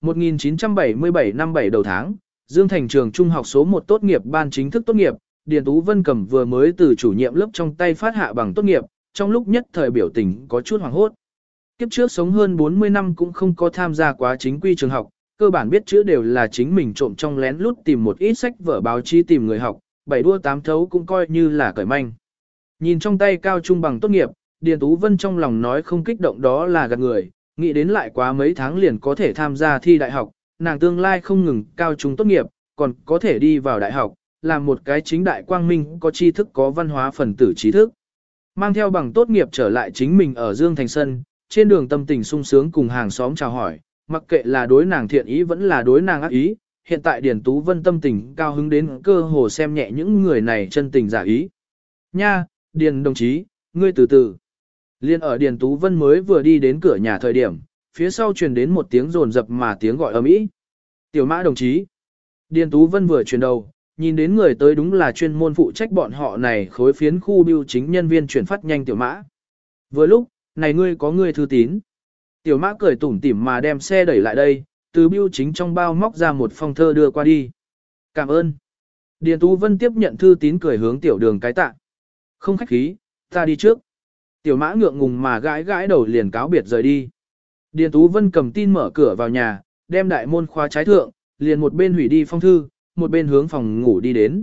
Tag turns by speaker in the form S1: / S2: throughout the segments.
S1: 1977 năm 7 đầu tháng, Dương Thành trường trung học số 1 tốt nghiệp ban chính thức tốt nghiệp, Điền Tú Vân cầm vừa mới từ chủ nhiệm lớp trong tay phát hạ bằng tốt nghiệp, trong lúc nhất thời biểu tình có chút hoàng hốt. Kiếp trước sống hơn 40 năm cũng không có tham gia quá chính quy trường học, cơ bản biết chữ đều là chính mình trộm trong lén lút tìm một ít sách vở báo chí tìm người học, bảy đua tám thấu cũng coi như là cởi manh. Nhìn trong tay cao trung bằng tốt nghiệp, Điền Tú Vân trong lòng nói không kích động đó là gạt người, nghĩ đến lại quá mấy tháng liền có thể tham gia thi đại học, nàng tương lai không ngừng cao trung tốt nghiệp, còn có thể đi vào đại học, làm một cái chính đại quang minh có tri thức có văn hóa phần tử trí thức. Mang theo bằng tốt nghiệp trở lại chính mình ở Dương Thành Sân, trên đường tâm tình sung sướng cùng hàng xóm chào hỏi, mặc kệ là đối nàng thiện ý vẫn là đối nàng ác ý, hiện tại Điền Tú Vân tâm tình cao hứng đến cơ hồ xem nhẹ những người này chân tình giả ý. Nha, Điền đồng chí, ngươi từ từ. Liên ở Điền Tú Vân mới vừa đi đến cửa nhà thời điểm, phía sau truyền đến một tiếng rồn rập mà tiếng gọi ầm ĩ. Tiểu mã đồng chí. Điền Tú Vân vừa chuyển đầu, nhìn đến người tới đúng là chuyên môn phụ trách bọn họ này khối phiến khu biêu chính nhân viên chuyển phát nhanh tiểu mã. Vừa lúc, này ngươi có ngươi thư tín. Tiểu mã cười tủm tỉm mà đem xe đẩy lại đây, từ biêu chính trong bao móc ra một phong thơ đưa qua đi. Cảm ơn. Điền Tú Vân tiếp nhận thư tín cười hướng tiểu đường cái tạ. Không khách khí, ta đi trước. Tiểu mã ngượng ngùng mà gãi gãi đầu liền cáo biệt rời đi. Điền Tú Vân cầm tin mở cửa vào nhà, đem đại môn khóa trái thượng, liền một bên hủy đi phong thư, một bên hướng phòng ngủ đi đến.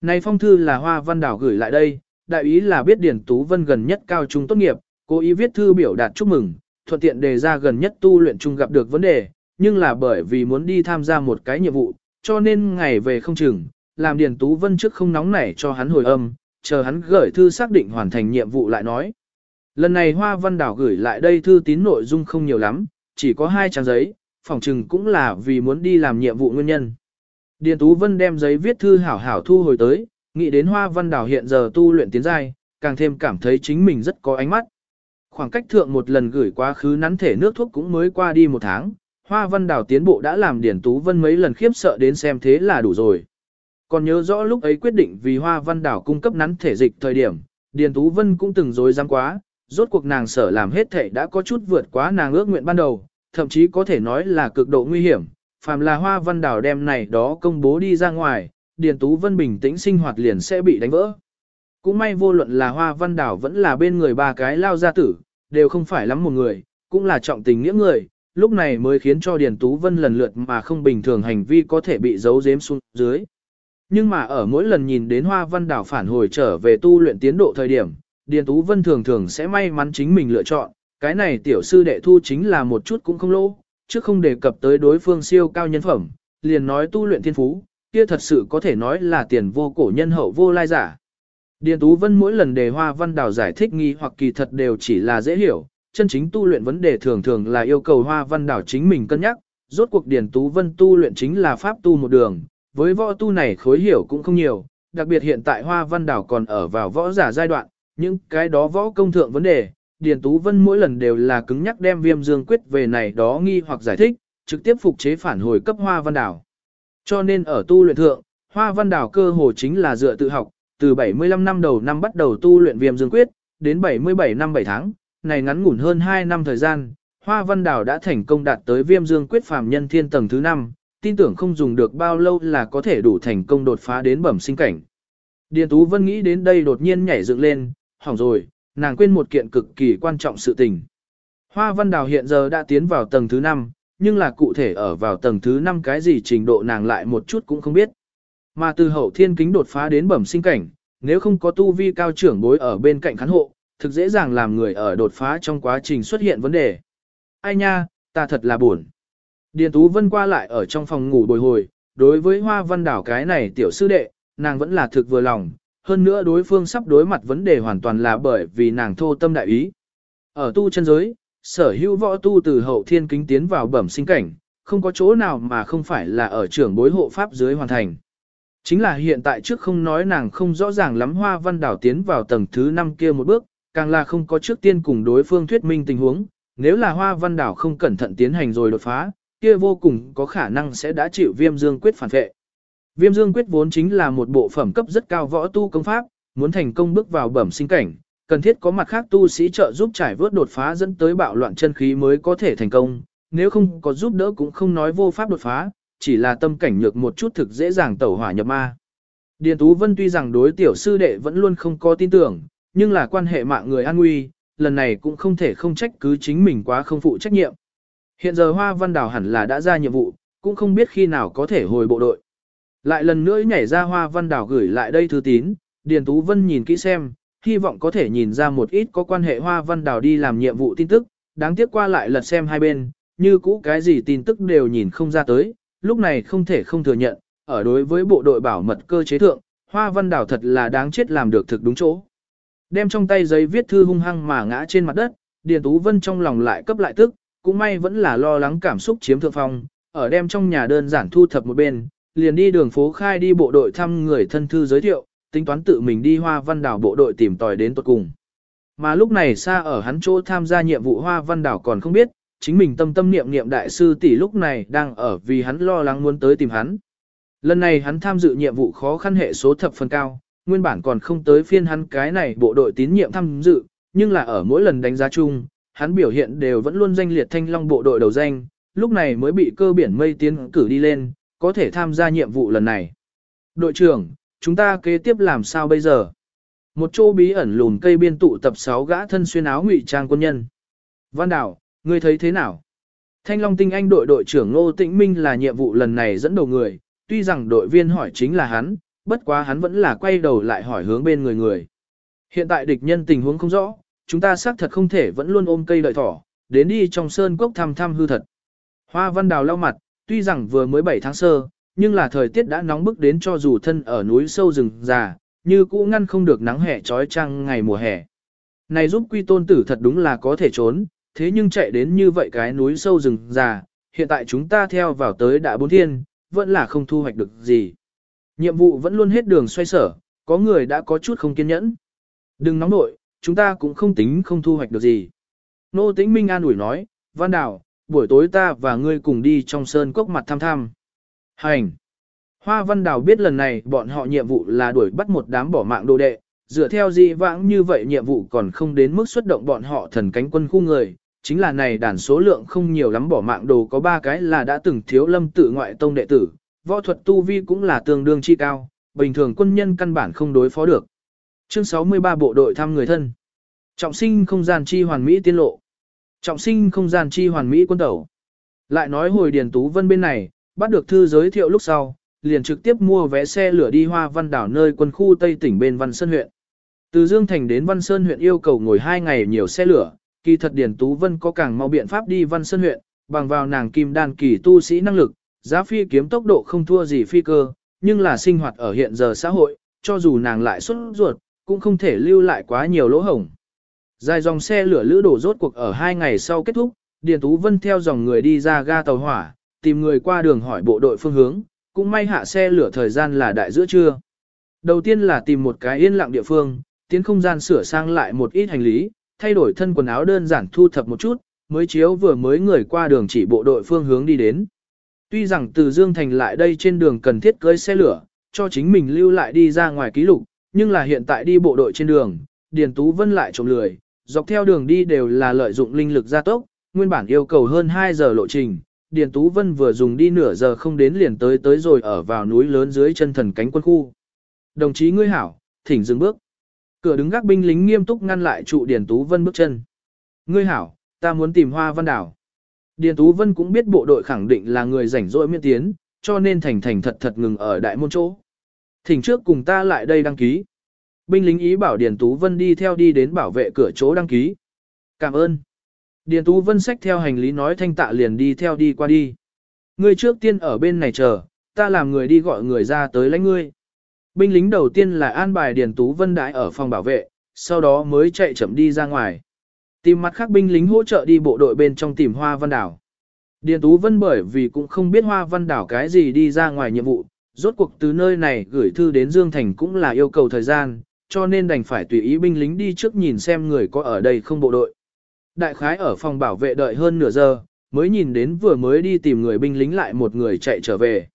S1: Này phong thư là Hoa Văn Đảo gửi lại đây, đại ý là biết Điền Tú Vân gần nhất cao trung tốt nghiệp, cố ý viết thư biểu đạt chúc mừng, thuận tiện đề ra gần nhất tu luyện chung gặp được vấn đề, nhưng là bởi vì muốn đi tham gia một cái nhiệm vụ, cho nên ngày về không chừng, làm Điền Tú Vân trước không nóng nảy cho hắn hồi âm, chờ hắn gửi thư xác định hoàn thành nhiệm vụ lại nói. Lần này Hoa Văn Đảo gửi lại đây thư tín nội dung không nhiều lắm, chỉ có hai trang giấy, phỏng chừng cũng là vì muốn đi làm nhiệm vụ nguyên nhân. Điền Tú Vân đem giấy viết thư hảo hảo thu hồi tới, nghĩ đến Hoa Văn Đảo hiện giờ tu luyện tiến giai, càng thêm cảm thấy chính mình rất có ánh mắt. Khoảng cách thượng một lần gửi quá khứ nắn thể nước thuốc cũng mới qua đi một tháng, Hoa Văn Đảo tiến bộ đã làm Điền Tú Vân mấy lần khiếp sợ đến xem thế là đủ rồi. Còn nhớ rõ lúc ấy quyết định vì Hoa Văn Đảo cung cấp nắn thể dịch thời điểm, Điền Tú Vân cũng từng dối dám quá, rốt cuộc nàng sở làm hết thể đã có chút vượt quá nàng ước nguyện ban đầu, thậm chí có thể nói là cực độ nguy hiểm. Phàm là Hoa Văn Đảo đem này đó công bố đi ra ngoài, Điền Tú Vân bình tĩnh sinh hoạt liền sẽ bị đánh vỡ. Cũng may vô luận là Hoa Văn Đảo vẫn là bên người ba cái lao gia tử, đều không phải lắm một người, cũng là trọng tình nghĩa người, lúc này mới khiến cho Điền Tú Vân lần lượt mà không bình thường hành vi có thể bị giấu giếm xuống dưới. Nhưng mà ở mỗi lần nhìn đến Hoa Văn Đảo phản hồi trở về tu luyện tiến độ thời điểm, Điền Tú Vân thường thường sẽ may mắn chính mình lựa chọn, cái này tiểu sư đệ thu chính là một chút cũng không lỗ, chứ không đề cập tới đối phương siêu cao nhân phẩm, liền nói tu luyện thiên phú, kia thật sự có thể nói là tiền vô cổ nhân hậu vô lai giả. Điền Tú Vân mỗi lần đề hoa văn đào giải thích nghi hoặc kỳ thật đều chỉ là dễ hiểu, chân chính tu luyện vấn đề thường thường là yêu cầu hoa văn đào chính mình cân nhắc, rốt cuộc Điền Tú Vân tu luyện chính là pháp tu một đường, với võ tu này khối hiểu cũng không nhiều, đặc biệt hiện tại hoa văn đào còn ở vào võ giả giai đoạn, những cái đó võ công thượng vấn đề, Điền Tú Vân mỗi lần đều là cứng nhắc đem viêm dương quyết về này đó nghi hoặc giải thích, trực tiếp phục chế phản hồi cấp hoa văn đảo. Cho nên ở tu luyện thượng, hoa văn đảo cơ hồ chính là dựa tự học, từ 75 năm đầu năm bắt đầu tu luyện viêm dương quyết, đến 77 năm 7 tháng, này ngắn ngủn hơn 2 năm thời gian, hoa văn đảo đã thành công đạt tới viêm dương quyết phàm nhân thiên tầng thứ 5, tin tưởng không dùng được bao lâu là có thể đủ thành công đột phá đến bẩm sinh cảnh. Điền Tú Vân nghĩ đến đây đột nhiên nhảy dựng lên, hỏng rồi, nàng quên một kiện cực kỳ quan trọng sự tình. Hoa Văn Đào hiện giờ đã tiến vào tầng thứ 5, nhưng là cụ thể ở vào tầng thứ 5 cái gì trình độ nàng lại một chút cũng không biết. Mà từ hậu thiên kính đột phá đến bẩm sinh cảnh, nếu không có tu vi cao trưởng bối ở bên cạnh khán hộ, thực dễ dàng làm người ở đột phá trong quá trình xuất hiện vấn đề. Ai nha, ta thật là buồn. Điền Tú Vân qua lại ở trong phòng ngủ bồi hồi, đối với Hoa Văn Đảo cái này tiểu sư đệ, nàng vẫn là thực vừa lòng, hơn nữa đối phương sắp đối mặt vấn đề hoàn toàn là bởi vì nàng thô tâm đại ý. Ở tu chân giới, sở hữu võ tu từ hậu thiên kính tiến vào bẩm sinh cảnh, không có chỗ nào mà không phải là ở trưởng bối hộ pháp dưới hoàn thành. Chính là hiện tại trước không nói nàng không rõ ràng lắm hoa văn đảo tiến vào tầng thứ 5 kia một bước, càng là không có trước tiên cùng đối phương thuyết minh tình huống, nếu là hoa văn đảo không cẩn thận tiến hành rồi đột phá, kia vô cùng có khả năng sẽ đã chịu viêm dương quyết phản vệ. Viêm dương quyết vốn chính là một bộ phẩm cấp rất cao võ tu công pháp, muốn thành công bước vào bẩm sinh cảnh, cần thiết có mặt khác tu sĩ trợ giúp trải vớt đột phá dẫn tới bạo loạn chân khí mới có thể thành công. nếu không có giúp đỡ cũng không nói vô pháp đột phá, chỉ là tâm cảnh nhược một chút thực dễ dàng tẩu hỏa nhập ma. Điền Tú Vân tuy rằng đối tiểu sư đệ vẫn luôn không có tin tưởng, nhưng là quan hệ mạng người an nguy, lần này cũng không thể không trách cứ chính mình quá không phụ trách nhiệm. Hiện giờ Hoa Văn Đào hẳn là đã ra nhiệm vụ, cũng không biết khi nào có thể hồi bộ đội. Lại lần nữa nhảy ra Hoa Văn Đào gửi lại đây thư tín, Điền Tú Vân nhìn kỹ xem, hy vọng có thể nhìn ra một ít có quan hệ Hoa Văn Đào đi làm nhiệm vụ tin tức, đáng tiếc qua lại lật xem hai bên, như cũ cái gì tin tức đều nhìn không ra tới, lúc này không thể không thừa nhận, ở đối với bộ đội bảo mật cơ chế thượng, Hoa Văn Đào thật là đáng chết làm được thực đúng chỗ. Đem trong tay giấy viết thư hung hăng mà ngã trên mặt đất, Điền Tú Vân trong lòng lại cấp lại tức, cũng may vẫn là lo lắng cảm xúc chiếm thượng phong, ở đem trong nhà đơn giản thu thập một bên, liền đi đường phố khai đi bộ đội thăm người thân thư giới thiệu, tính toán tự mình đi Hoa Văn Đảo bộ đội tìm tòi đến tuật cùng. Mà lúc này xa ở hắn chỗ tham gia nhiệm vụ Hoa Văn Đảo còn không biết, chính mình tâm tâm niệm niệm đại sư tỷ lúc này đang ở vì hắn lo lắng muốn tới tìm hắn. Lần này hắn tham dự nhiệm vụ khó khăn hệ số thập phần cao, nguyên bản còn không tới phiên hắn cái này bộ đội tín nhiệm tham dự, nhưng là ở mỗi lần đánh giá chung, hắn biểu hiện đều vẫn luôn danh liệt thanh long bộ đội đầu danh, lúc này mới bị cơ biển mây tiến cử đi lên, có thể tham gia nhiệm vụ lần này. Đội trưởng, chúng ta kế tiếp làm sao bây giờ? Một chỗ bí ẩn lùn cây biên tụ tập 6 gã thân xuyên áo ngụy trang quân nhân. Văn Đảo, ngươi thấy thế nào? Thanh Long Tinh Anh đội đội trưởng Ngô Tĩnh Minh là nhiệm vụ lần này dẫn đầu người, tuy rằng đội viên hỏi chính là hắn, bất quá hắn vẫn là quay đầu lại hỏi hướng bên người người. Hiện tại địch nhân tình huống không rõ, chúng ta xác thật không thể vẫn luôn ôm cây đợi thỏ, đến đi trong sơn cốc thăm thăm hư thật. Hoa Văn Đào lau mặt, tuy rằng vừa mới 7 tháng sơ, nhưng là thời tiết đã nóng bức đến cho dù thân ở núi sâu rừng già, như cũ ngăn không được nắng hè trói trăng ngày mùa hè. Này giúp quy tôn tử thật đúng là có thể trốn, thế nhưng chạy đến như vậy cái núi sâu rừng già, hiện tại chúng ta theo vào tới đã bốn thiên, vẫn là không thu hoạch được gì. Nhiệm vụ vẫn luôn hết đường xoay sở, có người đã có chút không kiên nhẫn. Đừng nóng nội, chúng ta cũng không tính không thu hoạch được gì. Nô tĩnh Minh an ủi nói, Văn đảo buổi tối ta và ngươi cùng đi trong sơn cốc mặt thăm thăm. Hành! Hoa Văn Đào biết lần này bọn họ nhiệm vụ là đuổi bắt một đám bỏ mạng đồ đệ, dựa theo dị vãng như vậy nhiệm vụ còn không đến mức xuất động bọn họ thần cánh quân khu người, chính là này đàn số lượng không nhiều lắm bỏ mạng đồ có ba cái là đã từng thiếu lâm tự ngoại tông đệ tử, võ thuật tu vi cũng là tương đương chi cao, bình thường quân nhân căn bản không đối phó được. Chương 63 bộ đội thăm người thân. Trọng sinh không gian chi hoàn mỹ tiên lộ. Trọng sinh không gian chi hoàn mỹ quân tẩu. Lại nói hồi Điền Tú Vân bên này, bắt được thư giới thiệu lúc sau, liền trực tiếp mua vé xe lửa đi Hoa Văn đảo nơi quân khu Tây tỉnh bên Văn Sơn huyện. Từ Dương Thành đến Văn Sơn huyện yêu cầu ngồi 2 ngày nhiều xe lửa, kỳ thật Điền Tú Vân có càng mau biện pháp đi Văn Sơn huyện, bằng vào nàng kim đan kỳ tu sĩ năng lực, giá phi kiếm tốc độ không thua gì phi cơ, nhưng là sinh hoạt ở hiện giờ xã hội, cho dù nàng lại xuất ruột, cũng không thể lưu lại quá nhiều lỗ hổng. Dài dòng xe lửa lữ đổ rốt cuộc ở hai ngày sau kết thúc, Điền Tú Vân theo dòng người đi ra ga tàu hỏa, tìm người qua đường hỏi bộ đội phương hướng, cũng may hạ xe lửa thời gian là đại giữa trưa. Đầu tiên là tìm một cái yên lặng địa phương, tiến không gian sửa sang lại một ít hành lý, thay đổi thân quần áo đơn giản thu thập một chút, mới chiếu vừa mới người qua đường chỉ bộ đội phương hướng đi đến. Tuy rằng từ Dương Thành lại đây trên đường cần thiết cưới xe lửa, cho chính mình lưu lại đi ra ngoài ký lục, nhưng là hiện tại đi bộ đội trên đường, Điền Tú Vân lại trộm lười, dọc theo đường đi đều là lợi dụng linh lực gia tốc, nguyên bản yêu cầu hơn 2 giờ lộ trình. Điền Tú Vân vừa dùng đi nửa giờ không đến liền tới tới rồi ở vào núi lớn dưới chân thần cánh quân khu. Đồng chí ngươi hảo, thỉnh dừng bước. Cửa đứng gác binh lính nghiêm túc ngăn lại trụ Điền Tú Vân bước chân. Ngươi hảo, ta muốn tìm Hoa Văn Đảo. Điền Tú Vân cũng biết bộ đội khẳng định là người rảnh rỗi miễn tiến, cho nên thành thành thật thật ngừng ở đại môn chỗ. Thỉnh trước cùng ta lại đây đăng ký. Binh lính ý bảo Điền Tú Vân đi theo đi đến bảo vệ cửa chỗ đăng ký. Cảm ơn. Điền Tú Vân xách theo hành lý nói thanh tạ liền đi theo đi qua đi. Ngươi trước tiên ở bên này chờ, ta làm người đi gọi người ra tới lãnh ngươi. Binh lính đầu tiên là an bài Điền Tú Vân đãi ở phòng bảo vệ, sau đó mới chạy chậm đi ra ngoài. Tìm mặt khác binh lính hỗ trợ đi bộ đội bên trong tìm Hoa Văn Đảo. Điền Tú Vân bởi vì cũng không biết Hoa Văn Đảo cái gì đi ra ngoài nhiệm vụ, rốt cuộc từ nơi này gửi thư đến Dương Thành cũng là yêu cầu thời gian, cho nên đành phải tùy ý binh lính đi trước nhìn xem người có ở đây không bộ đội. Đại khái ở phòng bảo vệ đợi hơn nửa giờ, mới nhìn đến vừa mới đi tìm người binh lính lại một người chạy trở về.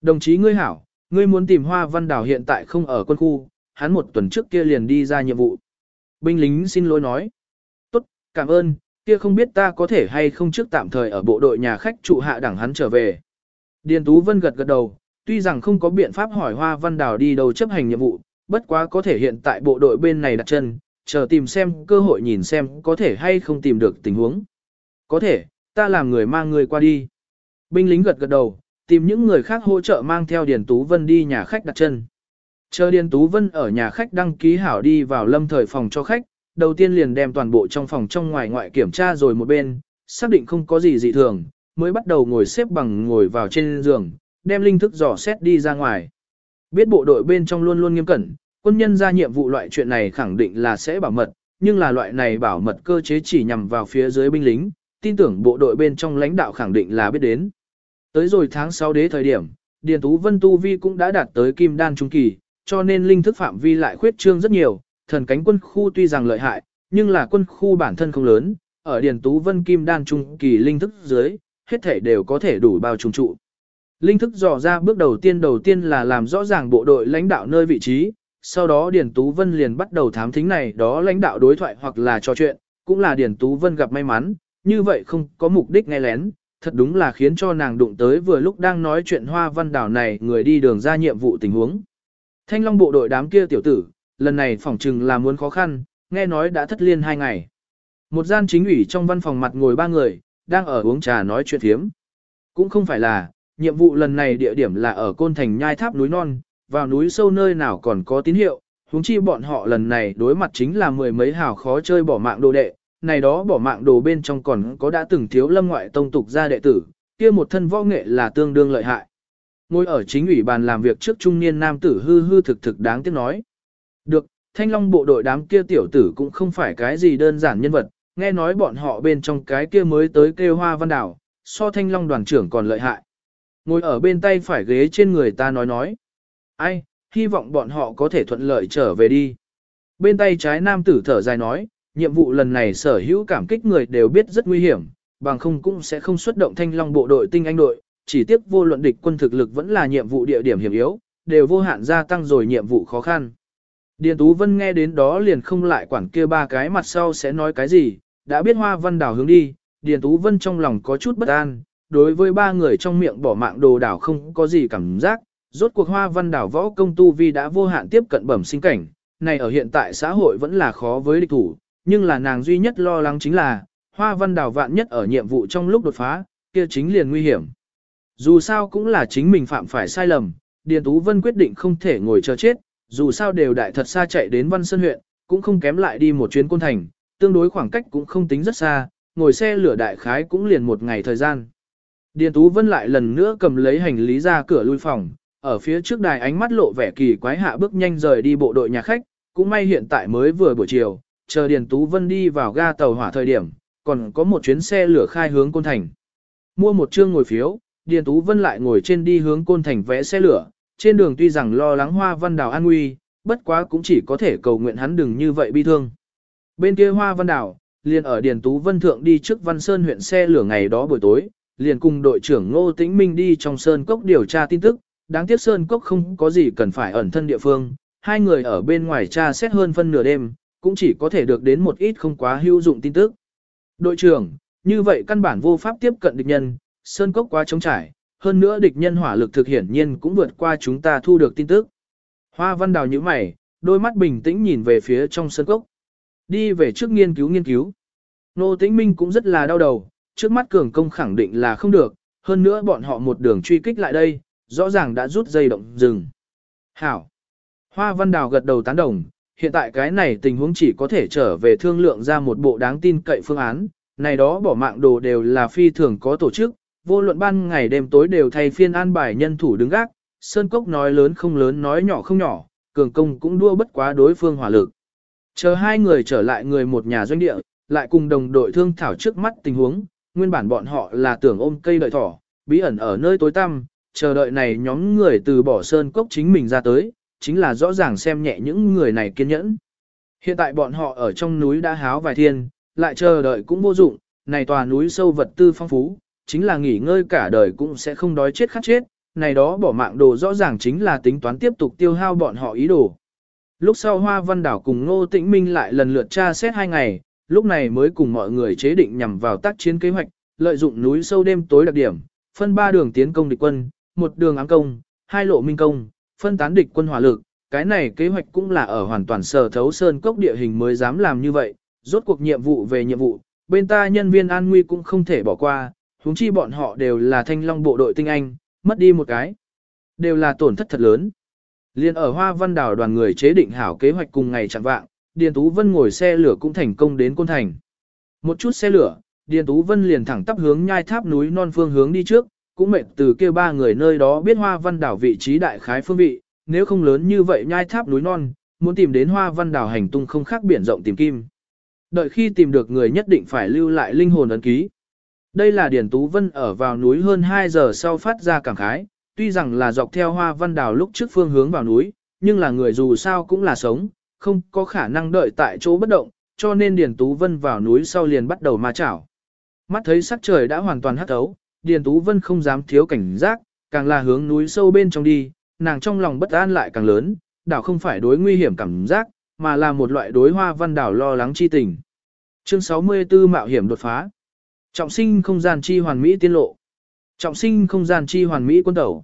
S1: Đồng chí ngươi hảo, ngươi muốn tìm Hoa Văn Đào hiện tại không ở quân khu, hắn một tuần trước kia liền đi ra nhiệm vụ. Binh lính xin lỗi nói. Tốt, cảm ơn, Kia không biết ta có thể hay không trước tạm thời ở bộ đội nhà khách trụ hạ đẳng hắn trở về. Điền Tú Vân gật gật đầu, tuy rằng không có biện pháp hỏi Hoa Văn Đào đi đâu chấp hành nhiệm vụ, bất quá có thể hiện tại bộ đội bên này đặt chân, chờ tìm xem cơ hội nhìn xem có thể hay không tìm được tình huống. Có thể, ta làm người mang người qua đi. Binh lính gật gật đầu, tìm những người khác hỗ trợ mang theo Điền Tú Vân đi nhà khách đặt chân. Chờ Điền Tú Vân ở nhà khách đăng ký hảo đi vào lâm thời phòng cho khách, đầu tiên liền đem toàn bộ trong phòng trong ngoài ngoại kiểm tra rồi một bên, xác định không có gì dị thường, mới bắt đầu ngồi xếp bằng ngồi vào trên giường, đem linh thức dò xét đi ra ngoài. Biết bộ đội bên trong luôn luôn nghiêm cẩn, quân nhân ra nhiệm vụ loại chuyện này khẳng định là sẽ bảo mật, nhưng là loại này bảo mật cơ chế chỉ nhằm vào phía dưới binh lính, tin tưởng bộ đội bên trong lãnh đạo khẳng định là biết đến. Tới rồi tháng 6 đế thời điểm, Điền Tú Vân Tu Vi cũng đã đạt tới kim đan trung kỳ, cho nên linh thức phạm vi lại khuyết trương rất nhiều, thần cánh quân khu tuy rằng lợi hại, nhưng là quân khu bản thân không lớn, ở Điền Tú Vân kim đan trung kỳ linh thức dưới, hết thể đều có thể đủ bao trùng trụ. Linh thức dò ra bước đầu tiên đầu tiên là làm rõ ràng bộ đội lãnh đạo nơi vị trí, sau đó Điền Tú Vân liền bắt đầu thám thính này đó lãnh đạo đối thoại hoặc là trò chuyện, cũng là Điền Tú Vân gặp may mắn, như vậy không có mục đích nghe lén, thật đúng là khiến cho nàng đụng tới vừa lúc đang nói chuyện hoa văn đảo này người đi đường ra nhiệm vụ tình huống. Thanh Long bộ đội đám kia tiểu tử, lần này phỏng chừng là muốn khó khăn, nghe nói đã thất liên hai ngày. Một gian chính ủy trong văn phòng mặt ngồi ba người, đang ở uống trà nói chuyện thiếm. Cũng không phải là, nhiệm vụ lần này địa điểm là ở Côn Thành Nhai Tháp núi non, vào núi sâu nơi nào còn có tín hiệu, huống chi bọn họ lần này đối mặt chính là mười mấy hào khó chơi bỏ mạng đồ đệ, này đó bỏ mạng đồ bên trong còn có đã từng thiếu lâm ngoại tông tục gia đệ tử, kia một thân võ nghệ là tương đương lợi hại. Ngồi ở chính ủy bàn làm việc trước trung niên nam tử hư hư thực thực đáng tiếc nói. Được, thanh long bộ đội đám kia tiểu tử cũng không phải cái gì đơn giản nhân vật, nghe nói bọn họ bên trong cái kia mới tới kêu hoa văn đảo, so thanh long đoàn trưởng còn lợi hại. Ngồi ở bên tay phải ghế trên người ta nói nói. Ai, hy vọng bọn họ có thể thuận lợi trở về đi. Bên tay trái nam tử thở dài nói, nhiệm vụ lần này sở hữu cảm kích người đều biết rất nguy hiểm, bằng không cũng sẽ không xuất động thanh long bộ đội tinh anh đội, chỉ tiếc vô luận địch quân thực lực vẫn là nhiệm vụ địa điểm hiểm yếu, đều vô hạn gia tăng rồi nhiệm vụ khó khăn. Điền Tú Vân nghe đến đó liền không lại quản kia ba cái mặt sau sẽ nói cái gì, đã biết Hoa Văn Đảo hướng đi, Điền Tú Vân trong lòng có chút bất an, đối với ba người trong miệng bỏ mạng đồ đảo không có gì cảm giác, rốt cuộc Hoa Văn Đảo võ công tu vi đã vô hạn tiếp cận bẩm sinh cảnh, này ở hiện tại xã hội vẫn là khó với địch thủ, nhưng là nàng duy nhất lo lắng chính là, Hoa Văn Đảo vạn nhất ở nhiệm vụ trong lúc đột phá, kia chính liền nguy hiểm. Dù sao cũng là chính mình phạm phải sai lầm, Điền Tú Vân quyết định không thể ngồi chờ chết, dù sao đều đại thật xa chạy đến Văn Sơn huyện, cũng không kém lại đi một chuyến côn thành, tương đối khoảng cách cũng không tính rất xa, ngồi xe lửa đại khái cũng liền một ngày thời gian. Điền Tú Vân lại lần nữa cầm lấy hành lý ra cửa lui phòng, ở phía trước đài ánh mắt lộ vẻ kỳ quái hạ bước nhanh rời đi bộ đội nhà khách, cũng may hiện tại mới vừa buổi chiều, chờ Điền Tú Vân đi vào ga tàu hỏa thời điểm, còn có một chuyến xe lửa khai hướng Côn Thành. Mua một chương ngồi phiếu, Điền Tú Vân lại ngồi trên đi hướng Côn Thành vẽ xe lửa, trên đường tuy rằng lo lắng Hoa Văn Đào an nguy, bất quá cũng chỉ có thể cầu nguyện hắn đừng như vậy bi thương. Bên kia Hoa Văn Đào, liền ở Điền Tú Vân Thượng đi trước Văn Sơn huyện xe lửa ngày đó buổi tối, liền cùng đội trưởng Ngô Tĩnh Minh đi trong Sơn Cốc điều tra tin tức, đáng tiếc Sơn Cốc không có gì cần phải ẩn thân địa phương, hai người ở bên ngoài tra xét hơn phân nửa đêm, cũng chỉ có thể được đến một ít không quá hữu dụng tin tức. Đội trưởng, như vậy căn bản vô pháp tiếp cận địch nhân, Sơn Cốc quá trống trải, hơn nữa địch nhân hỏa lực thực hiển nhiên cũng vượt qua chúng ta thu được tin tức. Hoa Văn Đào nhíu mày, đôi mắt bình tĩnh nhìn về phía trong Sơn Cốc. Đi về trước nghiên cứu nghiên cứu. Nô Tĩnh Minh cũng rất là đau đầu, trước mắt cường công khẳng định là không được, hơn nữa bọn họ một đường truy kích lại đây, rõ ràng đã rút dây động dừng. Hảo. Hoa Văn Đào gật đầu tán đồng, hiện tại cái này tình huống chỉ có thể trở về thương lượng ra một bộ đáng tin cậy phương án, này đó bỏ mạng đồ đều là phi thường có tổ chức, vô luận ban ngày đêm tối đều thay phiên an bài nhân thủ đứng gác, Sơn Cốc nói lớn không lớn nói nhỏ không nhỏ, cường công cũng đua bất quá đối phương hỏa lực. Chờ hai người trở lại người một nhà doanh địa, lại cùng đồng đội thương thảo trước mắt tình huống, nguyên bản bọn họ là tưởng ôm cây đợi thỏ, bí ẩn ở nơi tối tăm, chờ đợi này nhóm người từ bỏ sơn cốc chính mình ra tới, chính là rõ ràng xem nhẹ những người này kiên nhẫn. Hiện tại bọn họ ở trong núi đã háo vài thiên, lại chờ đợi cũng vô dụng, này tòa núi sâu vật tư phong phú, chính là nghỉ ngơi cả đời cũng sẽ không đói chết khát chết, này đó bỏ mạng đồ rõ ràng chính là tính toán tiếp tục tiêu hao bọn họ ý đồ. Lúc sau Hoa Văn Đảo cùng Ngô Tĩnh Minh lại lần lượt tra xét hai ngày, lúc này mới cùng mọi người chế định nhằm vào tác chiến kế hoạch, lợi dụng núi sâu đêm tối đặc điểm, phân ba đường tiến công địch quân, một đường ám công, hai lộ minh công, phân tán địch quân hỏa lực. Cái này kế hoạch cũng là ở hoàn toàn sở thấu sơn cốc địa hình mới dám làm như vậy, rốt cuộc nhiệm vụ về nhiệm vụ, bên ta nhân viên an nguy cũng không thể bỏ qua, huống chi bọn họ đều là thanh long bộ đội tinh anh, mất đi một cái. Đều là tổn thất thật lớn. Liên ở Hoa Văn Đảo đoàn người chế định hảo kế hoạch cùng ngày chẳng vạng, Điền Tú Vân ngồi xe lửa cũng thành công đến Côn Thành. Một chút xe lửa, Điền Tú Vân liền thẳng tắp hướng nhai tháp núi non phương hướng đi trước, cũng mệt từ kia ba người nơi đó biết Hoa Văn Đảo vị trí đại khái phương vị, nếu không lớn như vậy nhai tháp núi non, muốn tìm đến Hoa Văn Đảo hành tung không khác biển rộng tìm kim. Đợi khi tìm được người nhất định phải lưu lại linh hồn ấn ký. Đây là Điền Tú Vân ở vào núi hơn 2 giờ sau phát ra cảm khái, tuy rằng là dọc theo hoa văn đảo lúc trước phương hướng vào núi, nhưng là người dù sao cũng là sống, không có khả năng đợi tại chỗ bất động, cho nên Điền Tú Vân vào núi sau liền bắt đầu ma chảo. Mắt thấy sắc trời đã hoàn toàn hắt thấu, Điền Tú Vân không dám thiếu cảnh giác, càng là hướng núi sâu bên trong đi, nàng trong lòng bất an lại càng lớn, đảo không phải đối nguy hiểm cảm giác, mà là một loại đối hoa văn đảo lo lắng chi tình. Chương 64 Mạo hiểm đột phá Trọng sinh không gian chi hoàn mỹ tiên lộ Trọng sinh không gian chi hoàn mỹ quân tẩu.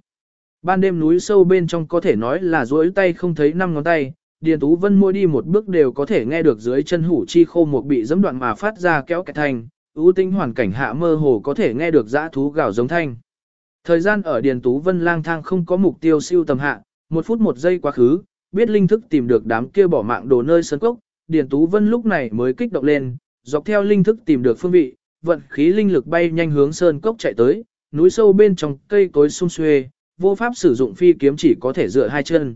S1: Ban đêm núi sâu bên trong có thể nói là duỗi tay không thấy năm ngón tay, Điền Tú Vân mỗi đi một bước đều có thể nghe được dưới chân hủ chi khô một bị dẫm đoạn mà phát ra kéo kẹt thanh, ưu tinh hoàn cảnh hạ mơ hồ có thể nghe được dã thú gào giống thanh. Thời gian ở Điền Tú Vân lang thang không có mục tiêu siêu tầm hạ, một phút một giây quá khứ, biết linh thức tìm được đám kia bỏ mạng đồ nơi sân cốc, Điền Tú Vân lúc này mới kích động lên, dọc theo linh thức tìm được phương vị, vận khí linh lực bay nhanh hướng sơn cốc chạy tới, núi sâu bên trong cây cối sung xuê, vô pháp sử dụng phi kiếm chỉ có thể dựa hai chân.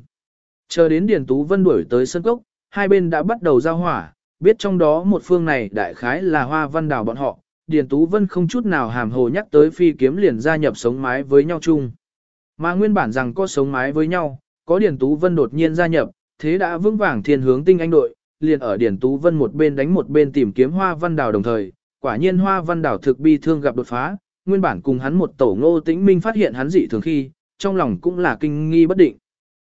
S1: Chờ đến Điền Tú Vân đuổi tới sân cốc, hai bên đã bắt đầu giao hỏa, biết trong đó một phương này đại khái là hoa văn Đào bọn họ, Điền Tú Vân không chút nào hàm hồ nhắc tới phi kiếm liền gia nhập sống mái với nhau chung. Mà nguyên bản rằng có sống mái với nhau, có Điền Tú Vân đột nhiên gia nhập, thế đã vững vàng thiên hướng tinh anh đội, liền ở Điền Tú Vân một bên đánh một bên tìm kiếm hoa văn Đào đồng thời, quả nhiên hoa văn Đào thực bi thương gặp đột phá, nguyên bản cùng hắn một tổ ngô tĩnh minh phát hiện hắn dị thường khi, trong lòng cũng là kinh nghi bất định.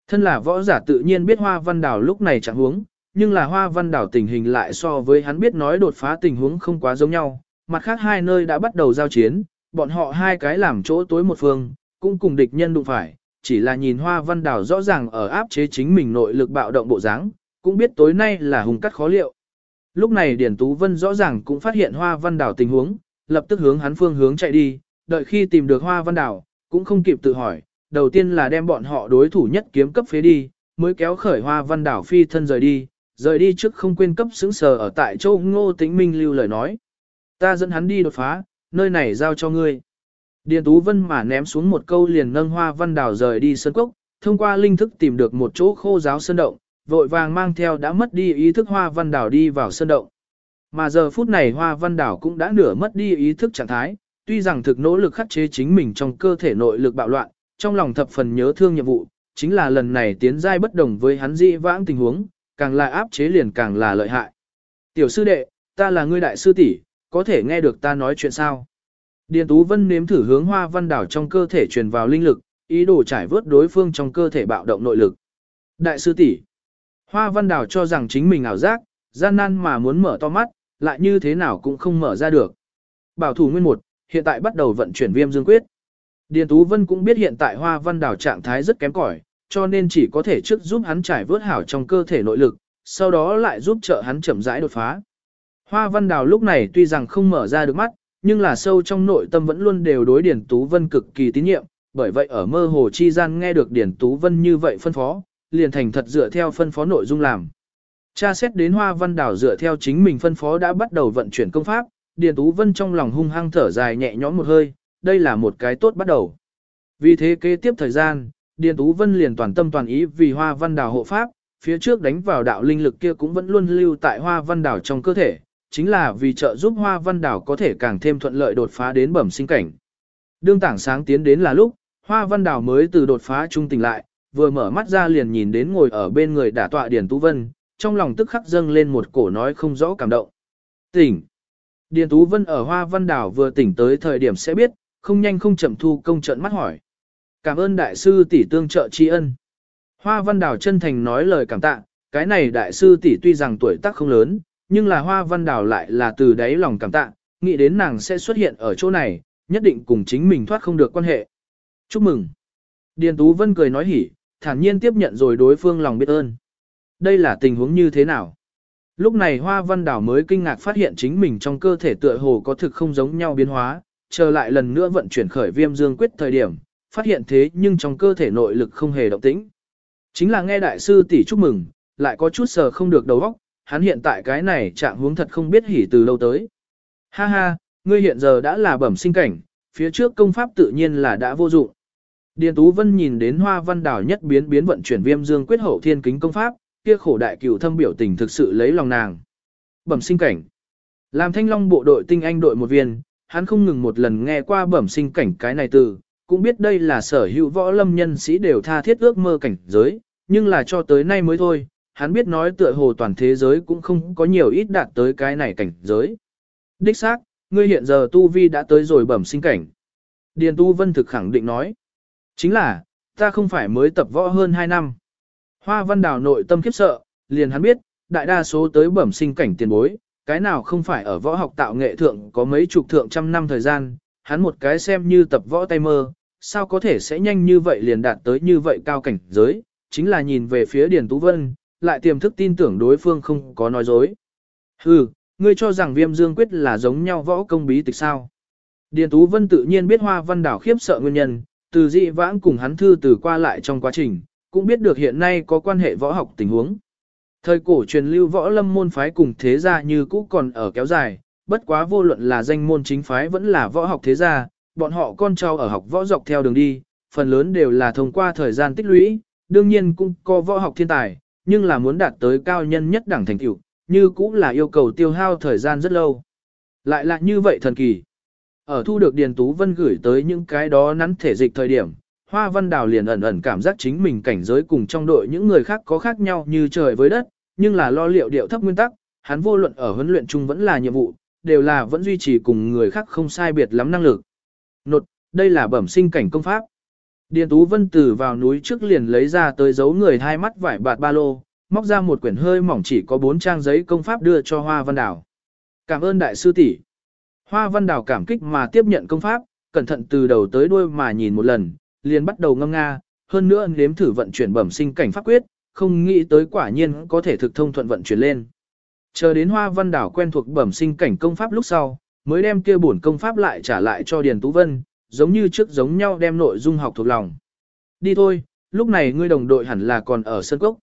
S1: Thân là võ giả tự nhiên biết hoa văn đảo lúc này chẳng huống, nhưng là hoa văn đảo tình hình lại so với hắn biết nói đột phá tình huống không quá giống nhau, mặt khác hai nơi đã bắt đầu giao chiến, bọn họ hai cái làm chỗ tối một phương, cũng cùng địch nhân đụng phải, chỉ là nhìn hoa văn đảo rõ ràng ở áp chế chính mình nội lực bạo động bộ dáng, cũng biết tối nay là hùng cắt khó liệu. Lúc này Điển Tú Vân rõ ràng cũng phát hiện hoa văn đảo tình huống, lập tức hướng hắn phương hướng chạy đi, đợi khi tìm được hoa văn đảo, cũng không kịp tự hỏi, đầu tiên là đem bọn họ đối thủ nhất kiếm cấp phế đi, mới kéo khởi hoa văn đảo phi thân rời đi, rời đi trước không quên cấp xứng sờ ở tại châu ngô tĩnh minh lưu lời nói. Ta dẫn hắn đi đột phá, nơi này giao cho ngươi. Điền Tú Vân mà ném xuống một câu liền nâng hoa văn đảo rời đi sân cốc, thông qua linh thức tìm được một chỗ khô giáo sơn động, vội vàng mang theo đã mất đi ý thức hoa văn đảo đi vào sơn động. Mà giờ phút này Hoa Văn Đảo cũng đã nửa mất đi ý thức trạng thái, tuy rằng thực nỗ lực khắc chế chính mình trong cơ thể nội lực bạo loạn, trong lòng thập phần nhớ thương nhiệm vụ, chính là lần này tiến giai bất đồng với hắn dị vãng tình huống, càng là áp chế liền càng là lợi hại. Tiểu sư đệ, ta là ngươi đại sư tỷ, có thể nghe được ta nói chuyện sao? Điền Tú Vân nếm thử hướng Hoa Văn Đảo trong cơ thể truyền vào linh lực, ý đồ trải vớt đối phương trong cơ thể bạo động nội lực. Đại sư tỷ, Hoa Văn Đảo cho rằng chính mình ảo giác, gian nan mà muốn mở to mắt, lại như thế nào cũng không mở ra được. Bảo thủ nguyên một, hiện tại bắt đầu vận chuyển viêm dương quyết. Điền Tú Vân cũng biết hiện tại hoa văn đảo trạng thái rất kém cỏi, cho nên chỉ có thể trước giúp hắn trải vớt hảo trong cơ thể nội lực, sau đó lại giúp trợ hắn chậm rãi đột phá. Hoa văn Đào lúc này tuy rằng không mở ra được mắt, nhưng là sâu trong nội tâm vẫn luôn đều đối Điền Tú Vân cực kỳ tín nhiệm, bởi vậy ở mơ hồ chi gian nghe được Điền Tú Vân như vậy phân phó, liền thành thật dựa theo phân phó nội dung làm. Cha xét đến Hoa Văn Đảo dựa theo chính mình phân phó đã bắt đầu vận chuyển công pháp, Điền Tú Vân trong lòng hung hăng thở dài nhẹ nhõm một hơi, đây là một cái tốt bắt đầu. Vì thế kế tiếp thời gian, Điền Tú Vân liền toàn tâm toàn ý vì Hoa Văn Đảo hộ pháp, phía trước đánh vào đạo linh lực kia cũng vẫn luôn lưu tại Hoa Văn Đảo trong cơ thể, chính là vì trợ giúp Hoa Văn Đảo có thể càng thêm thuận lợi đột phá đến bẩm sinh cảnh. Đương tảng sáng tiến đến là lúc, Hoa Văn Đảo mới từ đột phá trung tỉnh lại, vừa mở mắt ra liền nhìn đến ngồi ở bên người đả tọa Điền Tú Vân, trong lòng tức khắc dâng lên một cổ nói không rõ cảm động. Tỉnh. Điền Tú Vân ở Hoa Văn Đảo vừa tỉnh tới thời điểm sẽ biết, không nhanh không chậm thu công trận mắt hỏi. Cảm ơn đại sư tỷ tương trợ tri ân. Hoa Văn Đào chân thành nói lời cảm tạ, cái này đại sư tỷ tuy rằng tuổi tác không lớn, nhưng là Hoa Văn Đào lại là từ đáy lòng cảm tạ, nghĩ đến nàng sẽ xuất hiện ở chỗ này, nhất định cùng chính mình thoát không được quan hệ. Chúc mừng. Điền Tú Vân cười nói hỉ, thản nhiên tiếp nhận rồi đối phương lòng biết ơn. Đây là tình huống như thế nào? Lúc này Hoa Văn Đảo mới kinh ngạc phát hiện chính mình trong cơ thể tựa hồ có thực không giống nhau biến hóa, chờ lại lần nữa vận chuyển khởi viêm dương quyết thời điểm, phát hiện thế nhưng trong cơ thể nội lực không hề động tĩnh. Chính là nghe đại sư tỷ chúc mừng, lại có chút sờ không được đầu óc, hắn hiện tại cái này trạng huống thật không biết hỉ từ lâu tới. Ha ha, ngươi hiện giờ đã là bẩm sinh cảnh, phía trước công pháp tự nhiên là đã vô dụng. Điền Tú Vân nhìn đến Hoa Văn Đảo nhất biến biến vận chuyển viêm dương quyết hậu thiên kính công pháp, kia khổ đại cửu thâm biểu tình thực sự lấy lòng nàng. Bẩm sinh cảnh. Làm thanh long bộ đội tinh anh đội một viên, hắn không ngừng một lần nghe qua bẩm sinh cảnh cái này từ, cũng biết đây là sở hữu võ lâm nhân sĩ đều tha thiết ước mơ cảnh giới, nhưng là cho tới nay mới thôi, hắn biết nói tựa hồ toàn thế giới cũng không có nhiều ít đạt tới cái này cảnh giới. Đích xác, ngươi hiện giờ tu vi đã tới rồi bẩm sinh cảnh. Điền Tu Vân thực khẳng định nói. Chính là, ta không phải mới tập võ hơn 2 năm. Hoa văn đào nội tâm khiếp sợ, liền hắn biết, đại đa số tới bẩm sinh cảnh tiền bối, cái nào không phải ở võ học tạo nghệ thượng có mấy chục thượng trăm năm thời gian, hắn một cái xem như tập võ tay mơ, sao có thể sẽ nhanh như vậy liền đạt tới như vậy cao cảnh giới, chính là nhìn về phía Điền Tú Vân, lại tiềm thức tin tưởng đối phương không có nói dối. Hừ, ngươi cho rằng viêm dương quyết là giống nhau võ công bí tịch sao. Điền Tú Vân tự nhiên biết hoa văn đảo khiếp sợ nguyên nhân, từ dị vãng cùng hắn thư từ qua lại trong quá trình, cũng biết được hiện nay có quan hệ võ học tình huống. Thời cổ truyền lưu võ lâm môn phái cùng thế gia như cũ còn ở kéo dài, bất quá vô luận là danh môn chính phái vẫn là võ học thế gia, bọn họ con cháu ở học võ dọc theo đường đi, phần lớn đều là thông qua thời gian tích lũy, đương nhiên cũng có võ học thiên tài, nhưng là muốn đạt tới cao nhân nhất đẳng thành tựu, như cũ là yêu cầu tiêu hao thời gian rất lâu. Lại là như vậy thần kỳ. Ở thu được Điền Tú Vân gửi tới những cái đó nắn thể dịch thời điểm, Hoa Văn Đào liền ẩn ẩn cảm giác chính mình cảnh giới cùng trong đội những người khác có khác nhau như trời với đất, nhưng là lo liệu điệu thấp nguyên tắc, hắn vô luận ở huấn luyện chung vẫn là nhiệm vụ, đều là vẫn duy trì cùng người khác không sai biệt lắm năng lực. Nột, đây là bẩm sinh cảnh công pháp. Điền Tú Vân từ vào núi trước liền lấy ra tới giấu người hai mắt vải bạt ba lô, móc ra một quyển hơi mỏng chỉ có bốn trang giấy công pháp đưa cho Hoa Văn Đào. Cảm ơn đại sư tỷ. Hoa Văn Đào cảm kích mà tiếp nhận công pháp, cẩn thận từ đầu tới đuôi mà nhìn một lần, liền bắt đầu ngâm nga, hơn nữa nếm thử vận chuyển bẩm sinh cảnh pháp quyết, không nghĩ tới quả nhiên có thể thực thông thuận vận chuyển lên. Chờ đến Hoa Văn Đảo quen thuộc bẩm sinh cảnh công pháp lúc sau, mới đem kia bổn công pháp lại trả lại cho Điền Tú Vân, giống như trước giống nhau đem nội dung học thuộc lòng. Đi thôi, lúc này ngươi đồng đội hẳn là còn ở sân cốc.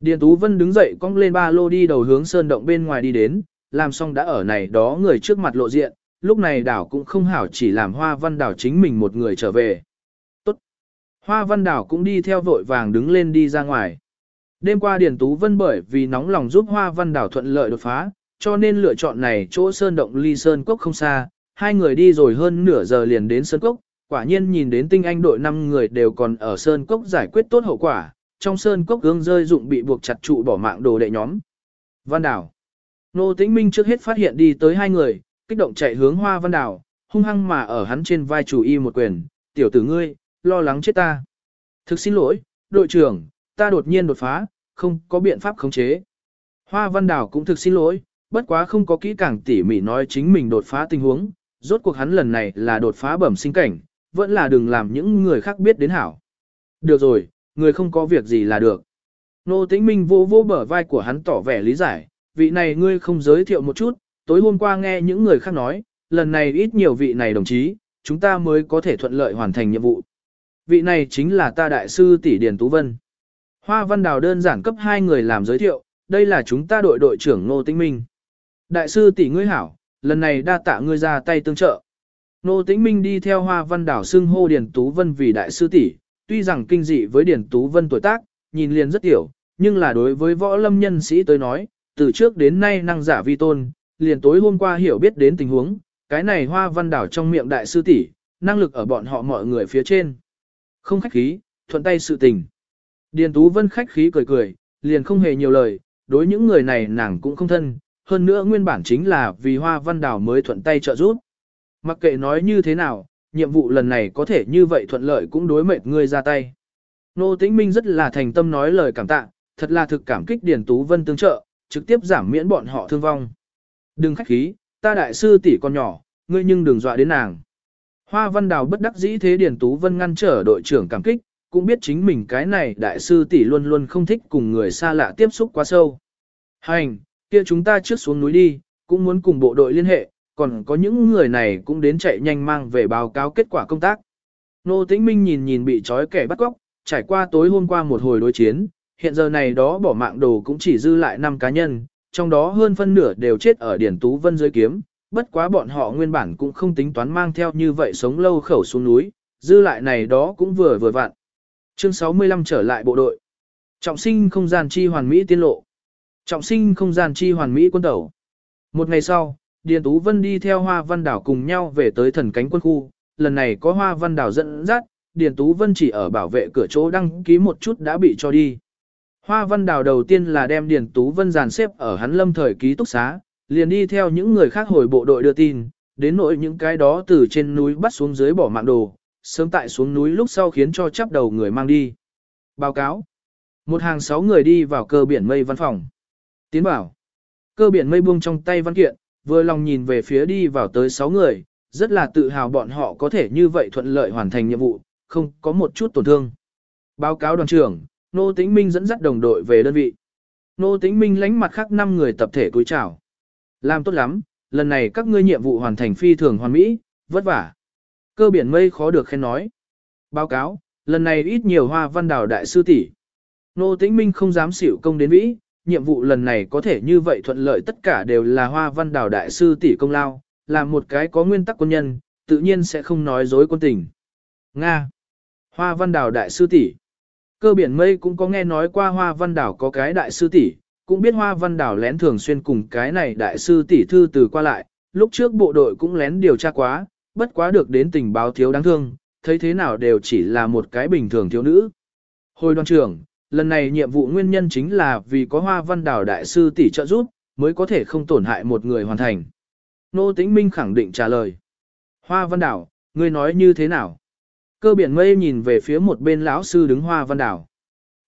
S1: Điền Tú Vân đứng dậy cong lên ba lô đi đầu hướng sơn động bên ngoài đi đến, làm xong đã ở này đó người trước mặt lộ diện, lúc này đảo cũng không hảo chỉ làm hoa văn đảo chính mình một người trở về. Hoa văn đảo cũng đi theo vội vàng đứng lên đi ra ngoài. Đêm qua Điền Tú Vân bởi vì nóng lòng giúp hoa văn đảo thuận lợi đột phá, cho nên lựa chọn này chỗ sơn động ly sơn cốc không xa, hai người đi rồi hơn nửa giờ liền đến sơn cốc, quả nhiên nhìn đến tinh anh đội năm người đều còn ở sơn cốc giải quyết tốt hậu quả, trong sơn cốc gương rơi dụng bị buộc chặt trụ bỏ mạng đồ đệ nhóm. Văn đảo. Nô Tĩnh Minh trước hết phát hiện đi tới hai người, kích động chạy hướng hoa văn đảo, hung hăng mà ở hắn trên vai chủ y một quyền, tiểu tử ngươi, lo lắng chết ta. Thực xin lỗi, đội trưởng, ta đột nhiên đột phá, không có biện pháp khống chế. Hoa văn đảo cũng thực xin lỗi, bất quá không có kỹ càng tỉ mỉ nói chính mình đột phá tình huống, rốt cuộc hắn lần này là đột phá bẩm sinh cảnh, vẫn là đừng làm những người khác biết đến hảo. Được rồi, người không có việc gì là được. Nô Tĩnh Minh vô vô bờ vai của hắn tỏ vẻ lý giải, vị này ngươi không giới thiệu một chút, tối hôm qua nghe những người khác nói, lần này ít nhiều vị này đồng chí, chúng ta mới có thể thuận lợi hoàn thành nhiệm vụ. Vị này chính là ta đại sư tỷ Điền Tú Vân. Hoa Văn Đào đơn giản cấp hai người làm giới thiệu, đây là chúng ta đội đội trưởng Nô Tĩnh Minh. Đại sư tỷ ngươi hảo, lần này đa tạ ngươi ra tay tương trợ. Nô Tĩnh Minh đi theo Hoa Văn Đảo xưng hô Điền Tú Vân vì đại sư tỷ, tuy rằng kinh dị với Điền Tú Vân tuổi tác, nhìn liền rất tiểu, nhưng là đối với võ lâm nhân sĩ tới nói, từ trước đến nay năng giả vi tôn, liền tối hôm qua hiểu biết đến tình huống, cái này Hoa Văn Đảo trong miệng đại sư tỷ, năng lực ở bọn họ mọi người phía trên. Không khách khí, thuận tay sự tình. Điền Tú Vân khách khí cười cười, liền không hề nhiều lời, đối những người này nàng cũng không thân, hơn nữa nguyên bản chính là vì Hoa Văn Đảo mới thuận tay trợ giúp. Mặc kệ nói như thế nào, nhiệm vụ lần này có thể như vậy thuận lợi cũng đối mệt ngươi ra tay. Nô Tĩnh Minh rất là thành tâm nói lời cảm tạ, thật là thực cảm kích Điền Tú Vân tương trợ, trực tiếp giảm miễn bọn họ thương vong. Đừng khách khí, ta đại sư tỷ con nhỏ, ngươi nhưng đừng dọa đến nàng. Hoa Văn Đào bất đắc dĩ thế Điền Tú Vân ngăn trở đội trưởng cảm kích, cũng biết chính mình cái này đại sư tỷ luôn luôn không thích cùng người xa lạ tiếp xúc quá sâu. Hành, kia chúng ta trước xuống núi đi, cũng muốn cùng bộ đội liên hệ, còn có những người này cũng đến chạy nhanh mang về báo cáo kết quả công tác. Nô Tĩnh Minh nhìn nhìn bị trói kẻ bắt cóc, trải qua tối hôm qua một hồi đối chiến, hiện giờ này đó bỏ mạng đồ cũng chỉ dư lại 5 cá nhân, trong đó hơn phân nửa đều chết ở Điển Tú Vân dưới kiếm, bất quá bọn họ nguyên bản cũng không tính toán mang theo như vậy sống lâu khẩu xuống núi, dư lại này đó cũng vừa vừa vặn. Chương 65 trở lại bộ đội. Trọng sinh không gian chi hoàn mỹ tiên lộ. Trọng sinh không gian chi hoàn mỹ quân tẩu. Một ngày sau, Điền Tú Vân đi theo Hoa Văn Đảo cùng nhau về tới thần cánh quân khu, lần này có Hoa Văn Đảo dẫn dắt, Điền Tú Vân chỉ ở bảo vệ cửa chỗ đăng ký một chút đã bị cho đi. Hoa Văn Đảo đầu tiên là đem Điền Tú Vân dàn xếp ở hắn lâm thời ký túc xá, liền đi theo những người khác hồi bộ đội đưa tin, đến nỗi những cái đó từ trên núi bắt xuống dưới bỏ mạng đồ, sớm tại xuống núi lúc sau khiến cho chắp đầu người mang đi. Báo cáo. Một hàng sáu người đi vào cơ biển mây văn phòng. Tiến bảo. Cơ biển mây buông trong tay văn kiện, vừa lòng nhìn về phía đi vào tới sáu người, rất là tự hào bọn họ có thể như vậy thuận lợi hoàn thành nhiệm vụ, không có một chút tổn thương. Báo cáo đoàn trưởng, Nô Tĩnh Minh dẫn dắt đồng đội về đơn vị. Nô Tĩnh Minh lánh mặt khác 5 người tập thể cúi chào. Làm tốt lắm, lần này các ngươi nhiệm vụ hoàn thành phi thường hoàn mỹ, vất vả. Cơ biển mây khó được khen nói. Báo cáo, lần này ít nhiều hoa văn đảo đại sư tỷ. Nô Tĩnh Minh không dám xỉu công đến vĩ, nhiệm vụ lần này có thể như vậy thuận lợi tất cả đều là hoa văn đảo đại sư tỷ công lao, làm một cái có nguyên tắc quân nhân, tự nhiên sẽ không nói dối quân tình. Nga. Hoa văn đảo đại sư tỷ. Cơ biển mây cũng có nghe nói qua hoa văn đảo có cái đại sư tỷ, cũng biết hoa văn đảo lén thường xuyên cùng cái này đại sư tỷ thư từ qua lại, lúc trước bộ đội cũng lén điều tra quá, bất quá được đến tình báo thiếu đáng thương, thấy thế nào đều chỉ là một cái bình thường thiếu nữ. Hồi đoàn trưởng, lần này nhiệm vụ nguyên nhân chính là vì có hoa văn đảo đại sư tỷ trợ giúp, mới có thể không tổn hại một người hoàn thành. Nô Tĩnh Minh khẳng định trả lời. Hoa văn đảo, ngươi nói như thế nào? Cơ biển mây nhìn về phía một bên lão sư đứng hoa văn đảo.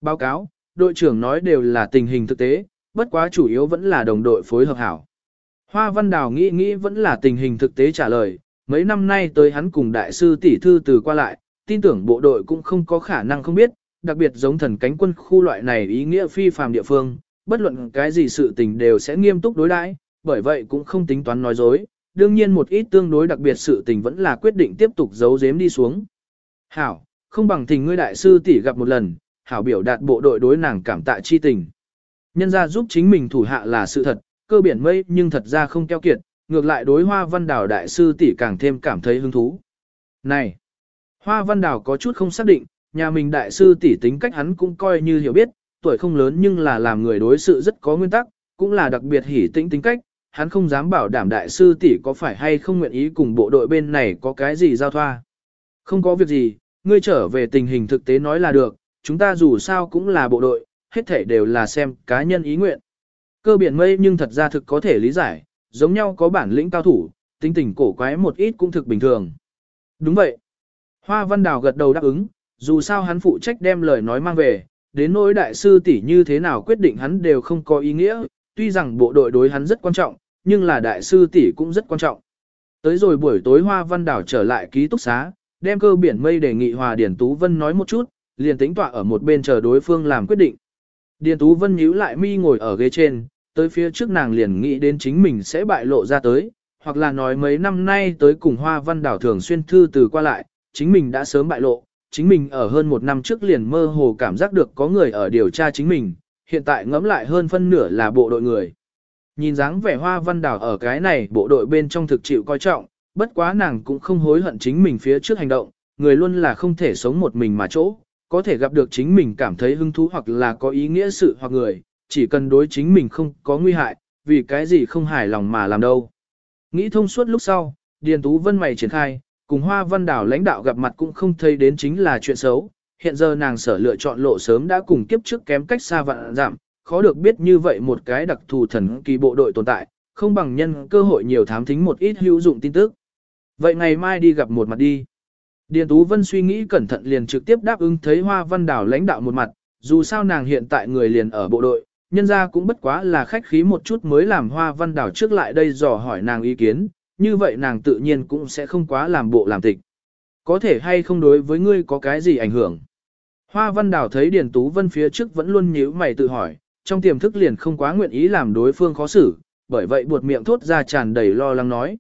S1: Báo cáo, đội trưởng nói đều là tình hình thực tế, bất quá chủ yếu vẫn là đồng đội phối hợp hảo. Hoa văn đào nghĩ nghĩ vẫn là tình hình thực tế trả lời, mấy năm nay tới hắn cùng đại sư tỷ thư từ qua lại, tin tưởng bộ đội cũng không có khả năng không biết, đặc biệt giống thần cánh quân khu loại này ý nghĩa phi phàm địa phương, bất luận cái gì sự tình đều sẽ nghiêm túc đối đãi, bởi vậy cũng không tính toán nói dối, đương nhiên một ít tương đối đặc biệt sự tình vẫn là quyết định tiếp tục giấu giếm đi xuống. Hảo, không bằng tình ngươi đại sư tỷ gặp một lần, hảo biểu đạt bộ đội đối nàng cảm tạ chi tình. Nhân ra giúp chính mình thủ hạ là sự thật, cơ biển mây nhưng thật ra không keo kiệt, ngược lại đối hoa văn đảo đại sư tỷ càng thêm cảm thấy hứng thú. Này, hoa văn đảo có chút không xác định, nhà mình đại sư tỷ tính cách hắn cũng coi như hiểu biết, tuổi không lớn nhưng là làm người đối sự rất có nguyên tắc, cũng là đặc biệt hỉ tĩnh tính cách, hắn không dám bảo đảm đại sư tỷ có phải hay không nguyện ý cùng bộ đội bên này có cái gì giao thoa. Không có việc gì, ngươi trở về tình hình thực tế nói là được, chúng ta dù sao cũng là bộ đội, hết thể đều là xem cá nhân ý nguyện. Cơ biển mây nhưng thật ra thực có thể lý giải, giống nhau có bản lĩnh cao thủ, tính tình cổ quái một ít cũng thực bình thường. Đúng vậy. Hoa Văn Đào gật đầu đáp ứng, dù sao hắn phụ trách đem lời nói mang về, đến nỗi đại sư tỷ như thế nào quyết định hắn đều không có ý nghĩa, tuy rằng bộ đội đối hắn rất quan trọng, nhưng là đại sư tỷ cũng rất quan trọng. Tới rồi buổi tối Hoa Văn Đào trở lại ký túc xá, đem cơ biển mây đề nghị Hòa Điển Tú Vân nói một chút, liền tính tọa ở một bên chờ đối phương làm quyết định. Điền Tú Vân nhíu lại mi ngồi ở ghế trên, tới phía trước nàng liền nghĩ đến chính mình sẽ bại lộ ra tới, hoặc là nói mấy năm nay tới cùng Hoa Văn Đảo thường xuyên thư từ qua lại, chính mình đã sớm bại lộ, chính mình ở hơn một năm trước liền mơ hồ cảm giác được có người ở điều tra chính mình, hiện tại ngẫm lại hơn phân nửa là bộ đội người. Nhìn dáng vẻ Hoa Văn Đảo ở cái này bộ đội bên trong thực chịu coi trọng, bất quá nàng cũng không hối hận chính mình phía trước hành động, người luôn là không thể sống một mình mà chỗ, có thể gặp được chính mình cảm thấy hứng thú hoặc là có ý nghĩa sự hoặc người, chỉ cần đối chính mình không có nguy hại, vì cái gì không hài lòng mà làm đâu. Nghĩ thông suốt lúc sau, Điền Tú Vân mày triển khai, cùng Hoa Văn Đảo lãnh đạo gặp mặt cũng không thấy đến chính là chuyện xấu, hiện giờ nàng sở lựa chọn lộ sớm đã cùng kiếp trước kém cách xa vạn giảm, khó được biết như vậy một cái đặc thù thần kỳ bộ đội tồn tại, không bằng nhân cơ hội nhiều thám thính một ít hữu dụng tin tức. Vậy ngày mai đi gặp một mặt đi. Điền Tú Vân suy nghĩ cẩn thận liền trực tiếp đáp ứng thấy Hoa Văn Đảo lãnh đạo một mặt, dù sao nàng hiện tại người liền ở bộ đội, nhân ra cũng bất quá là khách khí một chút mới làm hoa văn đảo trước lại đây dò hỏi nàng ý kiến, như vậy nàng tự nhiên cũng sẽ không quá làm bộ làm tịch. Có thể hay không đối với ngươi có cái gì ảnh hưởng? Hoa văn đảo thấy Điền Tú Vân phía trước vẫn luôn nhíu mày tự hỏi, trong tiềm thức liền không quá nguyện ý làm đối phương khó xử, bởi vậy buột miệng thốt ra tràn đầy lo lắng nói.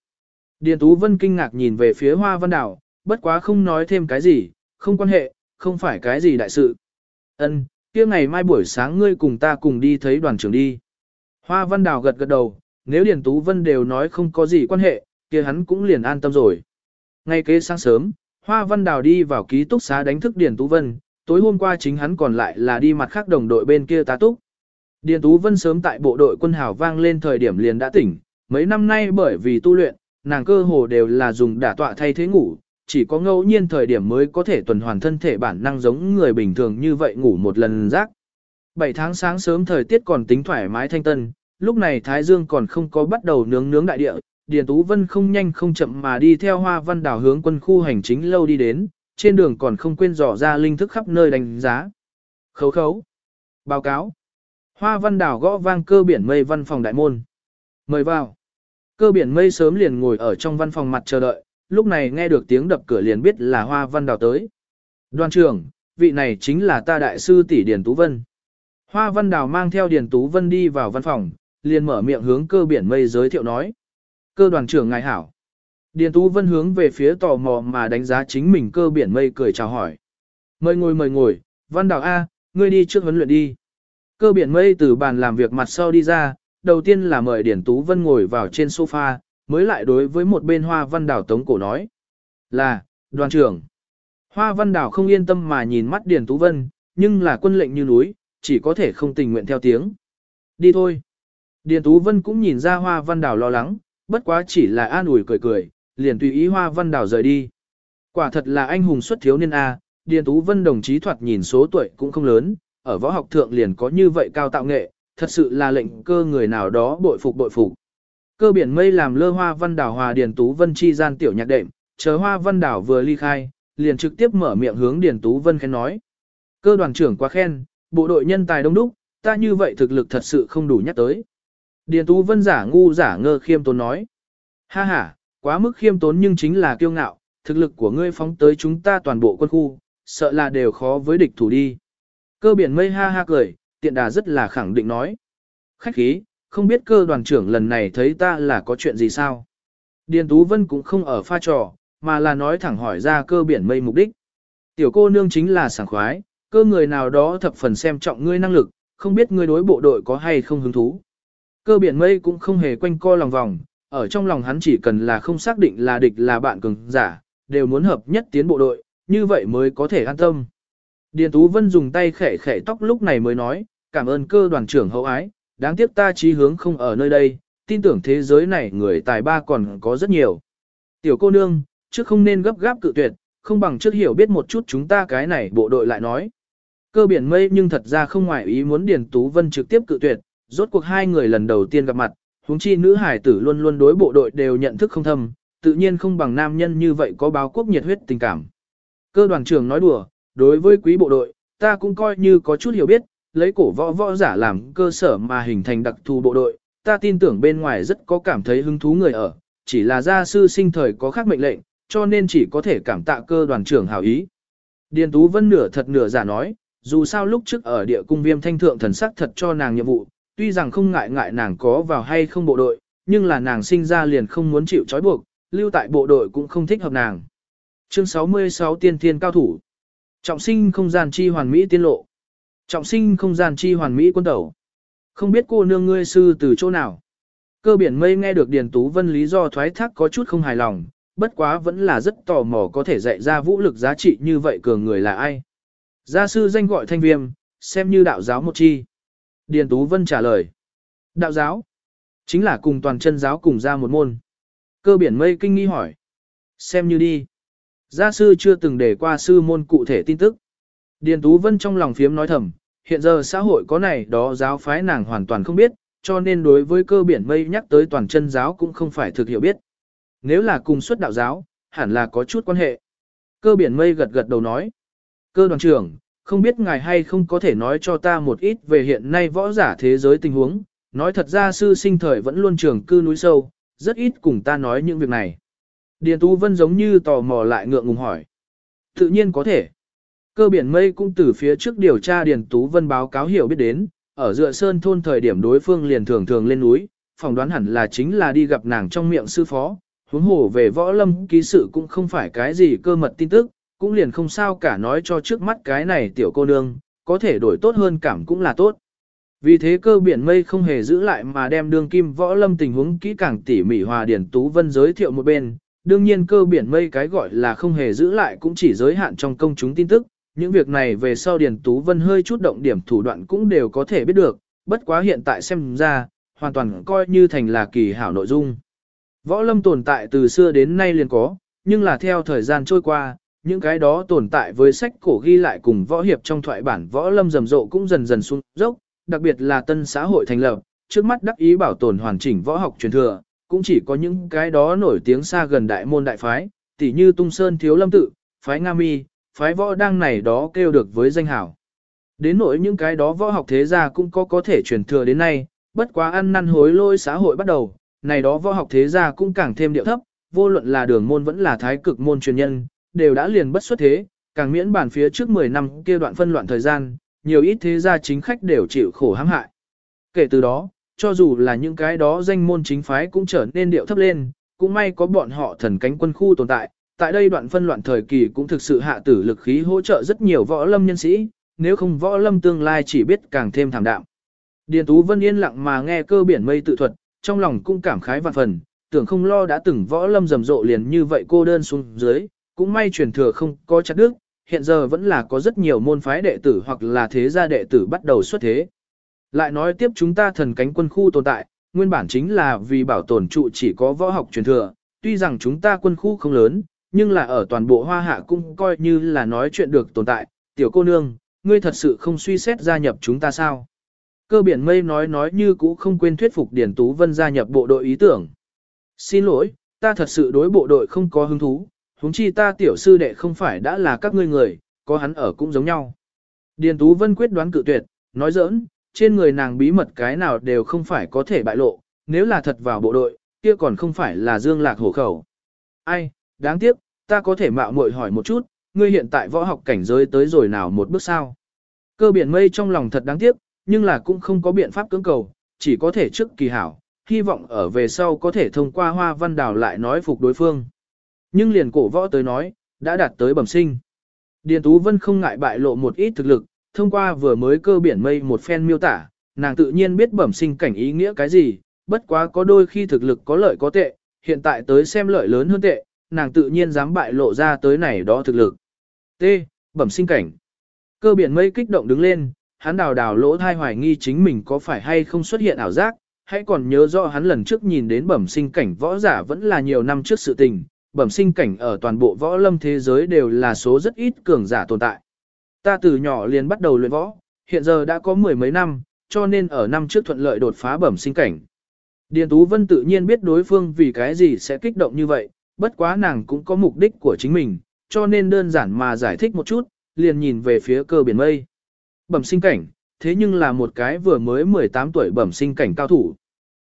S1: Điền Tú Vân kinh ngạc nhìn về phía Hoa Văn Đảo, bất quá không nói thêm cái gì, không quan hệ, không phải cái gì đại sự. Ân, kia ngày mai buổi sáng ngươi cùng ta cùng đi thấy đoàn trưởng đi. Hoa Văn Đào gật gật đầu, nếu Điền Tú Vân đều nói không có gì quan hệ, kia hắn cũng liền an tâm rồi. Ngay kế sáng sớm, Hoa Văn Đào đi vào ký túc xá đánh thức Điền Tú Vân, tối hôm qua chính hắn còn lại là đi mặt khác đồng đội bên kia tá túc. Điền Tú Vân sớm tại bộ đội quân hào vang lên thời điểm liền đã tỉnh, mấy năm nay bởi vì tu luyện, nàng cơ hồ đều là dùng đả tọa thay thế ngủ, chỉ có ngẫu nhiên thời điểm mới có thể tuần hoàn thân thể bản năng giống người bình thường như vậy ngủ một lần rác. 7 tháng sáng sớm thời tiết còn tính thoải mái thanh tân, lúc này Thái Dương còn không có bắt đầu nướng nướng đại địa, Điền Tú Vân không nhanh không chậm mà đi theo hoa văn đảo hướng quân khu hành chính lâu đi đến, trên đường còn không quên dò ra linh thức khắp nơi đánh giá. Khấu khấu. Báo cáo. Hoa văn đảo gõ vang cơ biển mây văn phòng đại môn. Mời vào. Cơ biển mây sớm liền ngồi ở trong văn phòng mặt chờ đợi, lúc này nghe được tiếng đập cửa liền biết là hoa văn Đào tới. Đoàn trưởng, vị này chính là ta đại sư tỷ Điền Tú Vân. Hoa văn Đào mang theo Điền Tú Vân đi vào văn phòng, liền mở miệng hướng cơ biển mây giới thiệu nói. Cơ đoàn trưởng ngài hảo. Điền Tú Vân hướng về phía tò mò mà đánh giá chính mình cơ biển mây cười chào hỏi. Mời ngồi mời ngồi, văn Đào A, ngươi đi trước huấn luyện đi. Cơ biển mây từ bàn làm việc mặt sau đi ra, đầu tiên là mời Điển Tú Vân ngồi vào trên sofa, mới lại đối với một bên Hoa Văn Đảo tống cổ nói. Là, đoàn trưởng. Hoa Văn Đảo không yên tâm mà nhìn mắt Điền Tú Vân, nhưng là quân lệnh như núi, chỉ có thể không tình nguyện theo tiếng. Đi thôi. Điền Tú Vân cũng nhìn ra Hoa Văn Đảo lo lắng, bất quá chỉ là an ủi cười cười, liền tùy ý Hoa Văn Đảo rời đi. Quả thật là anh hùng xuất thiếu niên A, Điền Tú Vân đồng chí thoạt nhìn số tuổi cũng không lớn, ở võ học thượng liền có như vậy cao tạo nghệ, thật sự là lệnh cơ người nào đó bội phục bội phục. Cơ biển mây làm lơ hoa văn đảo hòa Điền Tú Vân chi gian tiểu nhạc đệm, chờ hoa văn đảo vừa ly khai, liền trực tiếp mở miệng hướng Điền Tú Vân khen nói. Cơ đoàn trưởng quá khen, bộ đội nhân tài đông đúc, ta như vậy thực lực thật sự không đủ nhắc tới. Điền Tú Vân giả ngu giả ngơ khiêm tốn nói. Ha ha, quá mức khiêm tốn nhưng chính là kiêu ngạo, thực lực của ngươi phóng tới chúng ta toàn bộ quân khu, sợ là đều khó với địch thủ đi. Cơ biển mây ha ha cười, tiện đà rất là khẳng định nói. Khách khí, không biết cơ đoàn trưởng lần này thấy ta là có chuyện gì sao? Điền Tú Vân cũng không ở pha trò, mà là nói thẳng hỏi ra cơ biển mây mục đích. Tiểu cô nương chính là sảng khoái, cơ người nào đó thập phần xem trọng ngươi năng lực, không biết ngươi đối bộ đội có hay không hứng thú. Cơ biển mây cũng không hề quanh co lòng vòng, ở trong lòng hắn chỉ cần là không xác định là địch là bạn cường giả, đều muốn hợp nhất tiến bộ đội, như vậy mới có thể an tâm. Điền Tú Vân dùng tay khẽ khẽ tóc lúc này mới nói, cảm ơn cơ đoàn trưởng hậu ái, đáng tiếc ta chí hướng không ở nơi đây, tin tưởng thế giới này người tài ba còn có rất nhiều. Tiểu cô nương, trước không nên gấp gáp cự tuyệt, không bằng trước hiểu biết một chút chúng ta cái này bộ đội lại nói. Cơ biển mây nhưng thật ra không ngoại ý muốn Điền Tú Vân trực tiếp cự tuyệt, rốt cuộc hai người lần đầu tiên gặp mặt, huống chi nữ hải tử luôn luôn đối bộ đội đều nhận thức không thâm, tự nhiên không bằng nam nhân như vậy có báo quốc nhiệt huyết tình cảm. Cơ đoàn trưởng nói đùa, đối với quý bộ đội, ta cũng coi như có chút hiểu biết, lấy cổ võ võ giả làm cơ sở mà hình thành đặc thù bộ đội, ta tin tưởng bên ngoài rất có cảm thấy hứng thú người ở, chỉ là gia sư sinh thời có khác mệnh lệnh, cho nên chỉ có thể cảm tạ cơ đoàn trưởng hảo ý. Điền Tú Vân nửa thật nửa giả nói, dù sao lúc trước ở địa cung viêm thanh thượng thần sắc thật cho nàng nhiệm vụ, tuy rằng không ngại ngại nàng có vào hay không bộ đội, nhưng là nàng sinh ra liền không muốn chịu trói buộc, lưu tại bộ đội cũng không thích hợp nàng. Chương 66 Tiên Thiên Cao Thủ Trọng sinh không gian chi hoàn mỹ tiên lộ. Trọng sinh không gian chi hoàn mỹ quân tẩu. Không biết cô nương ngươi sư từ chỗ nào. Cơ biển mây nghe được Điền Tú Vân lý do thoái thác có chút không hài lòng, bất quá vẫn là rất tò mò có thể dạy ra vũ lực giá trị như vậy cường người là ai. Gia sư danh gọi thanh viêm, xem như đạo giáo một chi. Điền Tú Vân trả lời. Đạo giáo? Chính là cùng toàn chân giáo cùng ra một môn. Cơ biển mây kinh nghi hỏi. Xem như đi. Gia sư chưa từng để qua sư môn cụ thể tin tức. Điền Tú Vân trong lòng phiếm nói thầm, hiện giờ xã hội có này đó giáo phái nàng hoàn toàn không biết, cho nên đối với cơ biển mây nhắc tới toàn chân giáo cũng không phải thực hiểu biết. Nếu là cùng xuất đạo giáo, hẳn là có chút quan hệ. Cơ biển mây gật gật đầu nói. Cơ đoàn trưởng, không biết ngài hay không có thể nói cho ta một ít về hiện nay võ giả thế giới tình huống, nói thật ra sư sinh thời vẫn luôn trường cư núi sâu, rất ít cùng ta nói những việc này. Điền Tú Vân giống như tò mò lại ngượng ngùng hỏi. Tự nhiên có thể. Cơ biển mây cũng từ phía trước điều tra Điền Tú Vân báo cáo hiểu biết đến, ở dựa sơn thôn thời điểm đối phương liền thường thường lên núi, phỏng đoán hẳn là chính là đi gặp nàng trong miệng sư phó, huống hồ về võ lâm ký sự cũng không phải cái gì cơ mật tin tức, cũng liền không sao cả nói cho trước mắt cái này tiểu cô nương, có thể đổi tốt hơn cảm cũng là tốt. Vì thế cơ biển mây không hề giữ lại mà đem đương kim võ lâm tình huống kỹ càng tỉ mỉ hòa điển tú vân giới thiệu một bên, đương nhiên cơ biển mây cái gọi là không hề giữ lại cũng chỉ giới hạn trong công chúng tin tức, những việc này về sau Điền Tú Vân hơi chút động điểm thủ đoạn cũng đều có thể biết được, bất quá hiện tại xem ra, hoàn toàn coi như thành là kỳ hảo nội dung. Võ lâm tồn tại từ xưa đến nay liền có, nhưng là theo thời gian trôi qua, những cái đó tồn tại với sách cổ ghi lại cùng võ hiệp trong thoại bản võ lâm rầm rộ cũng dần dần xuống dốc, đặc biệt là tân xã hội thành lập, trước mắt đắc ý bảo tồn hoàn chỉnh võ học truyền thừa, cũng chỉ có những cái đó nổi tiếng xa gần đại môn đại phái, tỉ như Tung Sơn Thiếu Lâm Tự, phái Nga Mi, phái võ đang này đó kêu được với danh hảo. Đến nỗi những cái đó võ học thế gia cũng có có thể truyền thừa đến nay, bất quá ăn năn hối lôi xã hội bắt đầu, này đó võ học thế gia cũng càng thêm điệu thấp, vô luận là đường môn vẫn là thái cực môn truyền nhân, đều đã liền bất xuất thế, càng miễn bản phía trước 10 năm kia đoạn phân loạn thời gian, nhiều ít thế gia chính khách đều chịu khổ hãm hại. Kể từ đó, cho dù là những cái đó danh môn chính phái cũng trở nên điệu thấp lên, cũng may có bọn họ thần cánh quân khu tồn tại, tại đây đoạn phân loạn thời kỳ cũng thực sự hạ tử lực khí hỗ trợ rất nhiều võ lâm nhân sĩ, nếu không võ lâm tương lai chỉ biết càng thêm thảm đạm. Điền Tú Vân yên lặng mà nghe cơ biển mây tự thuật, trong lòng cũng cảm khái vạn phần, tưởng không lo đã từng võ lâm rầm rộ liền như vậy cô đơn xuống dưới, cũng may truyền thừa không có chặt đức, hiện giờ vẫn là có rất nhiều môn phái đệ tử hoặc là thế gia đệ tử bắt đầu xuất thế. Lại nói tiếp chúng ta thần cánh quân khu tồn tại, nguyên bản chính là vì bảo tồn trụ chỉ có võ học truyền thừa, tuy rằng chúng ta quân khu không lớn, nhưng là ở toàn bộ hoa hạ cũng coi như là nói chuyện được tồn tại, tiểu cô nương, ngươi thật sự không suy xét gia nhập chúng ta sao? Cơ biển mây nói nói như cũ không quên thuyết phục Điển Tú Vân gia nhập bộ đội ý tưởng. Xin lỗi, ta thật sự đối bộ đội không có hứng thú, huống chi ta tiểu sư đệ không phải đã là các ngươi người, có hắn ở cũng giống nhau. Điền Tú Vân quyết đoán cự tuyệt, nói giỡn, trên người nàng bí mật cái nào đều không phải có thể bại lộ, nếu là thật vào bộ đội, kia còn không phải là dương lạc hổ khẩu. Ai, đáng tiếc, ta có thể mạo muội hỏi một chút, ngươi hiện tại võ học cảnh giới tới rồi nào một bước sao? Cơ biển mây trong lòng thật đáng tiếc, nhưng là cũng không có biện pháp cưỡng cầu, chỉ có thể trước kỳ hảo, hy vọng ở về sau có thể thông qua hoa văn đào lại nói phục đối phương. Nhưng liền cổ võ tới nói, đã đạt tới bẩm sinh. Điền Tú Vân không ngại bại lộ một ít thực lực, thông qua vừa mới cơ biển mây một phen miêu tả, nàng tự nhiên biết bẩm sinh cảnh ý nghĩa cái gì, bất quá có đôi khi thực lực có lợi có tệ, hiện tại tới xem lợi lớn hơn tệ, nàng tự nhiên dám bại lộ ra tới này đó thực lực. T. Bẩm sinh cảnh. Cơ biển mây kích động đứng lên, hắn đào đào lỗ thai hoài nghi chính mình có phải hay không xuất hiện ảo giác, hãy còn nhớ rõ hắn lần trước nhìn đến bẩm sinh cảnh võ giả vẫn là nhiều năm trước sự tình, bẩm sinh cảnh ở toàn bộ võ lâm thế giới đều là số rất ít cường giả tồn tại. Ta từ nhỏ liền bắt đầu luyện võ, hiện giờ đã có mười mấy năm, cho nên ở năm trước thuận lợi đột phá bẩm sinh cảnh. Điền Tú Vân tự nhiên biết đối phương vì cái gì sẽ kích động như vậy, bất quá nàng cũng có mục đích của chính mình, cho nên đơn giản mà giải thích một chút, liền nhìn về phía cơ biển mây. Bẩm sinh cảnh, thế nhưng là một cái vừa mới 18 tuổi bẩm sinh cảnh cao thủ.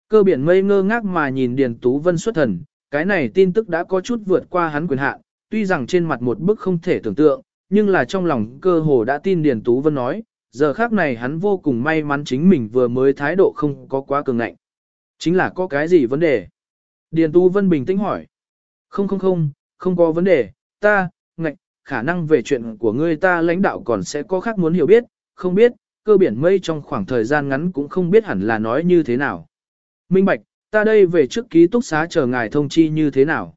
S1: Cơ biển mây ngơ ngác mà nhìn Điền Tú Vân xuất thần, cái này tin tức đã có chút vượt qua hắn quyền hạn, tuy rằng trên mặt một bức không thể tưởng tượng, nhưng là trong lòng cơ hồ đã tin Điền Tú Vân nói, giờ khác này hắn vô cùng may mắn chính mình vừa mới thái độ không có quá cường ngạnh. Chính là có cái gì vấn đề? Điền Tú Vân bình tĩnh hỏi. Không không không, không có vấn đề, ta, ngạch, khả năng về chuyện của ngươi ta lãnh đạo còn sẽ có khác muốn hiểu biết, không biết, cơ biển mây trong khoảng thời gian ngắn cũng không biết hẳn là nói như thế nào. Minh Bạch, ta đây về trước ký túc xá chờ ngài thông chi như thế nào.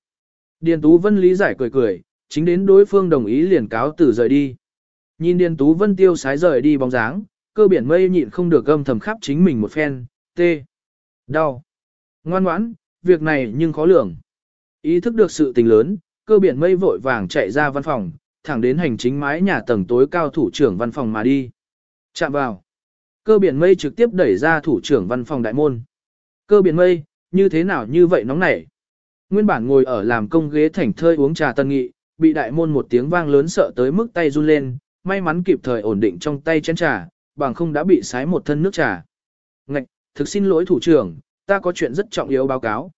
S1: Điền Tú Vân lý giải cười cười, chính đến đối phương đồng ý liền cáo từ rời đi. Nhìn Điền Tú Vân tiêu sái rời đi bóng dáng, cơ biển mây nhịn không được gâm thầm khắp chính mình một phen, tê, đau, ngoan ngoãn, việc này nhưng khó lường. Ý thức được sự tình lớn, cơ biển mây vội vàng chạy ra văn phòng, thẳng đến hành chính mái nhà tầng tối cao thủ trưởng văn phòng mà đi. Chạm vào. Cơ biển mây trực tiếp đẩy ra thủ trưởng văn phòng đại môn. Cơ biển mây, như thế nào như vậy nóng nảy. Nguyên bản ngồi ở làm công ghế thảnh thơi uống trà tân nghị, bị đại môn một tiếng vang lớn sợ tới mức tay run lên, may mắn kịp thời ổn định trong tay chén trà, bằng không đã bị sái một thân nước trà. Ngạch, thực xin lỗi thủ trưởng, ta có chuyện rất trọng yếu báo cáo.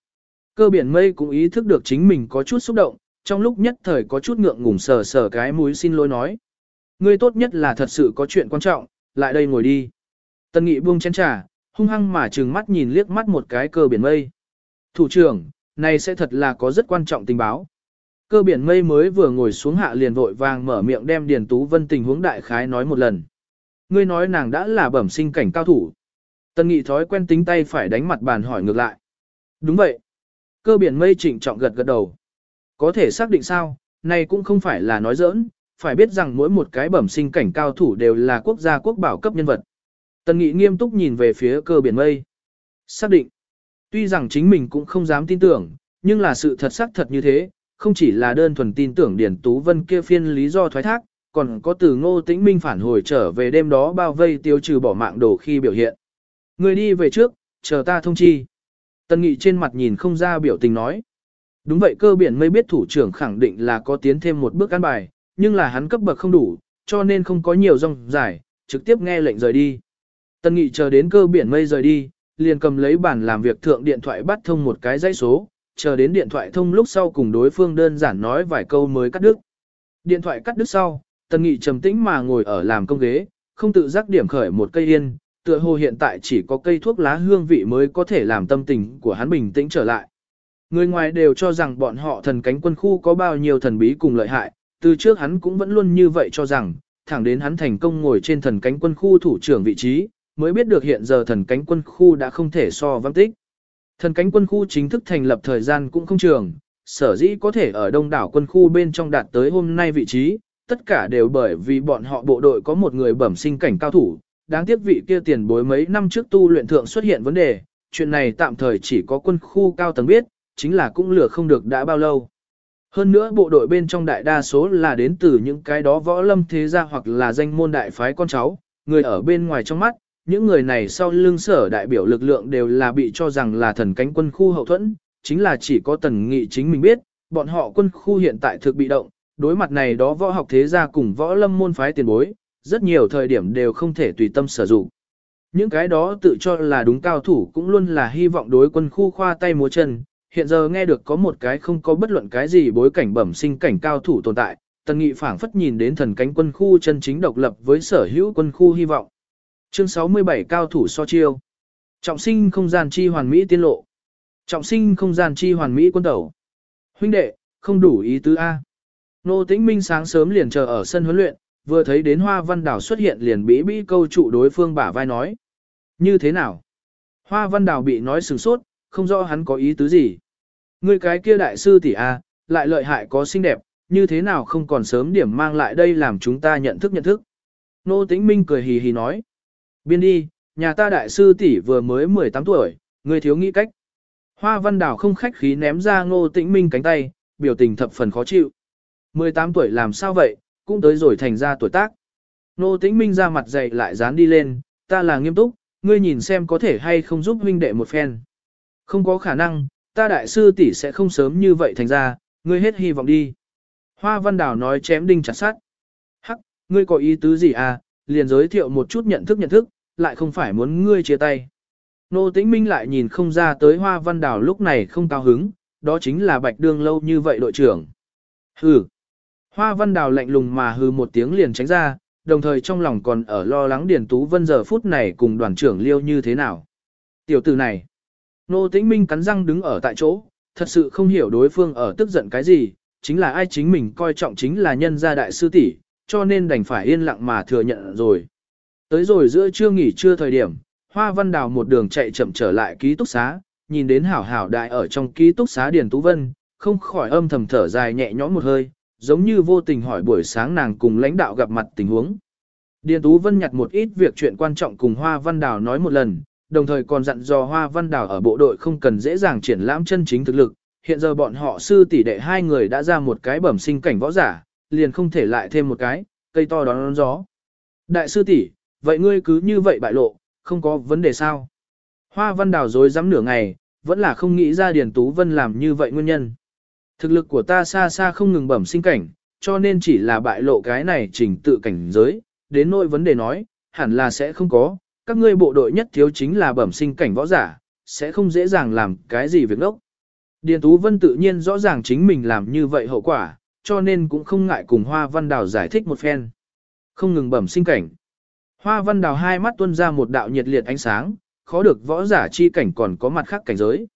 S1: Cơ biển mây cũng ý thức được chính mình có chút xúc động, trong lúc nhất thời có chút ngượng ngùng sờ sờ cái mũi xin lỗi nói. Ngươi tốt nhất là thật sự có chuyện quan trọng, lại đây ngồi đi. Tân nghị buông chén trà, hung hăng mà trừng mắt nhìn liếc mắt một cái cơ biển mây. Thủ trưởng, này sẽ thật là có rất quan trọng tình báo. Cơ biển mây mới vừa ngồi xuống hạ liền vội vàng mở miệng đem Điền Tú Vân tình huống đại khái nói một lần. Ngươi nói nàng đã là bẩm sinh cảnh cao thủ. Tân nghị thói quen tính tay phải đánh mặt bàn hỏi ngược lại. Đúng vậy. Cơ biển mây trịnh trọng gật gật đầu. Có thể xác định sao, này cũng không phải là nói giỡn, phải biết rằng mỗi một cái bẩm sinh cảnh cao thủ đều là quốc gia quốc bảo cấp nhân vật. Tần Nghị nghiêm túc nhìn về phía cơ biển mây. Xác định. Tuy rằng chính mình cũng không dám tin tưởng, nhưng là sự thật xác thật như thế, không chỉ là đơn thuần tin tưởng Điển Tú Vân kia phiên lý do thoái thác, còn có từ ngô tĩnh minh phản hồi trở về đêm đó bao vây tiêu trừ bỏ mạng đồ khi biểu hiện. Người đi về trước, chờ ta thông chi. Tần Nghị trên mặt nhìn không ra biểu tình nói. Đúng vậy cơ biển mây biết thủ trưởng khẳng định là có tiến thêm một bước căn bài, nhưng là hắn cấp bậc không đủ, cho nên không có nhiều rong giải, trực tiếp nghe lệnh rời đi. Tần Nghị chờ đến cơ biển mây rời đi, liền cầm lấy bản làm việc thượng điện thoại bắt thông một cái dãy số, chờ đến điện thoại thông lúc sau cùng đối phương đơn giản nói vài câu mới cắt đứt. Điện thoại cắt đứt sau, Tần Nghị trầm tĩnh mà ngồi ở làm công ghế, không tự giác điểm khởi một cây yên, tựa hồ hiện tại chỉ có cây thuốc lá hương vị mới có thể làm tâm tình của hắn bình tĩnh trở lại. Người ngoài đều cho rằng bọn họ thần cánh quân khu có bao nhiêu thần bí cùng lợi hại, từ trước hắn cũng vẫn luôn như vậy cho rằng, thẳng đến hắn thành công ngồi trên thần cánh quân khu thủ trưởng vị trí, mới biết được hiện giờ thần cánh quân khu đã không thể so vắng tích. Thần cánh quân khu chính thức thành lập thời gian cũng không trường, sở dĩ có thể ở đông đảo quân khu bên trong đạt tới hôm nay vị trí, tất cả đều bởi vì bọn họ bộ đội có một người bẩm sinh cảnh cao thủ, đáng tiếc vị kia tiền bối mấy năm trước tu luyện thượng xuất hiện vấn đề, chuyện này tạm thời chỉ có quân khu cao tầng biết, chính là cũng lừa không được đã bao lâu. Hơn nữa bộ đội bên trong đại đa số là đến từ những cái đó võ lâm thế gia hoặc là danh môn đại phái con cháu, người ở bên ngoài trong mắt, những người này sau lưng sở đại biểu lực lượng đều là bị cho rằng là thần cánh quân khu hậu thuẫn, chính là chỉ có tần nghị chính mình biết, bọn họ quân khu hiện tại thực bị động, đối mặt này đó võ học thế gia cùng võ lâm môn phái tiền bối, rất nhiều thời điểm đều không thể tùy tâm sử dụng. Những cái đó tự cho là đúng cao thủ cũng luôn là hy vọng đối quân khu khoa tay múa chân, hiện giờ nghe được có một cái không có bất luận cái gì bối cảnh bẩm sinh cảnh cao thủ tồn tại, tần nghị phảng phất nhìn đến thần cánh quân khu chân chính độc lập với sở hữu quân khu hy vọng. Chương 67 cao thủ so chiêu. Trọng sinh không gian chi hoàn mỹ tiên lộ. Trọng sinh không gian chi hoàn mỹ quân tẩu. Huynh đệ, không đủ ý tứ A. Nô tĩnh minh sáng sớm liền chờ ở sân huấn luyện, vừa thấy đến hoa văn đảo xuất hiện liền bĩ bĩ câu trụ đối phương bả vai nói. Như thế nào? Hoa văn đảo bị nói sừng sốt, không rõ hắn có ý tứ gì. Người cái kia đại sư tỷ A, lại lợi hại có xinh đẹp, như thế nào không còn sớm điểm mang lại đây làm chúng ta nhận thức nhận thức. Nô tĩnh minh cười hì hì nói. Biên đi, nhà ta đại sư tỷ vừa mới 18 tuổi, người thiếu nghĩ cách. Hoa văn đảo không khách khí ném ra ngô tĩnh minh cánh tay, biểu tình thập phần khó chịu. 18 tuổi làm sao vậy, cũng tới rồi thành ra tuổi tác. nô tĩnh minh ra mặt dày lại dán đi lên, ta là nghiêm túc, ngươi nhìn xem có thể hay không giúp huynh đệ một phen. Không có khả năng, ta đại sư tỷ sẽ không sớm như vậy thành ra, ngươi hết hy vọng đi. Hoa văn đảo nói chém đinh chặt sắt, Hắc, ngươi có ý tứ gì à, liền giới thiệu một chút nhận thức nhận thức, lại không phải muốn ngươi chia tay. Nô tĩnh minh lại nhìn không ra tới hoa văn đảo lúc này không cao hứng, đó chính là bạch đương lâu như vậy đội trưởng. Hừ. Hoa văn đào lạnh lùng mà hừ một tiếng liền tránh ra, đồng thời trong lòng còn ở lo lắng Điền Tú Vân giờ phút này cùng đoàn trưởng liêu như thế nào. Tiểu tử này. Nô tĩnh minh cắn răng đứng ở tại chỗ, thật sự không hiểu đối phương ở tức giận cái gì, chính là ai chính mình coi trọng chính là nhân gia đại sư tỷ, cho nên đành phải yên lặng mà thừa nhận rồi. Tới rồi giữa trưa nghỉ trưa thời điểm, Hoa Văn Đào một đường chạy chậm trở lại ký túc xá, nhìn đến hảo hảo đại ở trong ký túc xá Điền Tú Vân, không khỏi âm thầm thở dài nhẹ nhõm một hơi, giống như vô tình hỏi buổi sáng nàng cùng lãnh đạo gặp mặt tình huống. Điền Tú Vân nhặt một ít việc chuyện quan trọng cùng Hoa Văn Đào nói một lần, đồng thời còn dặn dò Hoa Văn Đào ở bộ đội không cần dễ dàng triển lãm chân chính thực lực, hiện giờ bọn họ sư tỷ đệ hai người đã ra một cái bẩm sinh cảnh võ giả, liền không thể lại thêm một cái, cây to đón gió. Đại sư tỷ, vậy ngươi cứ như vậy bại lộ, không có vấn đề sao? Hoa văn đào dối rắm nửa ngày, vẫn là không nghĩ ra Điền Tú Vân làm như vậy nguyên nhân. Thực lực của ta xa xa không ngừng bẩm sinh cảnh, cho nên chỉ là bại lộ cái này trình tự cảnh giới, đến nỗi vấn đề nói, hẳn là sẽ không có, các ngươi bộ đội nhất thiếu chính là bẩm sinh cảnh võ giả, sẽ không dễ dàng làm cái gì việc đốc. Điền Tú Vân tự nhiên rõ ràng chính mình làm như vậy hậu quả, cho nên cũng không ngại cùng Hoa Văn Đào giải thích một phen. Không ngừng bẩm sinh cảnh. Hoa Văn Đào hai mắt tuôn ra một đạo nhiệt liệt ánh sáng, khó được võ giả chi cảnh còn có mặt khác cảnh giới.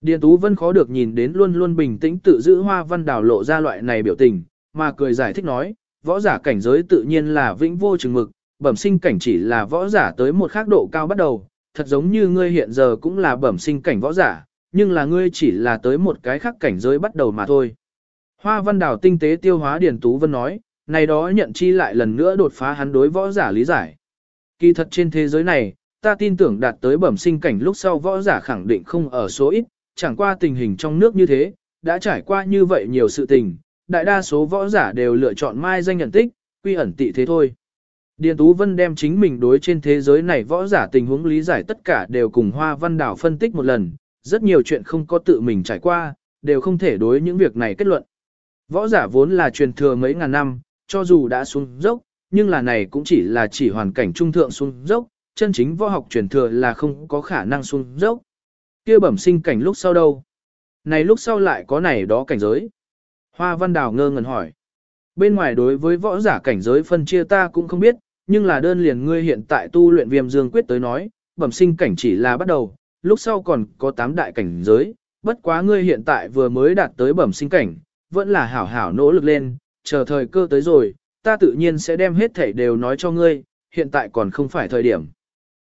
S1: Điền Tú Vân khó được nhìn đến luôn luôn bình tĩnh tự giữ Hoa Văn Đào lộ ra loại này biểu tình, mà cười giải thích nói, võ giả cảnh giới tự nhiên là vĩnh vô chừng mực, bẩm sinh cảnh chỉ là võ giả tới một khác độ cao bắt đầu, thật giống như ngươi hiện giờ cũng là bẩm sinh cảnh võ giả, nhưng là ngươi chỉ là tới một cái khác cảnh giới bắt đầu mà thôi. Hoa văn đảo tinh tế tiêu hóa Điền Tú Vân nói, này đó nhận chi lại lần nữa đột phá hắn đối võ giả lý giải. Kỳ thật trên thế giới này, ta tin tưởng đạt tới bẩm sinh cảnh lúc sau võ giả khẳng định không ở số ít, chẳng qua tình hình trong nước như thế, đã trải qua như vậy nhiều sự tình, đại đa số võ giả đều lựa chọn mai danh nhận tích, quy ẩn tị thế thôi. Điền Tú Vân đem chính mình đối trên thế giới này võ giả tình huống lý giải tất cả đều cùng Hoa Văn Đảo phân tích một lần, rất nhiều chuyện không có tự mình trải qua, đều không thể đối những việc này kết luận. Võ giả vốn là truyền thừa mấy ngàn năm, cho dù đã xuống dốc, nhưng là này cũng chỉ là chỉ hoàn cảnh trung thượng xuống dốc, chân chính võ học truyền thừa là không có khả năng xuống dốc. Kia bẩm sinh cảnh lúc sau đâu? Này lúc sau lại có này đó cảnh giới. Hoa Văn Đào ngơ ngẩn hỏi. Bên ngoài đối với võ giả cảnh giới phân chia ta cũng không biết, nhưng là đơn liền ngươi hiện tại tu luyện viêm dương quyết tới nói, bẩm sinh cảnh chỉ là bắt đầu, lúc sau còn có tám đại cảnh giới, bất quá ngươi hiện tại vừa mới đạt tới bẩm sinh cảnh, vẫn là hảo hảo nỗ lực lên, chờ thời cơ tới rồi, ta tự nhiên sẽ đem hết thảy đều nói cho ngươi, hiện tại còn không phải thời điểm.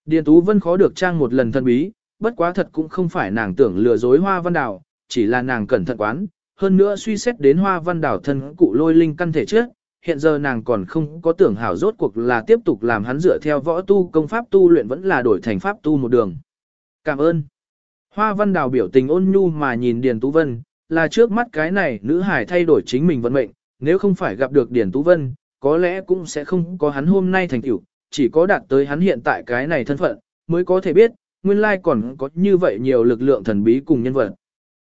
S1: Điền Tú Vân khó được trang một lần thân bí, bất quá thật cũng không phải nàng tưởng lừa dối hoa văn đảo, chỉ là nàng cẩn thận quán, hơn nữa suy xét đến hoa văn đảo thân cụ lôi linh căn thể trước, hiện giờ nàng còn không có tưởng hảo rốt cuộc là tiếp tục làm hắn dựa theo võ tu công pháp tu luyện vẫn là đổi thành pháp tu một đường. Cảm ơn. Hoa văn đào biểu tình ôn nhu mà nhìn Điền Tú Vân, là trước mắt cái này nữ hải thay đổi chính mình vận mệnh, nếu không phải gặp được Điền Tú Vân, có lẽ cũng sẽ không có hắn hôm nay thành tựu, chỉ có đạt tới hắn hiện tại cái này thân phận, mới có thể biết, nguyên lai còn có như vậy nhiều lực lượng thần bí cùng nhân vật.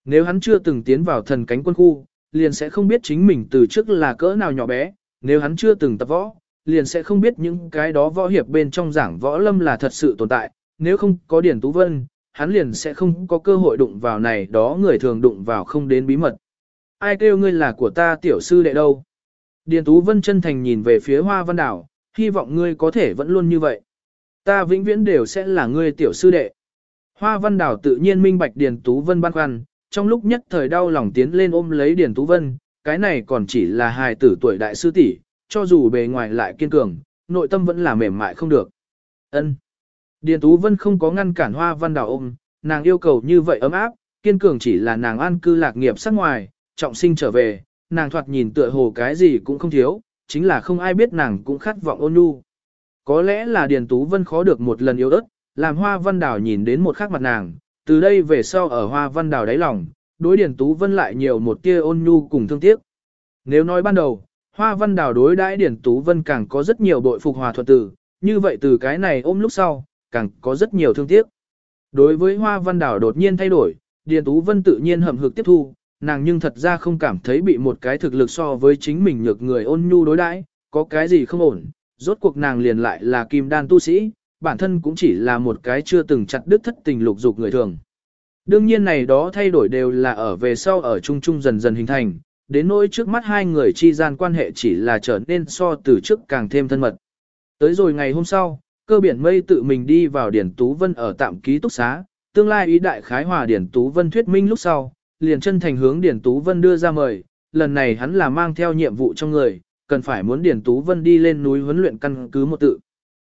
S1: Nếu hắn chưa từng tiến vào thần cánh quân khu, liền sẽ không biết chính mình từ trước là cỡ nào nhỏ bé, nếu hắn chưa từng tập võ, liền sẽ không biết những cái đó võ hiệp bên trong giảng võ lâm là thật sự tồn tại, nếu không có Điển Tú Vân, hắn liền sẽ không có cơ hội đụng vào này đó người thường đụng vào không đến bí mật. Ai kêu ngươi là của ta tiểu sư đệ đâu? Điền Tú Vân chân thành nhìn về phía Hoa Văn Đảo, hy vọng ngươi có thể vẫn luôn như vậy. Ta vĩnh viễn đều sẽ là ngươi tiểu sư đệ. Hoa Văn Đảo tự nhiên minh bạch Điền Tú Vân băn khoăn, trong lúc nhất thời đau lòng tiến lên ôm lấy Điền Tú Vân, cái này còn chỉ là hài tử tuổi đại sư tỷ, cho dù bề ngoài lại kiên cường, nội tâm vẫn là mềm mại không được. Ân. Điền Tú Vân không có ngăn cản Hoa Văn Đào ôm, nàng yêu cầu như vậy ấm áp, kiên cường chỉ là nàng an cư lạc nghiệp sắc ngoài, trọng sinh trở về, nàng thoạt nhìn tựa hồ cái gì cũng không thiếu, chính là không ai biết nàng cũng khát vọng ôn nhu. Có lẽ là Điền Tú Vân khó được một lần yêu ớt, làm Hoa Văn Đào nhìn đến một khắc mặt nàng, từ đây về sau ở Hoa Văn Đào đáy lòng, đối Điền Tú Vân lại nhiều một tia ôn nhu cùng thương tiếc. Nếu nói ban đầu, Hoa Văn Đào đối đãi Điền Tú Vân càng có rất nhiều bội phục hòa thuận tử, như vậy từ cái này ôm lúc sau, càng có rất nhiều thương tiếc. Đối với Hoa Văn Đào đột nhiên thay đổi, Điền Tú Vân tự nhiên hậm hực tiếp thu, nàng nhưng thật ra không cảm thấy bị một cái thực lực so với chính mình nhược người ôn nhu đối đãi, có cái gì không ổn, rốt cuộc nàng liền lại là kim đan tu sĩ, bản thân cũng chỉ là một cái chưa từng chặt đứt thất tình lục dục người thường. Đương nhiên này đó thay đổi đều là ở về sau ở chung chung dần dần hình thành, đến nỗi trước mắt hai người chi gian quan hệ chỉ là trở nên so từ trước càng thêm thân mật. Tới rồi ngày hôm sau, cơ biển mây tự mình đi vào Điển Tú Vân ở tạm ký túc xá, tương lai ý đại khái hòa Điển Tú Vân thuyết minh lúc sau, liền chân thành hướng Điển Tú Vân đưa ra mời, lần này hắn là mang theo nhiệm vụ trong người, cần phải muốn Điền Tú Vân đi lên núi huấn luyện căn cứ một tự.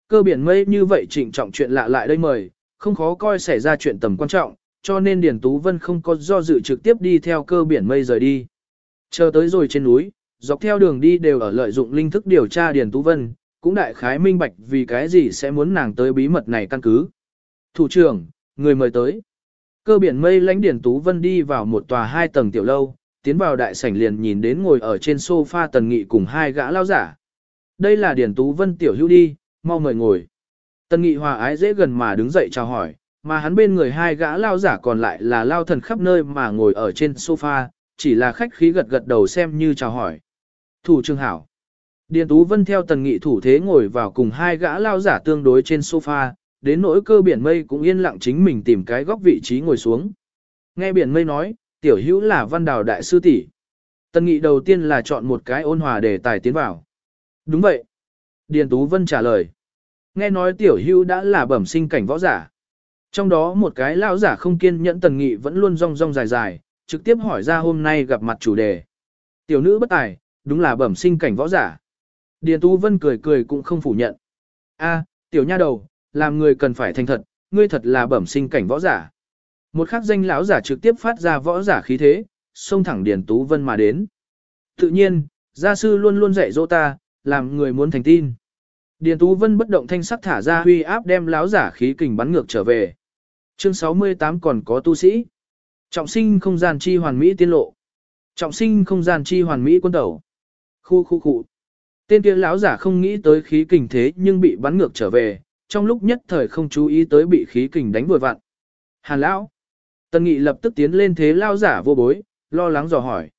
S1: Cơ biển mây như vậy trịnh trọng chuyện lạ lại đây mời, không khó coi xảy ra chuyện tầm quan trọng, cho nên Điền Tú Vân không có do dự trực tiếp đi theo cơ biển mây rời đi. Chờ tới rồi trên núi, dọc theo đường đi đều ở lợi dụng linh thức điều tra Điền Tú Vân, cũng đại khái minh bạch vì cái gì sẽ muốn nàng tới bí mật này căn cứ. Thủ trưởng, người mời tới. Cơ biển mây lãnh Điền Tú Vân đi vào một tòa hai tầng tiểu lâu, tiến vào đại sảnh liền nhìn đến ngồi ở trên sofa tần nghị cùng hai gã lao giả. Đây là Điển Tú Vân tiểu hữu đi, mau mời ngồi. Tần nghị hòa ái dễ gần mà đứng dậy chào hỏi, mà hắn bên người hai gã lao giả còn lại là lao thần khắp nơi mà ngồi ở trên sofa, chỉ là khách khí gật gật đầu xem như chào hỏi. Thủ trương hảo. Điền Tú Vân theo tần nghị thủ thế ngồi vào cùng hai gã lao giả tương đối trên sofa, đến nỗi cơ biển mây cũng yên lặng chính mình tìm cái góc vị trí ngồi xuống. Nghe biển mây nói, tiểu hữu là văn đào đại sư tỷ. Tần nghị đầu tiên là chọn một cái ôn hòa để tài tiến vào. Đúng vậy. Điền Tú Vân trả lời. Nghe nói tiểu hữu đã là bẩm sinh cảnh võ giả. Trong đó một cái lão giả không kiên nhẫn tần nghị vẫn luôn rong rong dài dài, trực tiếp hỏi ra hôm nay gặp mặt chủ đề. Tiểu nữ bất tài, đúng là bẩm sinh cảnh võ giả. Điền Tú Vân cười cười cũng không phủ nhận. A, tiểu nha đầu, làm người cần phải thành thật, ngươi thật là bẩm sinh cảnh võ giả. Một khắc danh lão giả trực tiếp phát ra võ giả khí thế, xông thẳng Điền Tú Vân mà đến. Tự nhiên, gia sư luôn luôn dạy dỗ ta, làm người muốn thành tin. Điền Tú Vân bất động thanh sắc thả ra huy áp đem lão giả khí kình bắn ngược trở về. Chương 68 còn có tu sĩ. Trọng sinh không gian chi hoàn mỹ tiên lộ. Trọng sinh không gian chi hoàn mỹ quân tẩu. Khu khu khu. Tên kia lão giả không nghĩ tới khí kình thế nhưng bị bắn ngược trở về, trong lúc nhất thời không chú ý tới bị khí kình đánh vội vặn. Hàn lão. Tần Nghị lập tức tiến lên thế lao giả vô bối, lo lắng dò hỏi.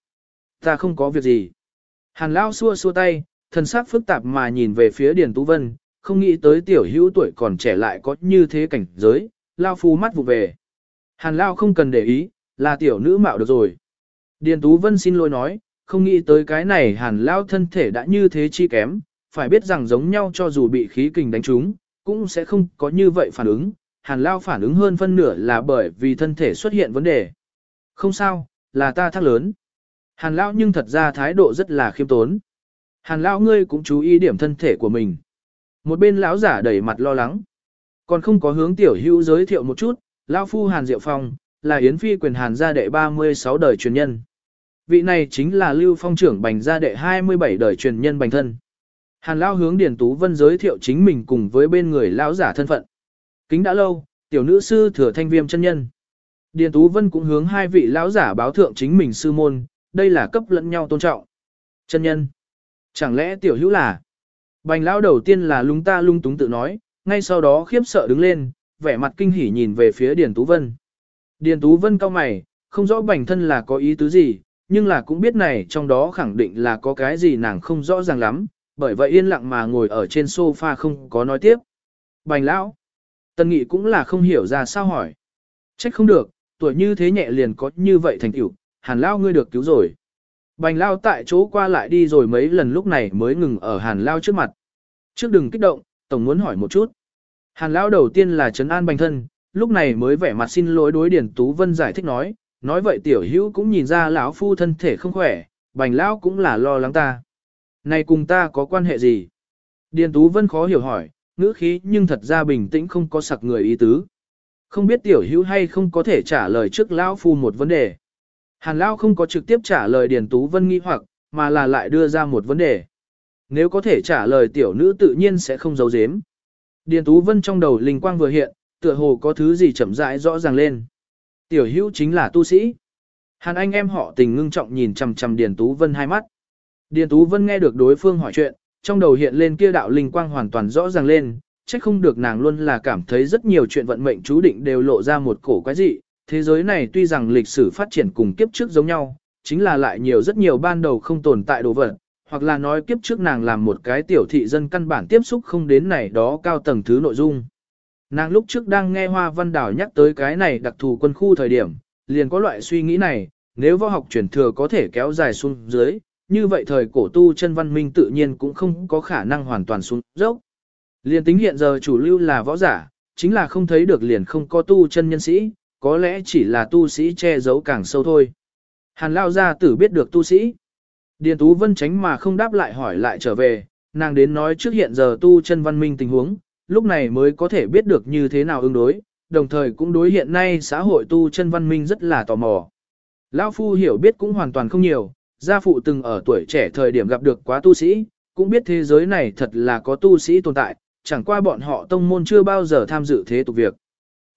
S1: Ta không có việc gì. Hàn lão xua xua tay, thần sắc phức tạp mà nhìn về phía Điền Tú Vân, không nghĩ tới tiểu hữu tuổi còn trẻ lại có như thế cảnh giới, lao phu mắt vụ về. Hàn lao không cần để ý, là tiểu nữ mạo được rồi. Điền Tú Vân xin lỗi nói, không nghĩ tới cái này hàn lao thân thể đã như thế chi kém, phải biết rằng giống nhau cho dù bị khí kình đánh trúng, cũng sẽ không có như vậy phản ứng. Hàn lao phản ứng hơn phân nửa là bởi vì thân thể xuất hiện vấn đề. Không sao, là ta thác lớn. Hàn lao nhưng thật ra thái độ rất là khiêm tốn. Hàn lão ngươi cũng chú ý điểm thân thể của mình. Một bên lão giả đẩy mặt lo lắng. Còn không có hướng tiểu hữu giới thiệu một chút, lão phu Hàn Diệu Phong, là Yến Phi quyền Hàn gia đệ 36 đời truyền nhân. Vị này chính là Lưu Phong trưởng bành gia đệ 27 đời truyền nhân bành thân. Hàn lão hướng Điền Tú Vân giới thiệu chính mình cùng với bên người lão giả thân phận. Kính đã lâu, tiểu nữ sư thừa thanh viêm chân nhân. Điền Tú Vân cũng hướng hai vị lão giả báo thượng chính mình sư môn, đây là cấp lẫn nhau tôn trọng. Chân nhân. Chẳng lẽ tiểu hữu là? Bành lão đầu tiên là lung ta lung túng tự nói, ngay sau đó khiếp sợ đứng lên, vẻ mặt kinh hỉ nhìn về phía Điền Tú Vân. Điền Tú Vân cao mày, không rõ bành thân là có ý tứ gì, nhưng là cũng biết này trong đó khẳng định là có cái gì nàng không rõ ràng lắm, bởi vậy yên lặng mà ngồi ở trên sofa không có nói tiếp. Bành lão, Tân Nghị cũng là không hiểu ra sao hỏi. Trách không được, tuổi như thế nhẹ liền có như vậy thành tựu, hàn lão ngươi được cứu rồi. Bành lao tại chỗ qua lại đi rồi mấy lần lúc này mới ngừng ở hàn lao trước mặt. Trước đừng kích động, tổng muốn hỏi một chút. Hàn lao đầu tiên là trấn an bành thân, lúc này mới vẻ mặt xin lỗi đối điển Tú Vân giải thích nói, nói vậy tiểu hữu cũng nhìn ra lão phu thân thể không khỏe, bành lao cũng là lo lắng ta. Này cùng ta có quan hệ gì? Điền Tú Vân khó hiểu hỏi, ngữ khí nhưng thật ra bình tĩnh không có sặc người ý tứ. Không biết tiểu hữu hay không có thể trả lời trước lão phu một vấn đề. Hàn lão không có trực tiếp trả lời Điền Tú Vân nghi hoặc, mà là lại đưa ra một vấn đề. Nếu có thể trả lời tiểu nữ tự nhiên sẽ không giấu giếm. Điền Tú Vân trong đầu linh quang vừa hiện, tựa hồ có thứ gì chậm rãi rõ ràng lên. Tiểu hữu chính là tu sĩ. Hàn anh em họ tình ngưng trọng nhìn chằm chằm Điền Tú Vân hai mắt. Điền Tú Vân nghe được đối phương hỏi chuyện, trong đầu hiện lên kia đạo linh quang hoàn toàn rõ ràng lên, chắc không được nàng luôn là cảm thấy rất nhiều chuyện vận mệnh chú định đều lộ ra một cổ quái dị, Thế giới này tuy rằng lịch sử phát triển cùng kiếp trước giống nhau, chính là lại nhiều rất nhiều ban đầu không tồn tại đồ vật, hoặc là nói kiếp trước nàng làm một cái tiểu thị dân căn bản tiếp xúc không đến này đó cao tầng thứ nội dung. Nàng lúc trước đang nghe Hoa Văn Đảo nhắc tới cái này đặc thù quân khu thời điểm, liền có loại suy nghĩ này, nếu võ học truyền thừa có thể kéo dài xuống dưới, như vậy thời cổ tu chân văn minh tự nhiên cũng không có khả năng hoàn toàn xuống dốc. Liền tính hiện giờ chủ lưu là võ giả, chính là không thấy được liền không có tu chân nhân sĩ, có lẽ chỉ là tu sĩ che giấu càng sâu thôi. Hàn lao gia tử biết được tu sĩ. Điền Tú Vân tránh mà không đáp lại hỏi lại trở về, nàng đến nói trước hiện giờ tu chân văn minh tình huống, lúc này mới có thể biết được như thế nào ứng đối, đồng thời cũng đối hiện nay xã hội tu chân văn minh rất là tò mò. Lão Phu hiểu biết cũng hoàn toàn không nhiều, gia phụ từng ở tuổi trẻ thời điểm gặp được quá tu sĩ, cũng biết thế giới này thật là có tu sĩ tồn tại, chẳng qua bọn họ tông môn chưa bao giờ tham dự thế tục việc.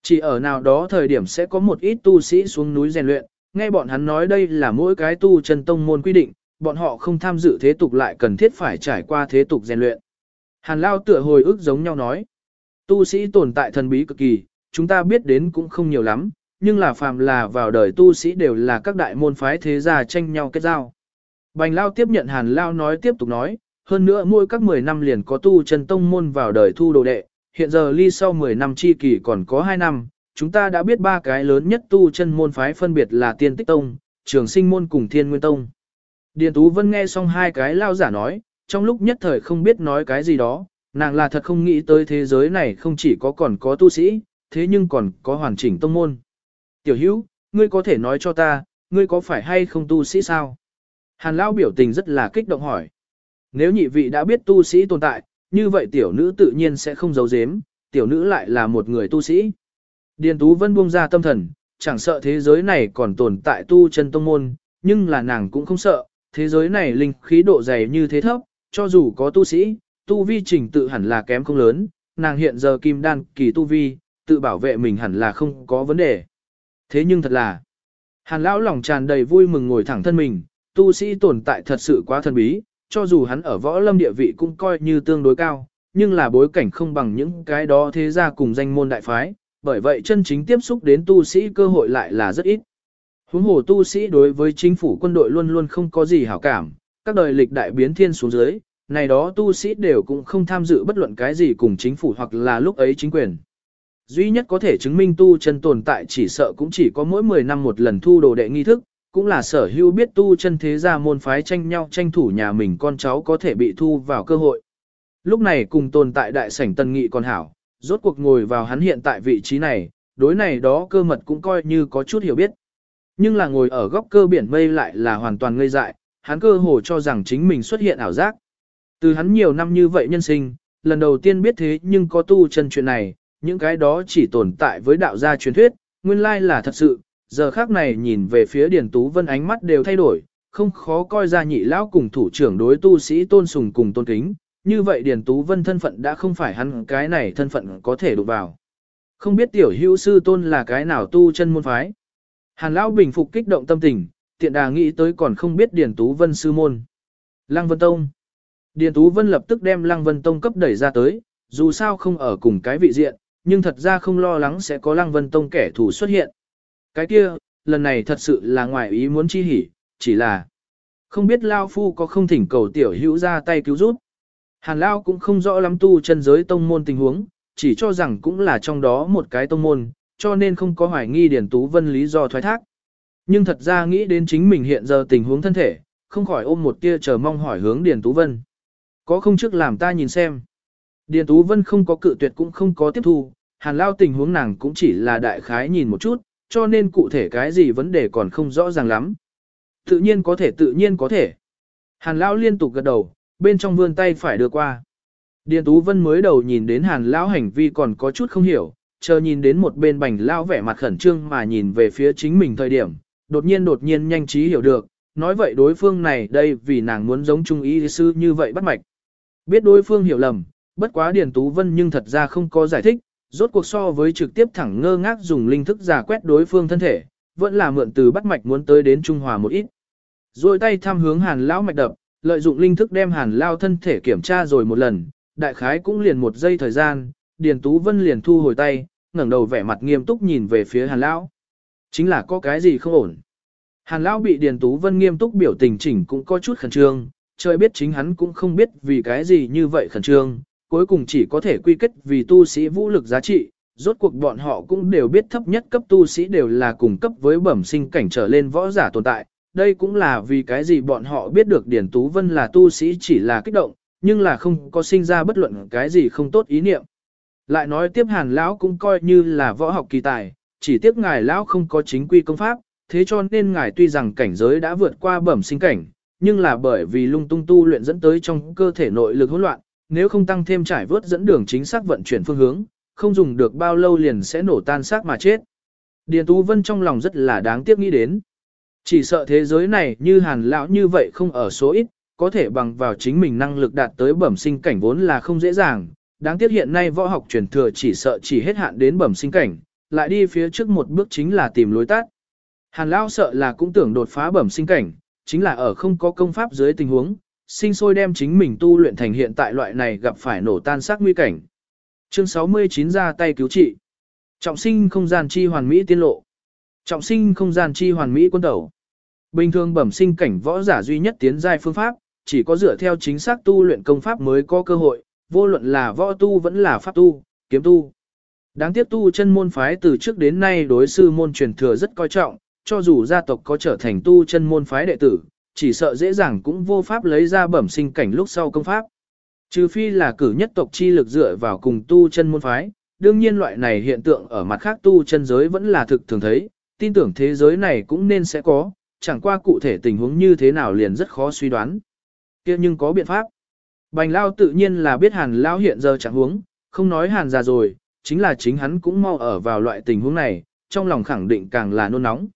S1: Chỉ ở nào đó thời điểm sẽ có một ít tu sĩ xuống núi rèn luyện, nghe bọn hắn nói đây là mỗi cái tu chân tông môn quy định, bọn họ không tham dự thế tục lại cần thiết phải trải qua thế tục rèn luyện. Hàn Lao tựa hồi ức giống nhau nói, tu sĩ tồn tại thần bí cực kỳ, chúng ta biết đến cũng không nhiều lắm, nhưng là phàm là vào đời tu sĩ đều là các đại môn phái thế gia tranh nhau kết giao. Bành Lao tiếp nhận Hàn Lao nói tiếp tục nói, hơn nữa mỗi các 10 năm liền có tu chân tông môn vào đời thu đồ đệ, hiện giờ ly sau 10 năm chi kỳ còn có 2 năm, chúng ta đã biết ba cái lớn nhất tu chân môn phái phân biệt là Tiên Tích Tông, Trường Sinh Môn cùng Thiên Nguyên Tông. Điền Tú Vân nghe xong hai cái lao giả nói, trong lúc nhất thời không biết nói cái gì đó, nàng là thật không nghĩ tới thế giới này không chỉ có còn có tu sĩ, thế nhưng còn có hoàn chỉnh tông môn. Tiểu hữu, ngươi có thể nói cho ta, ngươi có phải hay không tu sĩ sao? Hàn Lão biểu tình rất là kích động hỏi. Nếu nhị vị đã biết tu sĩ tồn tại, như vậy tiểu nữ tự nhiên sẽ không giấu giếm, tiểu nữ lại là một người tu sĩ. Điền Tú Vân buông ra tâm thần, chẳng sợ thế giới này còn tồn tại tu chân tông môn, nhưng là nàng cũng không sợ, thế giới này linh khí độ dày như thế thấp, cho dù có tu sĩ, tu vi trình tự hẳn là kém không lớn, nàng hiện giờ kim đan kỳ tu vi, tự bảo vệ mình hẳn là không có vấn đề. Thế nhưng thật là, hàn lão lòng tràn đầy vui mừng ngồi thẳng thân mình, tu sĩ tồn tại thật sự quá thần bí, cho dù hắn ở võ lâm địa vị cũng coi như tương đối cao, nhưng là bối cảnh không bằng những cái đó thế gia cùng danh môn đại phái, bởi vậy chân chính tiếp xúc đến tu sĩ cơ hội lại là rất ít. Huống hồ tu sĩ đối với chính phủ quân đội luôn luôn không có gì hảo cảm, các đời lịch đại biến thiên xuống dưới, này đó tu sĩ đều cũng không tham dự bất luận cái gì cùng chính phủ hoặc là lúc ấy chính quyền. Duy nhất có thể chứng minh tu chân tồn tại chỉ sợ cũng chỉ có mỗi 10 năm một lần thu đồ đệ nghi thức, cũng là sở hữu biết tu chân thế gia môn phái tranh nhau tranh thủ nhà mình con cháu có thể bị thu vào cơ hội. Lúc này cùng tồn tại đại sảnh tần nghị còn hảo, rốt cuộc ngồi vào hắn hiện tại vị trí này, đối này đó cơ mật cũng coi như có chút hiểu biết. Nhưng là ngồi ở góc cơ biển mây lại là hoàn toàn ngây dại, hắn cơ hồ cho rằng chính mình xuất hiện ảo giác. Từ hắn nhiều năm như vậy nhân sinh, lần đầu tiên biết thế nhưng có tu chân chuyện này, những cái đó chỉ tồn tại với đạo gia truyền thuyết, nguyên lai là thật sự, giờ khác này nhìn về phía Điền Tú Vân ánh mắt đều thay đổi, không khó coi ra nhị lão cùng thủ trưởng đối tu sĩ tôn sùng cùng tôn kính, như vậy Điền Tú Vân thân phận đã không phải hắn cái này thân phận có thể đụng vào. Không biết tiểu hữu sư tôn là cái nào tu chân môn phái. Hàn lão bình phục kích động tâm tình, tiện đà nghĩ tới còn không biết Điền Tú Vân sư môn. Lăng Vân Tông. Điền Tú Vân lập tức đem Lăng Vân Tông cấp đẩy ra tới, dù sao không ở cùng cái vị diện, nhưng thật ra không lo lắng sẽ có Lăng Vân Tông kẻ thù xuất hiện. Cái kia, lần này thật sự là ngoài ý muốn chi hỉ, chỉ là không biết Lao Phu có không thỉnh cầu tiểu hữu ra tay cứu giúp. Hàn Lao cũng không rõ lắm tu chân giới tông môn tình huống, chỉ cho rằng cũng là trong đó một cái tông môn, cho nên không có hoài nghi Điền Tú Vân lý do thoái thác. Nhưng thật ra nghĩ đến chính mình hiện giờ tình huống thân thể, không khỏi ôm một tia chờ mong hỏi hướng Điền Tú Vân. Có không trước làm ta nhìn xem. Điền Tú Vân không có cự tuyệt cũng không có tiếp thu, Hàn Lao tình huống nàng cũng chỉ là đại khái nhìn một chút, cho nên cụ thể cái gì vấn đề còn không rõ ràng lắm. Tự nhiên có thể tự nhiên có thể. Hàn Lão liên tục gật đầu, bên trong vươn tay phải đưa qua. Điền Tú Vân mới đầu nhìn đến Hàn Lão hành vi còn có chút không hiểu, chờ nhìn đến một bên bành Lão vẻ mặt khẩn trương mà nhìn về phía chính mình thời điểm, đột nhiên đột nhiên nhanh trí hiểu được, nói vậy đối phương này đây vì nàng muốn giống trung ý sư như vậy bắt mạch. Biết đối phương hiểu lầm, bất quá Điền Tú Vân nhưng thật ra không có giải thích, rốt cuộc so với trực tiếp thẳng ngơ ngác dùng linh thức giả quét đối phương thân thể, vẫn là mượn từ bắt mạch muốn tới đến Trung Hòa một ít. Rồi tay thăm hướng hàn lão mạch đập, lợi dụng linh thức đem hàn lao thân thể kiểm tra rồi một lần, đại khái cũng liền một giây thời gian, Điền Tú Vân liền thu hồi tay, ngẩng đầu vẻ mặt nghiêm túc nhìn về phía hàn lão. Chính là có cái gì không ổn. Hàn lão bị Điền Tú Vân nghiêm túc biểu tình chỉnh cũng có chút khẩn trương, trời biết chính hắn cũng không biết vì cái gì như vậy khẩn trương, cuối cùng chỉ có thể quy kết vì tu sĩ vũ lực giá trị, rốt cuộc bọn họ cũng đều biết thấp nhất cấp tu sĩ đều là cùng cấp với bẩm sinh cảnh trở lên võ giả tồn tại. Đây cũng là vì cái gì bọn họ biết được Điển Tú Vân là tu sĩ chỉ là kích động, nhưng là không có sinh ra bất luận cái gì không tốt ý niệm. Lại nói tiếp hàn lão cũng coi như là võ học kỳ tài, chỉ tiếc ngài lão không có chính quy công pháp, thế cho nên ngài tuy rằng cảnh giới đã vượt qua bẩm sinh cảnh, nhưng là bởi vì lung tung tu luyện dẫn tới trong cơ thể nội lực hỗn loạn, nếu không tăng thêm trải vớt dẫn đường chính xác vận chuyển phương hướng, không dùng được bao lâu liền sẽ nổ tan xác mà chết. Điền Tú Vân trong lòng rất là đáng tiếc nghĩ đến. Chỉ sợ thế giới này như hàn lão như vậy không ở số ít, có thể bằng vào chính mình năng lực đạt tới bẩm sinh cảnh vốn là không dễ dàng. Đáng tiếc hiện nay võ học truyền thừa chỉ sợ chỉ hết hạn đến bẩm sinh cảnh, lại đi phía trước một bước chính là tìm lối tắt. Hàn lão sợ là cũng tưởng đột phá bẩm sinh cảnh, chính là ở không có công pháp dưới tình huống, sinh sôi đem chính mình tu luyện thành hiện tại loại này gặp phải nổ tan xác nguy cảnh. Chương 69 ra tay cứu trị. Trọng sinh không gian chi hoàn mỹ tiên lộ. Trọng sinh không gian chi hoàn mỹ quân đầu Bình thường bẩm sinh cảnh võ giả duy nhất tiến giai phương pháp, chỉ có dựa theo chính xác tu luyện công pháp mới có cơ hội, vô luận là võ tu vẫn là pháp tu, kiếm tu. Đáng tiếc tu chân môn phái từ trước đến nay đối sư môn truyền thừa rất coi trọng, cho dù gia tộc có trở thành tu chân môn phái đệ tử, chỉ sợ dễ dàng cũng vô pháp lấy ra bẩm sinh cảnh lúc sau công pháp. Trừ phi là cử nhất tộc chi lực dựa vào cùng tu chân môn phái, đương nhiên loại này hiện tượng ở mặt khác tu chân giới vẫn là thực thường thấy, tin tưởng thế giới này cũng nên sẽ có, chẳng qua cụ thể tình huống như thế nào liền rất khó suy đoán. kia nhưng có biện pháp. Bành Lao tự nhiên là biết Hàn Lao hiện giờ chẳng huống, không nói Hàn già rồi, chính là chính hắn cũng mau ở vào loại tình huống này, trong lòng khẳng định càng là nôn nóng.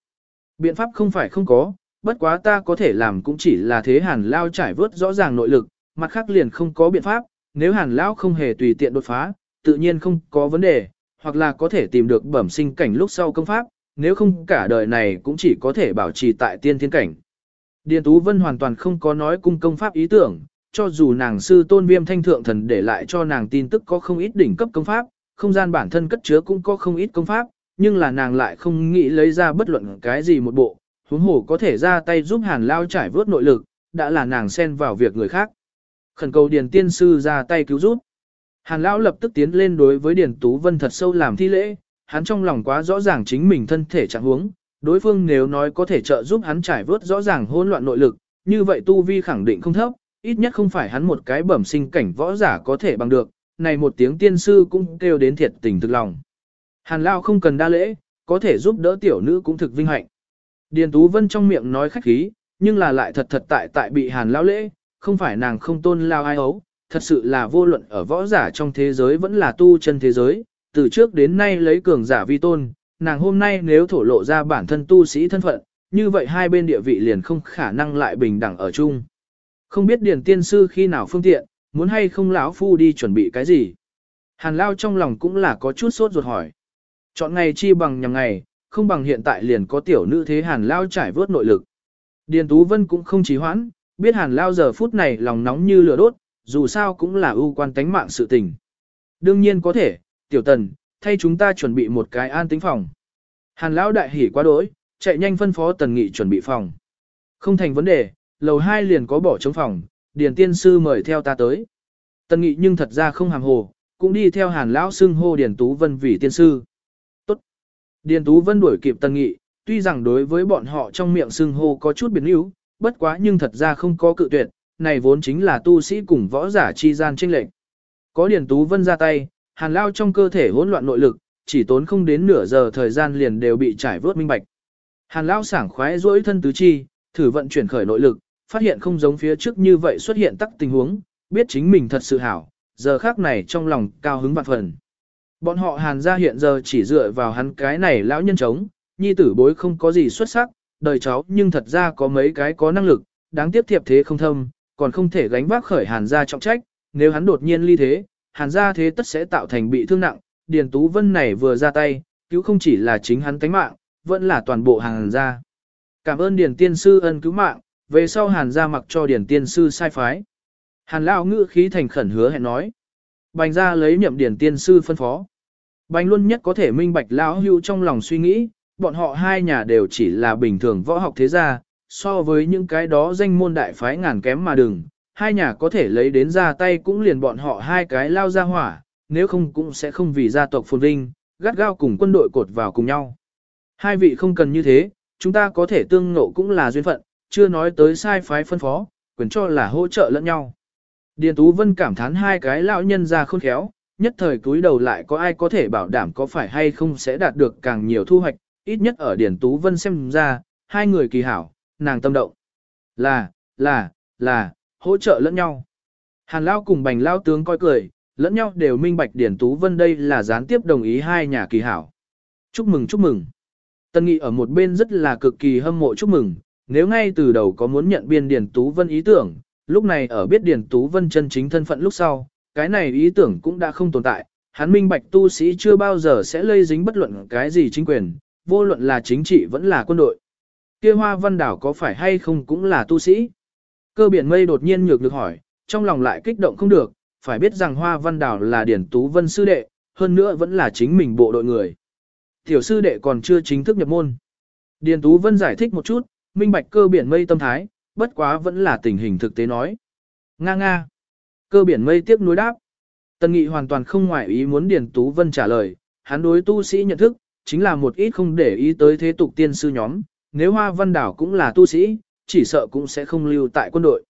S1: Biện pháp không phải không có, bất quá ta có thể làm cũng chỉ là thế Hàn Lao trải vớt rõ ràng nội lực, mặt khác liền không có biện pháp, nếu Hàn Lao không hề tùy tiện đột phá, tự nhiên không có vấn đề, hoặc là có thể tìm được bẩm sinh cảnh lúc sau công pháp, nếu không cả đời này cũng chỉ có thể bảo trì tại tiên thiên cảnh. Điền Tú Vân hoàn toàn không có nói cung công pháp ý tưởng, cho dù nàng sư tôn viêm thanh thượng thần để lại cho nàng tin tức có không ít đỉnh cấp công pháp, không gian bản thân cất chứa cũng có không ít công pháp, nhưng là nàng lại không nghĩ lấy ra bất luận cái gì một bộ, huống hồ có thể ra tay giúp hàn lao trải vớt nội lực, đã là nàng xen vào việc người khác. Khẩn cầu Điền Tiên Sư ra tay cứu giúp. Hàn Lão lập tức tiến lên đối với Điền Tú Vân thật sâu làm thi lễ, hắn trong lòng quá rõ ràng chính mình thân thể trạng huống, đối phương nếu nói có thể trợ giúp hắn trải vớt rõ ràng hỗn loạn nội lực, như vậy tu vi khẳng định không thấp, ít nhất không phải hắn một cái bẩm sinh cảnh võ giả có thể bằng được, này một tiếng tiên sư cũng kêu đến thiệt tình thực lòng. Hàn Lão không cần đa lễ, có thể giúp đỡ tiểu nữ cũng thực vinh hạnh. Điền Tú Vân trong miệng nói khách khí, nhưng là lại thật thật tại tại bị Hàn Lão lễ, không phải nàng không tôn lao ai ấu, thật sự là vô luận ở võ giả trong thế giới vẫn là tu chân thế giới, từ trước đến nay lấy cường giả vi tôn, nàng hôm nay nếu thổ lộ ra bản thân tu sĩ thân phận, như vậy hai bên địa vị liền không khả năng lại bình đẳng ở chung. Không biết Điền tiên sư khi nào phương tiện, muốn hay không lão phu đi chuẩn bị cái gì. Hàn Lao trong lòng cũng là có chút sốt ruột hỏi. Chọn ngày chi bằng nhằm ngày, không bằng hiện tại liền có tiểu nữ thế Hàn Lao trải vớt nội lực. Điền Tú Vân cũng không trì hoãn, biết Hàn Lao giờ phút này lòng nóng như lửa đốt, dù sao cũng là ưu quan tánh mạng sự tình. Đương nhiên có thể, tiểu tần, thay chúng ta chuẩn bị một cái an tính phòng. Hàn lão đại hỉ quá đỗi, chạy nhanh phân phó tần nghị chuẩn bị phòng. Không thành vấn đề, lầu hai liền có bỏ trống phòng, điền tiên sư mời theo ta tới. Tần nghị nhưng thật ra không hàm hồ, cũng đi theo hàn lão xưng hô điền tú vân vì tiên sư. Điền tú vân đuổi kịp tần nghị, tuy rằng đối với bọn họ trong miệng xưng hô có chút biến yếu, bất quá nhưng thật ra không có cự tuyệt, này vốn chính là tu sĩ cùng võ giả chi gian tranh lệnh. Có Điền Tú Vân ra tay, hàn lao trong cơ thể hỗn loạn nội lực, chỉ tốn không đến nửa giờ thời gian liền đều bị trải vớt minh bạch. Hàn lao sảng khoái duỗi thân tứ chi, thử vận chuyển khởi nội lực, phát hiện không giống phía trước như vậy xuất hiện tắc tình huống, biết chính mình thật sự hảo, giờ khác này trong lòng cao hứng vạn phần. Bọn họ hàn Gia hiện giờ chỉ dựa vào hắn cái này lão nhân chống, nhi tử bối không có gì xuất sắc, đời cháu nhưng thật ra có mấy cái có năng lực, đáng tiếp thiệp thế không thâm, còn không thể gánh vác khởi hàn gia trọng trách, nếu hắn đột nhiên ly thế, hàn gia thế tất sẽ tạo thành bị thương nặng, Điền Tú Vân này vừa ra tay, cứu không chỉ là chính hắn tánh mạng, vẫn là toàn bộ hàn gia. Cảm ơn Điền Tiên Sư ân cứu mạng, về sau hàn gia mặc cho Điền Tiên Sư sai phái. Hàn Lão ngữ khí thành khẩn hứa hẹn nói. Bành gia lấy nhậm Điền Tiên Sư phân phó. Bành luôn nhất có thể minh bạch Lão hưu trong lòng suy nghĩ, bọn họ hai nhà đều chỉ là bình thường võ học thế gia, so với những cái đó danh môn đại phái ngàn kém mà đừng, hai nhà có thể lấy đến ra tay cũng liền bọn họ hai cái lao ra hỏa, nếu không cũng sẽ không vì gia tộc phồn vinh, gắt gao cùng quân đội cột vào cùng nhau. Hai vị không cần như thế, chúng ta có thể tương ngộ cũng là duyên phận, chưa nói tới sai phái phân phó, quyền cho là hỗ trợ lẫn nhau. Điền Tú Vân cảm thán hai cái lão nhân ra khôn khéo, nhất thời cúi đầu lại có ai có thể bảo đảm có phải hay không sẽ đạt được càng nhiều thu hoạch, ít nhất ở Điền Tú Vân xem ra, hai người kỳ hảo, nàng tâm động. Là, là, là, hỗ trợ lẫn nhau. Hàn Lao cùng Bành Lao tướng coi cười, lẫn nhau đều minh bạch Điển Tú Vân đây là gián tiếp đồng ý hai nhà kỳ hảo. Chúc mừng chúc mừng. Tân Nghị ở một bên rất là cực kỳ hâm mộ chúc mừng, nếu ngay từ đầu có muốn nhận biên Điển Tú Vân ý tưởng, lúc này ở biết Điển Tú Vân chân chính thân phận lúc sau, cái này ý tưởng cũng đã không tồn tại, hắn minh bạch tu sĩ chưa bao giờ sẽ lây dính bất luận cái gì chính quyền, vô luận là chính trị vẫn là quân đội. Kia hoa văn đảo có phải hay không cũng là tu sĩ? Cơ biển mây đột nhiên nhược được hỏi, trong lòng lại kích động không được, phải biết rằng hoa văn đảo là điển tú vân sư đệ, hơn nữa vẫn là chính mình bộ đội người. Tiểu sư đệ còn chưa chính thức nhập môn. Điền Tú Vân giải thích một chút, minh bạch cơ biển mây tâm thái, bất quá vẫn là tình hình thực tế nói. Nga nga. Cơ biển mây tiếp nuối đáp. Tần Nghị hoàn toàn không ngoại ý muốn Điền Tú Vân trả lời, hắn đối tu sĩ nhận thức, chính là một ít không để ý tới thế tục tiên sư nhóm, nếu Hoa Văn Đảo cũng là tu sĩ, chỉ sợ cũng sẽ không lưu tại quân đội.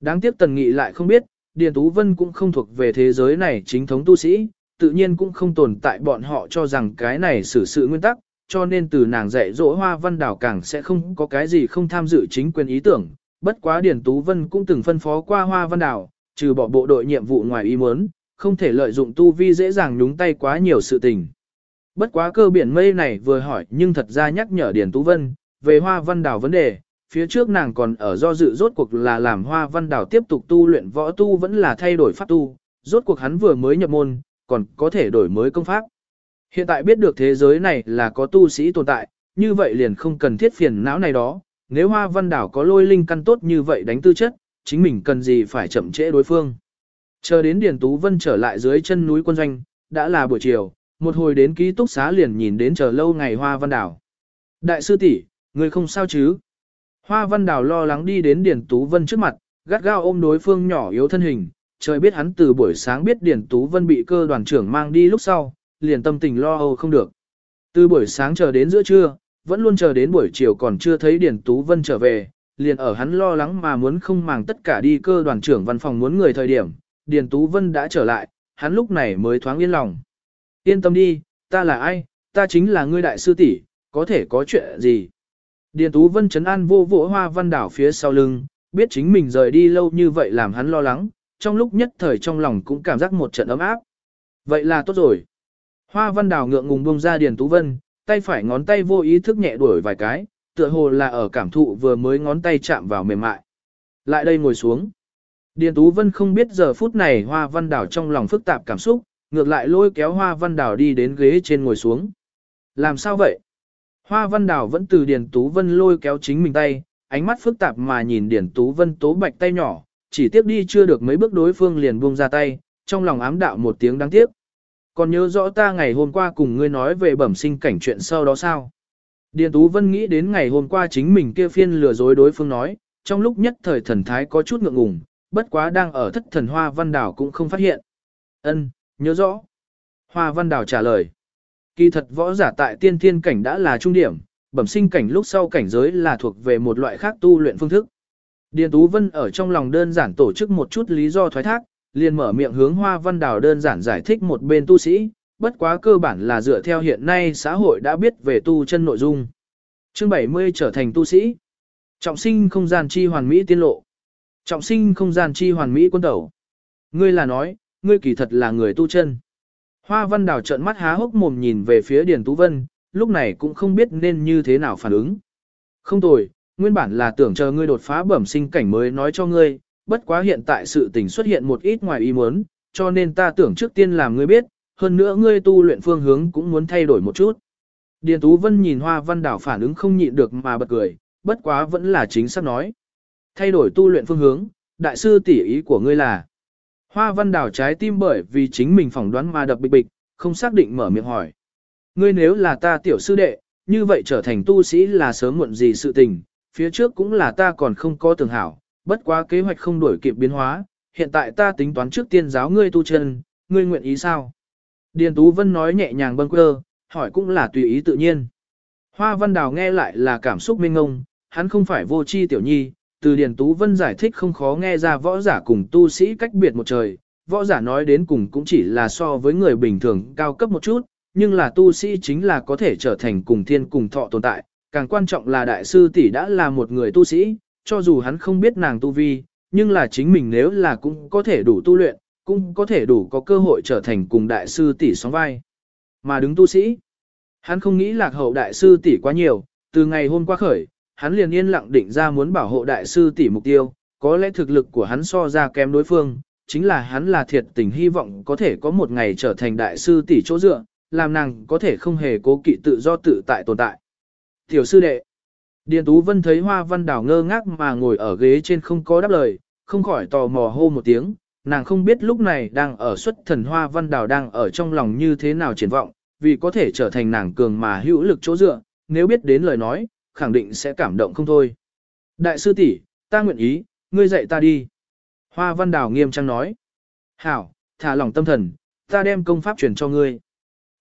S1: Đáng tiếc Tần Nghị lại không biết, Điền Tú Vân cũng không thuộc về thế giới này chính thống tu sĩ, tự nhiên cũng không tồn tại bọn họ cho rằng cái này xử sự nguyên tắc, cho nên từ nàng dạy dỗ Hoa Văn Đảo càng sẽ không có cái gì không tham dự chính quyền ý tưởng. Bất quá Điền Tú Vân cũng từng phân phó qua Hoa Văn Đảo, trừ bỏ bộ đội nhiệm vụ ngoài ý muốn, không thể lợi dụng tu vi dễ dàng nhúng tay quá nhiều sự tình. Bất quá cơ biển mây này vừa hỏi nhưng thật ra nhắc nhở Điền Tú Vân, về hoa văn đảo vấn đề, phía trước nàng còn ở do dự rốt cuộc là làm hoa văn đảo tiếp tục tu luyện võ tu vẫn là thay đổi pháp tu, rốt cuộc hắn vừa mới nhập môn, còn có thể đổi mới công pháp. Hiện tại biết được thế giới này là có tu sĩ tồn tại, như vậy liền không cần thiết phiền não này đó, nếu hoa văn đảo có lôi linh căn tốt như vậy đánh tư chất, chính mình cần gì phải chậm trễ đối phương. Chờ đến Điền Tú Vân trở lại dưới chân núi quân doanh, đã là buổi chiều, một hồi đến ký túc xá liền nhìn đến chờ lâu ngày Hoa Văn Đảo. Đại sư tỷ, người không sao chứ? Hoa Văn Đảo lo lắng đi đến Điền Tú Vân trước mặt, gắt gao ôm đối phương nhỏ yếu thân hình, trời biết hắn từ buổi sáng biết Điền Tú Vân bị cơ đoàn trưởng mang đi lúc sau, liền tâm tình lo âu không được. Từ buổi sáng chờ đến giữa trưa, vẫn luôn chờ đến buổi chiều còn chưa thấy Điền Tú Vân trở về, liền ở hắn lo lắng mà muốn không màng tất cả đi cơ đoàn trưởng văn phòng muốn người thời điểm, Điền Tú Vân đã trở lại, hắn lúc này mới thoáng yên lòng. Yên tâm đi, ta là ai, ta chính là ngươi đại sư tỷ, có thể có chuyện gì. Điền Tú Vân chấn an vô vỗ hoa văn đảo phía sau lưng, biết chính mình rời đi lâu như vậy làm hắn lo lắng, trong lúc nhất thời trong lòng cũng cảm giác một trận ấm áp. Vậy là tốt rồi. Hoa văn đảo ngượng ngùng buông ra Điền Tú Vân, tay phải ngón tay vô ý thức nhẹ đuổi vài cái, tựa hồ là ở cảm thụ vừa mới ngón tay chạm vào mềm mại. Lại đây ngồi xuống. Điền Tú Vân không biết giờ phút này Hoa Văn Đảo trong lòng phức tạp cảm xúc, ngược lại lôi kéo Hoa Văn Đảo đi đến ghế trên ngồi xuống. Làm sao vậy? Hoa Văn Đảo vẫn từ Điền Tú Vân lôi kéo chính mình tay, ánh mắt phức tạp mà nhìn Điền Tú Vân tố bạch tay nhỏ, chỉ tiếp đi chưa được mấy bước đối phương liền buông ra tay, trong lòng ám đạo một tiếng đáng tiếc. Còn nhớ rõ ta ngày hôm qua cùng ngươi nói về bẩm sinh cảnh chuyện sau đó sao? Điền Tú Vân nghĩ đến ngày hôm qua chính mình kia phiên lừa dối đối phương nói, trong lúc nhất thời thần thái có chút ngượng ngùng, bất quá đang ở thất thần Hoa Văn Đảo cũng không phát hiện. Ân, nhớ rõ. Hoa Văn Đảo trả lời. Kỳ thật võ giả tại tiên thiên cảnh đã là trung điểm, bẩm sinh cảnh lúc sau cảnh giới là thuộc về một loại khác tu luyện phương thức. Điền Tú Vân ở trong lòng đơn giản tổ chức một chút lý do thoái thác, liền mở miệng hướng Hoa Văn Đào đơn giản giải thích một bên tu sĩ, bất quá cơ bản là dựa theo hiện nay xã hội đã biết về tu chân nội dung. Chương 70 trở thành tu sĩ. Trọng sinh không gian chi hoàn mỹ tiên lộ. Trọng sinh không gian chi hoàn mỹ quân tẩu. Ngươi là nói, ngươi kỳ thật là người tu chân. Hoa văn đào trợn mắt há hốc mồm nhìn về phía Điền Tú Vân, lúc này cũng không biết nên như thế nào phản ứng. Không tồi, nguyên bản là tưởng chờ ngươi đột phá bẩm sinh cảnh mới nói cho ngươi, bất quá hiện tại sự tình xuất hiện một ít ngoài ý muốn, cho nên ta tưởng trước tiên làm ngươi biết, hơn nữa ngươi tu luyện phương hướng cũng muốn thay đổi một chút. Điền Tú Vân nhìn Hoa Văn Đảo phản ứng không nhịn được mà bật cười, bất quá vẫn là chính xác nói. Thay đổi tu luyện phương hướng, đại sư tỷ ý của ngươi là. Hoa văn đảo trái tim bởi vì chính mình phỏng đoán mà đập bịch bịch, không xác định mở miệng hỏi. Ngươi nếu là ta tiểu sư đệ, như vậy trở thành tu sĩ là sớm muộn gì sự tình, phía trước cũng là ta còn không có tưởng hảo, bất quá kế hoạch không đổi kịp biến hóa, hiện tại ta tính toán trước tiên giáo ngươi tu chân, ngươi nguyện ý sao? Điền Tú Vân nói nhẹ nhàng bâng quơ, hỏi cũng là tùy ý tự nhiên. Hoa Văn Đào nghe lại là cảm xúc mênh ngông, hắn không phải vô chi tiểu nhi, từ Điền Tú Vân giải thích không khó nghe ra võ giả cùng tu sĩ cách biệt một trời, võ giả nói đến cùng cũng chỉ là so với người bình thường cao cấp một chút, nhưng là tu sĩ chính là có thể trở thành cùng thiên cùng thọ tồn tại, càng quan trọng là đại sư tỷ đã là một người tu sĩ, cho dù hắn không biết nàng tu vi, nhưng là chính mình nếu là cũng có thể đủ tu luyện, cũng có thể đủ có cơ hội trở thành cùng đại sư tỷ sóng vai. Mà đứng tu sĩ, hắn không nghĩ lạc hậu đại sư tỷ quá nhiều, từ ngày hôm qua khởi, hắn liền yên lặng định ra muốn bảo hộ đại sư tỷ mục tiêu, có lẽ thực lực của hắn so ra kém đối phương, chính là hắn là thiệt tình hy vọng có thể có một ngày trở thành đại sư tỷ chỗ dựa, làm nàng có thể không hề cố kỵ tự do tự tại tồn tại. Tiểu sư đệ, Điền Tú Vân thấy Hoa Văn Đào ngơ ngác mà ngồi ở ghế trên không có đáp lời, không khỏi tò mò hô một tiếng, nàng không biết lúc này đang ở xuất thần Hoa Văn Đào đang ở trong lòng như thế nào triển vọng, vì có thể trở thành nàng cường mà hữu lực chỗ dựa, nếu biết đến lời nói, khẳng định sẽ cảm động không thôi. Đại sư tỷ, ta nguyện ý, ngươi dạy ta đi. Hoa văn đảo nghiêm trang nói. Hảo, thả lòng tâm thần, ta đem công pháp truyền cho ngươi.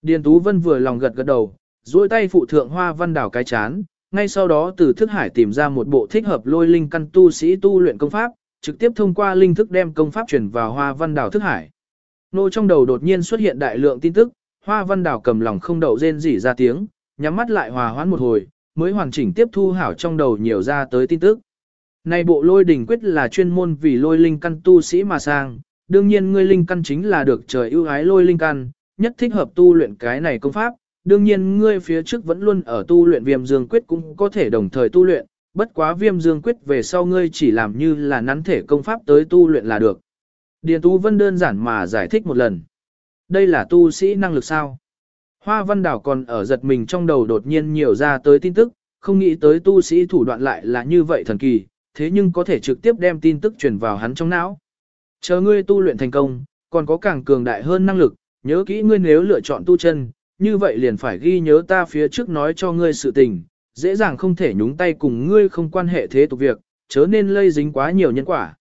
S1: Điền Tú Vân vừa lòng gật gật đầu, duỗi tay phụ thượng hoa văn đảo cái chán, ngay sau đó từ thức hải tìm ra một bộ thích hợp lôi linh căn tu sĩ tu luyện công pháp, trực tiếp thông qua linh thức đem công pháp truyền vào hoa văn đảo thức hải. Nô trong đầu đột nhiên xuất hiện đại lượng tin tức, hoa văn đảo cầm lòng không đậu rên rỉ ra tiếng, nhắm mắt lại hòa hoãn một hồi, mới hoàn chỉnh tiếp thu hảo trong đầu nhiều ra tới tin tức. Này bộ lôi đỉnh quyết là chuyên môn vì lôi linh căn tu sĩ mà sang, đương nhiên ngươi linh căn chính là được trời ưu ái lôi linh căn, nhất thích hợp tu luyện cái này công pháp, đương nhiên ngươi phía trước vẫn luôn ở tu luyện viêm dương quyết cũng có thể đồng thời tu luyện, bất quá viêm dương quyết về sau ngươi chỉ làm như là nắn thể công pháp tới tu luyện là được. Điền Tú Vân đơn giản mà giải thích một lần. Đây là tu sĩ năng lực sao? Hoa Văn Đảo còn ở giật mình trong đầu đột nhiên nhiều ra tới tin tức, không nghĩ tới tu sĩ thủ đoạn lại là như vậy thần kỳ, thế nhưng có thể trực tiếp đem tin tức truyền vào hắn trong não. Chờ ngươi tu luyện thành công, còn có càng cường đại hơn năng lực, nhớ kỹ ngươi nếu lựa chọn tu chân, như vậy liền phải ghi nhớ ta phía trước nói cho ngươi sự tình, dễ dàng không thể nhúng tay cùng ngươi không quan hệ thế tục việc, chớ nên lây dính quá nhiều nhân quả.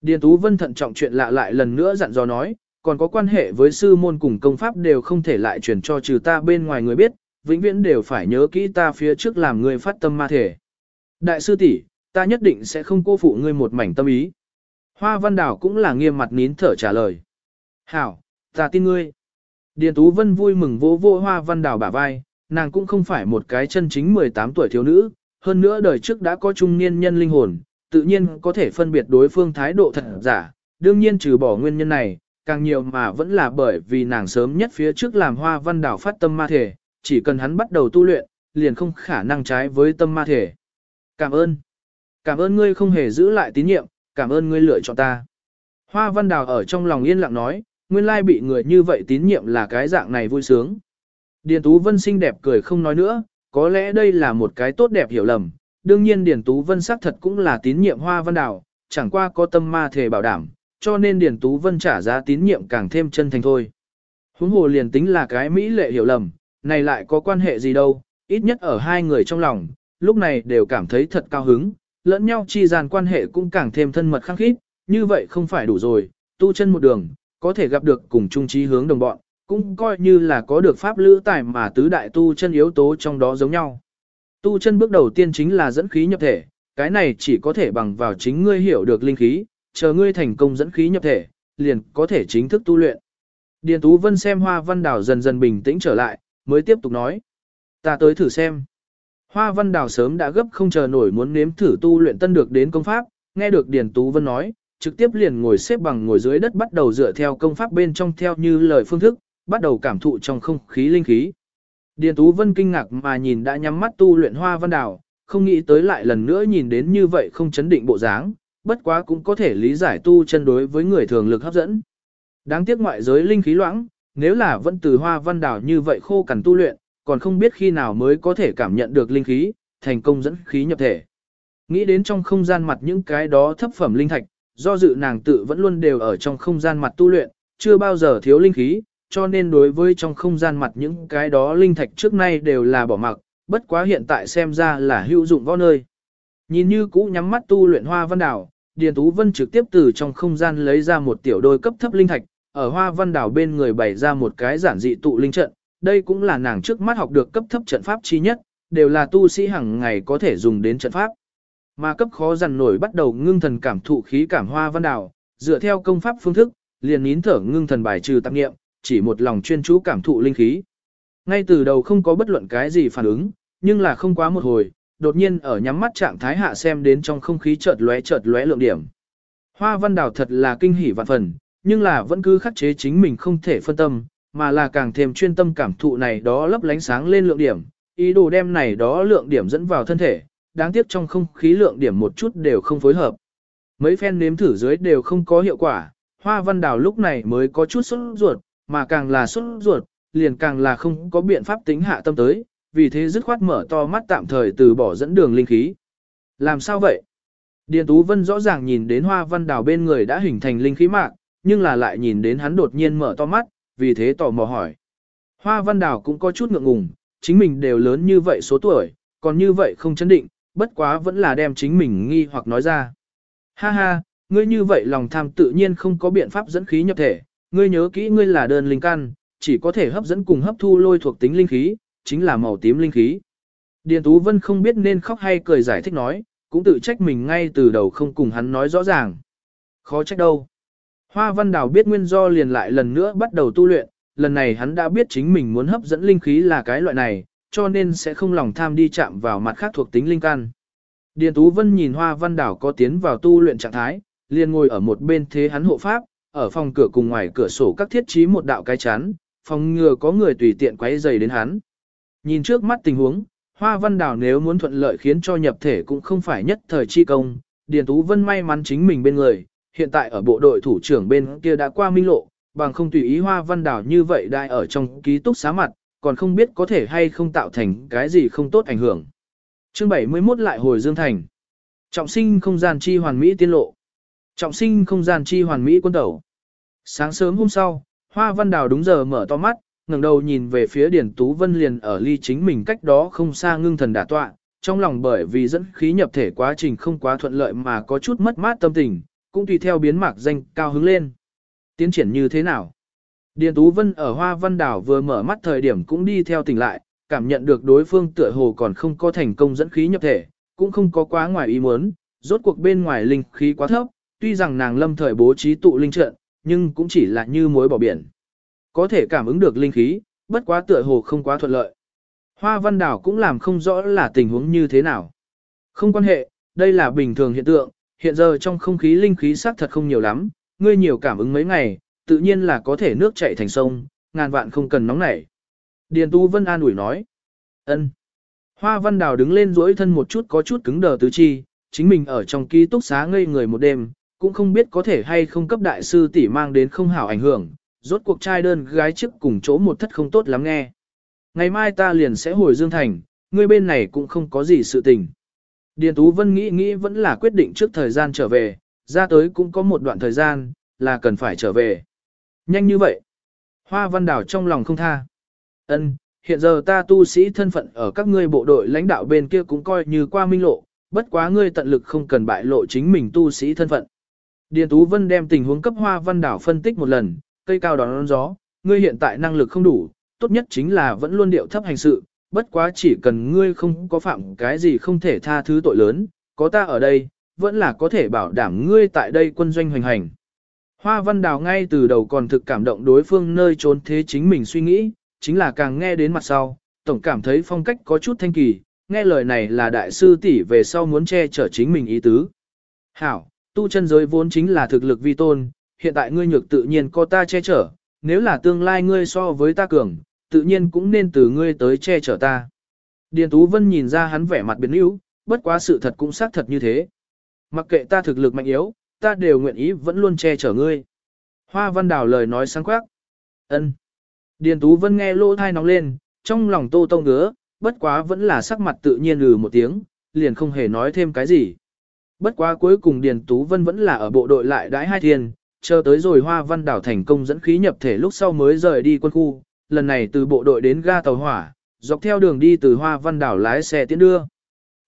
S1: Điền Tú Vân thận trọng chuyện lạ lại lần nữa dặn dò nói, còn có quan hệ với sư môn cùng công pháp đều không thể lại truyền cho trừ ta bên ngoài người biết, vĩnh viễn đều phải nhớ kỹ ta phía trước làm ngươi phát tâm ma thể. Đại sư tỷ, ta nhất định sẽ không cô phụ ngươi một mảnh tâm ý. Hoa Văn Đảo cũng là nghiêm mặt nín thở trả lời. Hảo, ta tin ngươi. Điền Tú Vân vui mừng vỗ vỗ Hoa Văn đào bả vai, nàng cũng không phải một cái chân chính 18 tuổi thiếu nữ, hơn nữa đời trước đã có trung niên nhân linh hồn, tự nhiên có thể phân biệt đối phương thái độ thật giả, đương nhiên trừ bỏ nguyên nhân này, càng nhiều mà vẫn là bởi vì nàng sớm nhất phía trước làm Hoa Văn Đảo phát tâm ma thể, chỉ cần hắn bắt đầu tu luyện, liền không khả năng trái với tâm ma thể. Cảm ơn. Cảm ơn ngươi không hề giữ lại tín nhiệm, cảm ơn ngươi lựa chọn ta. Hoa Văn Đào ở trong lòng yên lặng nói, nguyên lai bị người như vậy tín nhiệm là cái dạng này vui sướng. Điền Tú Vân xinh đẹp cười không nói nữa, có lẽ đây là một cái tốt đẹp hiểu lầm. Đương nhiên Điền Tú Vân xác thật cũng là tín nhiệm Hoa Văn Đào, chẳng qua có tâm ma thể bảo đảm, cho nên Điền Tú Vân trả giá tín nhiệm càng thêm chân thành thôi. Huống hồ liền tính là cái mỹ lệ hiểu lầm, này lại có quan hệ gì đâu, ít nhất ở hai người trong lòng, lúc này đều cảm thấy thật cao hứng, lẫn nhau chi gian quan hệ cũng càng thêm thân mật khăng khít, như vậy không phải đủ rồi, tu chân một đường, có thể gặp được cùng chung trí hướng đồng bọn, cũng coi như là có được pháp lữ tài mà tứ đại tu chân yếu tố trong đó giống nhau. Tu chân bước đầu tiên chính là dẫn khí nhập thể, cái này chỉ có thể bằng vào chính ngươi hiểu được linh khí, chờ ngươi thành công dẫn khí nhập thể, liền có thể chính thức tu luyện. Điền Tú Vân xem hoa văn đảo dần dần bình tĩnh trở lại, mới tiếp tục nói. Ta tới thử xem. Hoa văn đào sớm đã gấp không chờ nổi muốn nếm thử tu luyện tân được đến công pháp, nghe được Điền Tú Vân nói, trực tiếp liền ngồi xếp bằng ngồi dưới đất bắt đầu dựa theo công pháp bên trong theo như lời phương thức, bắt đầu cảm thụ trong không khí linh khí. Điền Tú Vân kinh ngạc mà nhìn đã nhắm mắt tu luyện hoa văn đào, không nghĩ tới lại lần nữa nhìn đến như vậy không chấn định bộ dáng, bất quá cũng có thể lý giải tu chân đối với người thường lực hấp dẫn. Đáng tiếc ngoại giới linh khí loãng, nếu là vẫn từ hoa văn đào như vậy khô cằn tu luyện, còn không biết khi nào mới có thể cảm nhận được linh khí, thành công dẫn khí nhập thể. Nghĩ đến trong không gian mặt những cái đó thấp phẩm linh thạch, do dự nàng tự vẫn luôn đều ở trong không gian mặt tu luyện, chưa bao giờ thiếu linh khí, cho nên đối với trong không gian mặt những cái đó linh thạch trước nay đều là bỏ mặc, bất quá hiện tại xem ra là hữu dụng võ nơi. Nhìn như cũ nhắm mắt tu luyện hoa văn đảo, Điền Tú Vân trực tiếp từ trong không gian lấy ra một tiểu đôi cấp thấp linh thạch, ở hoa văn đảo bên người bày ra một cái giản dị tụ linh trận, đây cũng là nàng trước mắt học được cấp thấp trận pháp chi nhất, đều là tu sĩ hàng ngày có thể dùng đến trận pháp. Mà cấp khó dằn nổi bắt đầu ngưng thần cảm thụ khí cảm hoa văn đảo, dựa theo công pháp phương thức, liền nín thở ngưng thần bài trừ tạp nghiệm, chỉ một lòng chuyên chú cảm thụ linh khí. Ngay từ đầu không có bất luận cái gì phản ứng, nhưng là không quá một hồi, đột nhiên ở nhắm mắt trạng thái hạ xem đến trong không khí chợt lóe chợt lóe lượng điểm. Hoa văn đảo thật là kinh hỉ vạn phần, nhưng là vẫn cứ khắc chế chính mình không thể phân tâm, mà là càng thêm chuyên tâm cảm thụ này đó lấp lánh sáng lên lượng điểm, ý đồ đem này đó lượng điểm dẫn vào thân thể, đáng tiếc trong không khí lượng điểm một chút đều không phối hợp. Mấy phen nếm thử dưới đều không có hiệu quả, hoa văn đào lúc này mới có chút sốt ruột, mà càng là sốt ruột, liền càng là không có biện pháp tính hạ tâm tới, vì thế dứt khoát mở to mắt tạm thời từ bỏ dẫn đường linh khí. Làm sao vậy? Điền Tú Vân rõ ràng nhìn đến hoa văn đào bên người đã hình thành linh khí mạc, nhưng là lại nhìn đến hắn đột nhiên mở to mắt, vì thế tò mò hỏi. Hoa Văn Đào cũng có chút ngượng ngùng, chính mình đều lớn như vậy số tuổi, còn như vậy không chấn định, bất quá vẫn là đem chính mình nghi hoặc nói ra. Ha ha, ngươi như vậy lòng tham tự nhiên không có biện pháp dẫn khí nhập thể, ngươi nhớ kỹ ngươi là đơn linh căn, chỉ có thể hấp dẫn cùng hấp thu lôi thuộc tính linh khí, chính là màu tím linh khí. Điền Tú Vân không biết nên khóc hay cười giải thích nói, cũng tự trách mình ngay từ đầu không cùng hắn nói rõ ràng. Khó trách đâu. Hoa Văn Đào biết nguyên do liền lại lần nữa bắt đầu tu luyện, lần này hắn đã biết chính mình muốn hấp dẫn linh khí là cái loại này, cho nên sẽ không lòng tham đi chạm vào mặt khác thuộc tính linh căn. Điền Tú Vân nhìn Hoa Văn Đảo có tiến vào tu luyện trạng thái, liền ngồi ở một bên thế hắn hộ pháp, ở phòng cửa cùng ngoài cửa sổ các thiết trí một đạo cái chắn, phòng ngừa có người tùy tiện quấy rầy đến hắn. Nhìn trước mắt tình huống, Hoa Văn Đảo nếu muốn thuận lợi khiến cho nhập thể cũng không phải nhất thời chi công, Điền Tú Vân may mắn chính mình bên người, hiện tại ở bộ đội thủ trưởng bên kia đã qua minh lộ, bằng không tùy ý Hoa Văn Đảo như vậy đại ở trong ký túc xá mặt, còn không biết có thể hay không tạo thành cái gì không tốt ảnh hưởng. Chương 71 lại hồi Dương Thành. Trọng sinh không gian chi hoàn mỹ tiên lộ. Trọng sinh không gian chi hoàn mỹ quân tẩu. Sáng sớm hôm sau, Hoa Văn Đào đúng giờ mở to mắt, ngẩng đầu nhìn về phía Điển Tú Vân liền ở ly chính mình cách đó không xa ngưng thần đả tọa, trong lòng bởi vì dẫn khí nhập thể quá trình không quá thuận lợi mà có chút mất mát tâm tình, cũng tùy theo biến mạc danh cao hứng lên. Tiến triển như thế nào? Điền Tú Vân ở Hoa Văn Đảo vừa mở mắt thời điểm cũng đi theo tỉnh lại, cảm nhận được đối phương tựa hồ còn không có thành công dẫn khí nhập thể, cũng không có quá ngoài ý muốn, rốt cuộc bên ngoài linh khí quá thấp, tuy rằng nàng lâm thời bố trí tụ linh trận, nhưng cũng chỉ là như muối bỏ biển. Có thể cảm ứng được linh khí, bất quá tựa hồ không quá thuận lợi. Hoa Văn Đảo cũng làm không rõ là tình huống như thế nào. Không quan hệ, đây là bình thường hiện tượng, hiện giờ trong không khí linh khí xác thật không nhiều lắm, ngươi nhiều cảm ứng mấy ngày, tự nhiên là có thể nước chảy thành sông, ngàn vạn không cần nóng nảy. Điền Tu Vân an ủi nói. ân. Hoa Văn Đào đứng lên duỗi thân một chút có chút cứng đờ tứ chi, chính mình ở trong ký túc xá ngây người một đêm, cũng không biết có thể hay không cấp đại sư tỷ mang đến không hảo ảnh hưởng, rốt cuộc trai đơn gái trước cùng chỗ một thất không tốt lắm nghe. Ngày mai ta liền sẽ hồi Dương Thành, ngươi bên này cũng không có gì sự tình. Điền Tú Vân nghĩ nghĩ vẫn là quyết định trước thời gian trở về, ra tới cũng có một đoạn thời gian, là cần phải trở về. Nhanh như vậy. Hoa Văn Đảo trong lòng không tha. Ân, hiện giờ ta tu sĩ thân phận ở các ngươi bộ đội lãnh đạo bên kia cũng coi như qua minh lộ, bất quá ngươi tận lực không cần bại lộ chính mình tu sĩ thân phận. Điền Tú Vân đem tình huống cấp Hoa Văn Đảo phân tích một lần, cây cao đón gió, ngươi hiện tại năng lực không đủ, tốt nhất chính là vẫn luôn điệu thấp hành sự, bất quá chỉ cần ngươi không có phạm cái gì không thể tha thứ tội lớn, có ta ở đây, vẫn là có thể bảo đảm ngươi tại đây quân doanh hoành hành. Hoa Văn Đào ngay từ đầu còn thực cảm động đối phương nơi trốn thế chính mình suy nghĩ, chính là càng nghe đến mặt sau, tổng cảm thấy phong cách có chút thanh kỳ, nghe lời này là đại sư tỷ về sau muốn che chở chính mình ý tứ. Hảo, tu chân giới vốn chính là thực lực vi tôn, hiện tại ngươi nhược tự nhiên có ta che chở, nếu là tương lai ngươi so với ta cường, tự nhiên cũng nên từ ngươi tới che chở ta. Điền Tú Vân nhìn ra hắn vẻ mặt biến yếu, bất quá sự thật cũng xác thật như thế. Mặc kệ ta thực lực mạnh yếu, ta đều nguyện ý vẫn luôn che chở ngươi. Hoa Văn Đào lời nói sáng quắc. Ân. Điền Tú Vân nghe lỗ thai nóng lên, trong lòng tô tông ngứa, bất quá vẫn là sắc mặt tự nhiên lừ một tiếng, liền không hề nói thêm cái gì. Bất quá cuối cùng Điền Tú Vân vẫn là ở bộ đội lại đãi hai thiên, chờ tới rồi Hoa Văn Đảo thành công dẫn khí nhập thể lúc sau mới rời đi quân khu, lần này từ bộ đội đến ga tàu hỏa, dọc theo đường đi từ Hoa Văn Đảo lái xe tiến đưa.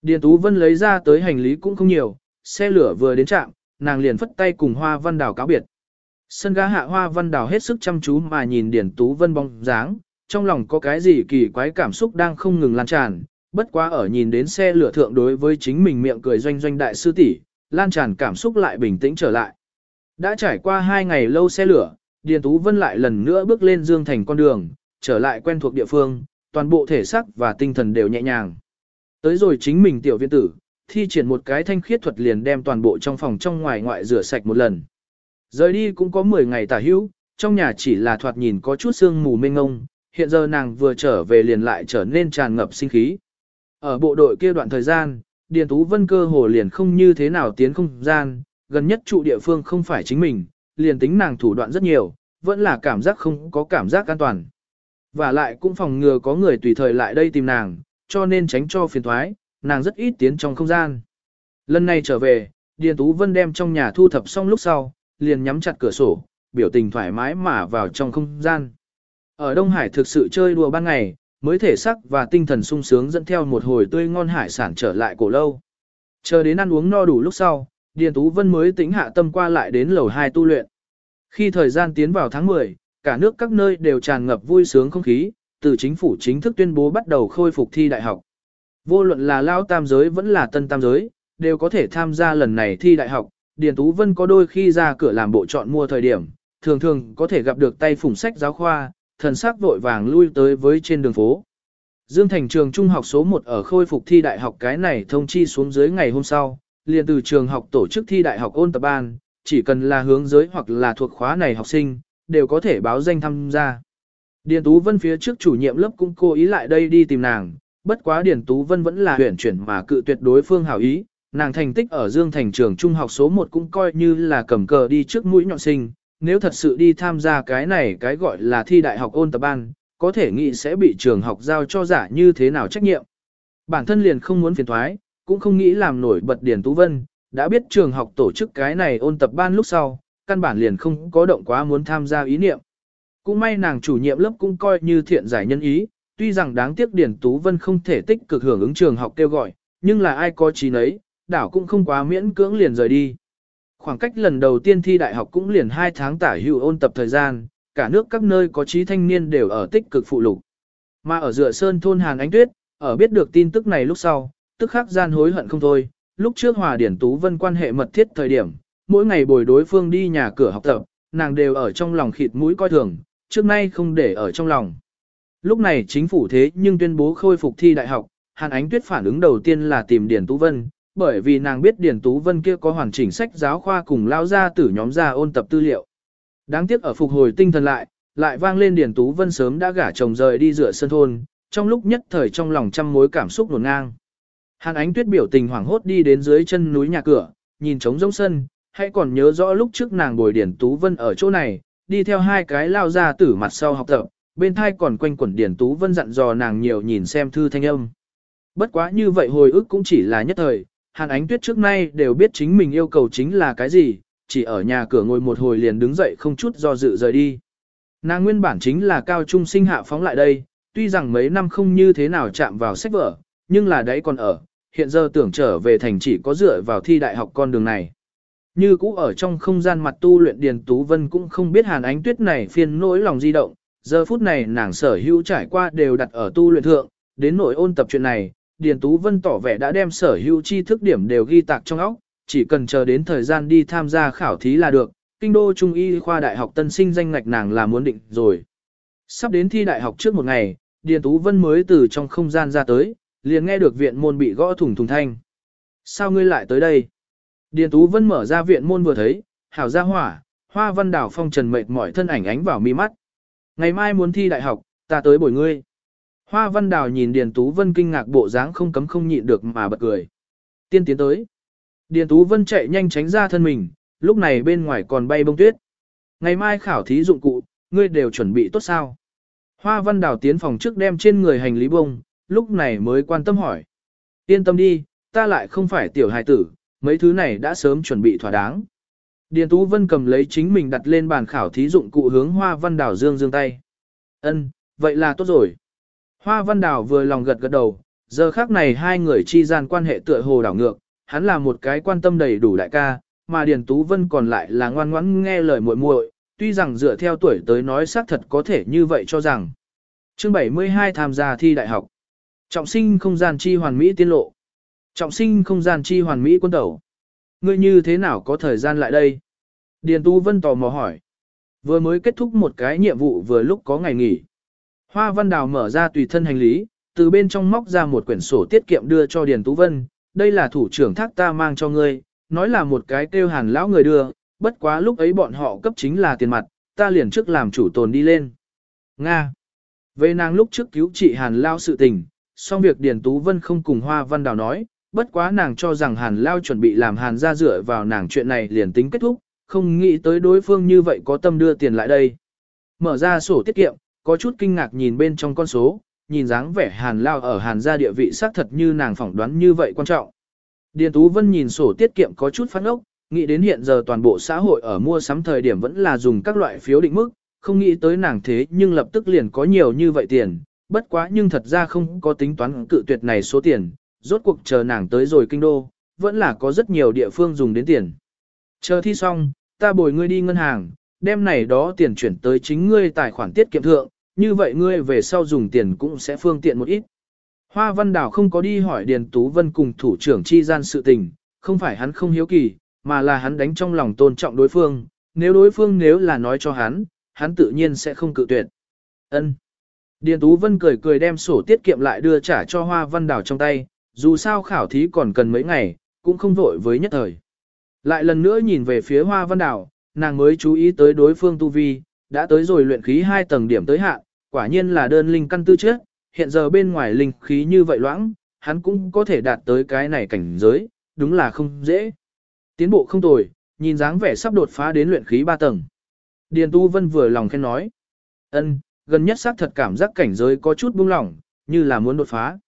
S1: Điền Tú Vân lấy ra tới hành lý cũng không nhiều, xe lửa vừa đến trạm, nàng liền phất tay cùng Hoa Văn Đào cáo biệt. Sân ga hạ Hoa Văn Đào hết sức chăm chú mà nhìn Điển Tú Vân bóng dáng, trong lòng có cái gì kỳ quái cảm xúc đang không ngừng lan tràn, bất quá ở nhìn đến xe lửa thượng đối với chính mình miệng cười doanh doanh đại sư tỷ, lan tràn cảm xúc lại bình tĩnh trở lại. Đã trải qua hai ngày lâu xe lửa, Điền Tú Vân lại lần nữa bước lên Dương Thành con đường, trở lại quen thuộc địa phương, toàn bộ thể xác và tinh thần đều nhẹ nhàng. Tới rồi chính mình tiểu viện tử, thi triển một cái thanh khiết thuật liền đem toàn bộ trong phòng trong ngoài ngoại rửa sạch một lần. Rời đi cũng có 10 ngày tả hữu, trong nhà chỉ là thoạt nhìn có chút sương mù mênh ngông, hiện giờ nàng vừa trở về liền lại trở nên tràn ngập sinh khí. Ở bộ đội kia đoạn thời gian, Điền Tú Vân cơ hồ liền không như thế nào tiến không gian, gần nhất trụ địa phương không phải chính mình, liền tính nàng thủ đoạn rất nhiều, vẫn là cảm giác không có cảm giác an toàn. Và lại cũng phòng ngừa có người tùy thời lại đây tìm nàng, cho nên tránh cho phiền thoái, nàng rất ít tiến trong không gian. Lần này trở về, Điền Tú Vân đem trong nhà thu thập xong lúc sau, liền nhắm chặt cửa sổ, biểu tình thoải mái mà vào trong không gian. Ở Đông Hải thực sự chơi đùa ban ngày, mới thể sắc và tinh thần sung sướng dẫn theo một hồi tươi ngon hải sản trở lại cổ lâu. Chờ đến ăn uống no đủ lúc sau, Điền Tú Vân mới tính hạ tâm qua lại đến lầu 2 tu luyện. Khi thời gian tiến vào tháng 10, cả nước các nơi đều tràn ngập vui sướng không khí, từ chính phủ chính thức tuyên bố bắt đầu khôi phục thi đại học. Vô luận là lao tam giới vẫn là tân tam giới, đều có thể tham gia lần này thi đại học. Điền Tú Vân có đôi khi ra cửa làm bộ chọn mua thời điểm, thường thường có thể gặp được tay phủng sách giáo khoa, thần sắc vội vàng lui tới với trên đường phố. Dương Thành trường trung học số 1 ở khôi phục thi đại học cái này thông chi xuống dưới ngày hôm sau, liền từ trường học tổ chức thi đại học ôn tập ban, chỉ cần là hướng giới hoặc là thuộc khóa này học sinh, đều có thể báo danh tham gia. Điền Tú Vân phía trước chủ nhiệm lớp cũng cố ý lại đây đi tìm nàng, bất quá Điền Tú Vân vẫn là huyển chuyển mà cự tuyệt đối phương hảo ý, nàng thành tích ở Dương Thành trường trung học số 1 cũng coi như là cầm cờ đi trước mũi nhọn sinh, nếu thật sự đi tham gia cái này cái gọi là thi đại học ôn tập ban, có thể nghĩ sẽ bị trường học giao cho giả như thế nào trách nhiệm. Bản thân liền không muốn phiền thoái, cũng không nghĩ làm nổi bật Điền Tú Vân, đã biết trường học tổ chức cái này ôn tập ban lúc sau, căn bản liền không có động quá muốn tham gia ý niệm. Cũng may nàng chủ nhiệm lớp cũng coi như thiện giải nhân ý, tuy rằng đáng tiếc Điền Tú Vân không thể tích cực hưởng ứng trường học kêu gọi, nhưng là ai có trí nấy, đảo cũng không quá miễn cưỡng liền rời đi. Khoảng cách lần đầu tiên thi đại học cũng liền 2 tháng tả hữu ôn tập thời gian, cả nước các nơi có trí thanh niên đều ở tích cực phụ lục. Mà ở dựa sơn thôn Hàn Ánh Tuyết, ở biết được tin tức này lúc sau, tức khắc gian hối hận không thôi, lúc trước Hòa Điển Tú Vân quan hệ mật thiết thời điểm, mỗi ngày bồi đối phương đi nhà cửa học tập, nàng đều ở trong lòng khịt mũi coi thường, trước nay không để ở trong lòng. Lúc này chính phủ thế nhưng tuyên bố khôi phục thi đại học, Hàn Ánh Tuyết phản ứng đầu tiên là tìm Điền Tú Vân, bởi vì nàng biết Điền Tú Vân kia có hoàn chỉnh sách giáo khoa cùng lao ra tử nhóm ra ôn tập tư liệu. Đáng tiếc ở phục hồi tinh thần lại, lại vang lên Điền Tú Vân sớm đã gả chồng rời đi rửa sân thôn, trong lúc nhất thời trong lòng trăm mối cảm xúc nổn ngang. Hàn ánh tuyết biểu tình hoảng hốt đi đến dưới chân núi nhà cửa, nhìn trống rỗng sân, hãy còn nhớ rõ lúc trước nàng bồi Điền Tú Vân ở chỗ này, đi theo hai cái lao ra tử mặt sau học tập, bên thai còn quanh quẩn Điển Tú Vân dặn dò nàng nhiều nhìn xem thư thanh âm. Bất quá như vậy hồi ức cũng chỉ là nhất thời, Hàn ánh tuyết trước nay đều biết chính mình yêu cầu chính là cái gì, chỉ ở nhà cửa ngồi một hồi liền đứng dậy không chút do dự rời đi. Nàng nguyên bản chính là cao trung sinh hạ phóng lại đây, tuy rằng mấy năm không như thế nào chạm vào sách vở, nhưng là đấy còn ở, hiện giờ tưởng trở về thành chỉ có dựa vào thi đại học con đường này. Như cũ ở trong không gian mặt tu luyện Điền Tú Vân cũng không biết Hàn Ánh Tuyết này phiền nỗi lòng di động, giờ phút này nàng sở hữu trải qua đều đặt ở tu luyện thượng, đến nội ôn tập chuyện này, Điền Tú Vân tỏ vẻ đã đem sở hữu tri thức điểm đều ghi tạc trong óc, chỉ cần chờ đến thời gian đi tham gia khảo thí là được, kinh đô trung y khoa đại học tân sinh danh ngạch nàng là muốn định rồi. Sắp đến thi đại học trước một ngày, Điền Tú Vân mới từ trong không gian ra tới, liền nghe được viện môn bị gõ thủng thùng thanh. Sao ngươi lại tới đây? Điền Tú Vân mở ra viện môn vừa thấy, hảo ra hỏa, hoa văn đảo phong trần mệt mỏi thân ảnh ánh vào mi mắt. Ngày mai muốn thi đại học, ta tới bồi ngươi. Hoa văn đào nhìn Điền Tú Vân kinh ngạc bộ dáng không cấm không nhịn được mà bật cười. Tiên tiến tới. Điền Tú Vân chạy nhanh tránh ra thân mình, lúc này bên ngoài còn bay bông tuyết. Ngày mai khảo thí dụng cụ, ngươi đều chuẩn bị tốt sao? Hoa văn đào tiến phòng trước đem trên người hành lý bông, lúc này mới quan tâm hỏi. Yên tâm đi, ta lại không phải tiểu hài tử, mấy thứ này đã sớm chuẩn bị thỏa đáng. Điền Tú Vân cầm lấy chính mình đặt lên bàn khảo thí dụng cụ hướng Hoa Văn Đào dương dương tay. Ân, vậy là tốt rồi. Hoa Văn Đào vừa lòng gật gật đầu, giờ khác này hai người chi gian quan hệ tựa hồ đảo ngược, hắn là một cái quan tâm đầy đủ đại ca, mà Điền Tú Vân còn lại là ngoan ngoãn nghe lời muội muội, tuy rằng dựa theo tuổi tới nói xác thật có thể như vậy cho rằng. Chương 72 tham gia thi đại học. Trọng sinh không gian chi hoàn mỹ tiên lộ. Trọng sinh không gian chi hoàn mỹ quân tẩu. Ngươi như thế nào có thời gian lại đây? Điền Tú Vân tò mò hỏi. Vừa mới kết thúc một cái nhiệm vụ vừa lúc có ngày nghỉ. Hoa Văn Đào mở ra tùy thân hành lý, từ bên trong móc ra một quyển sổ tiết kiệm đưa cho Điền Tú Vân. Đây là thủ trưởng thác ta mang cho ngươi, nói là một cái kêu hàn lão người đưa, bất quá lúc ấy bọn họ cấp chính là tiền mặt, ta liền trước làm chủ tồn đi lên. Nga. Về nàng lúc trước cứu trị hàn lao sự tình, song việc Điền Tú Vân không cùng Hoa Văn Đào nói, bất quá nàng cho rằng Hàn Lao chuẩn bị làm Hàn ra dựa vào nàng chuyện này liền tính kết thúc, không nghĩ tới đối phương như vậy có tâm đưa tiền lại đây. Mở ra sổ tiết kiệm, có chút kinh ngạc nhìn bên trong con số, nhìn dáng vẻ Hàn Lao ở Hàn gia địa vị xác thật như nàng phỏng đoán như vậy quan trọng. Điền Tú Vân nhìn sổ tiết kiệm có chút phát ốc, nghĩ đến hiện giờ toàn bộ xã hội ở mua sắm thời điểm vẫn là dùng các loại phiếu định mức, không nghĩ tới nàng thế nhưng lập tức liền có nhiều như vậy tiền, bất quá nhưng thật ra không có tính toán cự tuyệt này số tiền, rốt cuộc chờ nàng tới rồi kinh đô, vẫn là có rất nhiều địa phương dùng đến tiền. Chờ thi xong, ta bồi ngươi đi ngân hàng, đem này đó tiền chuyển tới chính ngươi tài khoản tiết kiệm thượng, như vậy ngươi về sau dùng tiền cũng sẽ phương tiện một ít. Hoa Văn Đào không có đi hỏi Điền Tú Vân cùng thủ trưởng chi gian sự tình, không phải hắn không hiếu kỳ, mà là hắn đánh trong lòng tôn trọng đối phương, nếu đối phương nếu là nói cho hắn, hắn tự nhiên sẽ không cự tuyệt. Ân. Điền Tú Vân cười cười đem sổ tiết kiệm lại đưa trả cho Hoa Văn Đào trong tay, dù sao khảo thí còn cần mấy ngày, cũng không vội với nhất thời. Lại lần nữa nhìn về phía Hoa Văn đảo, nàng mới chú ý tới đối phương tu vi, đã tới rồi luyện khí hai tầng điểm tới hạn, quả nhiên là đơn linh căn tư trước, hiện giờ bên ngoài linh khí như vậy loãng, hắn cũng có thể đạt tới cái này cảnh giới, đúng là không dễ. Tiến bộ không tồi, nhìn dáng vẻ sắp đột phá đến luyện khí ba tầng. Điền Tu Vân vừa lòng khen nói. ân, gần nhất xác thật cảm giác cảnh giới có chút buông lỏng, như là muốn đột phá.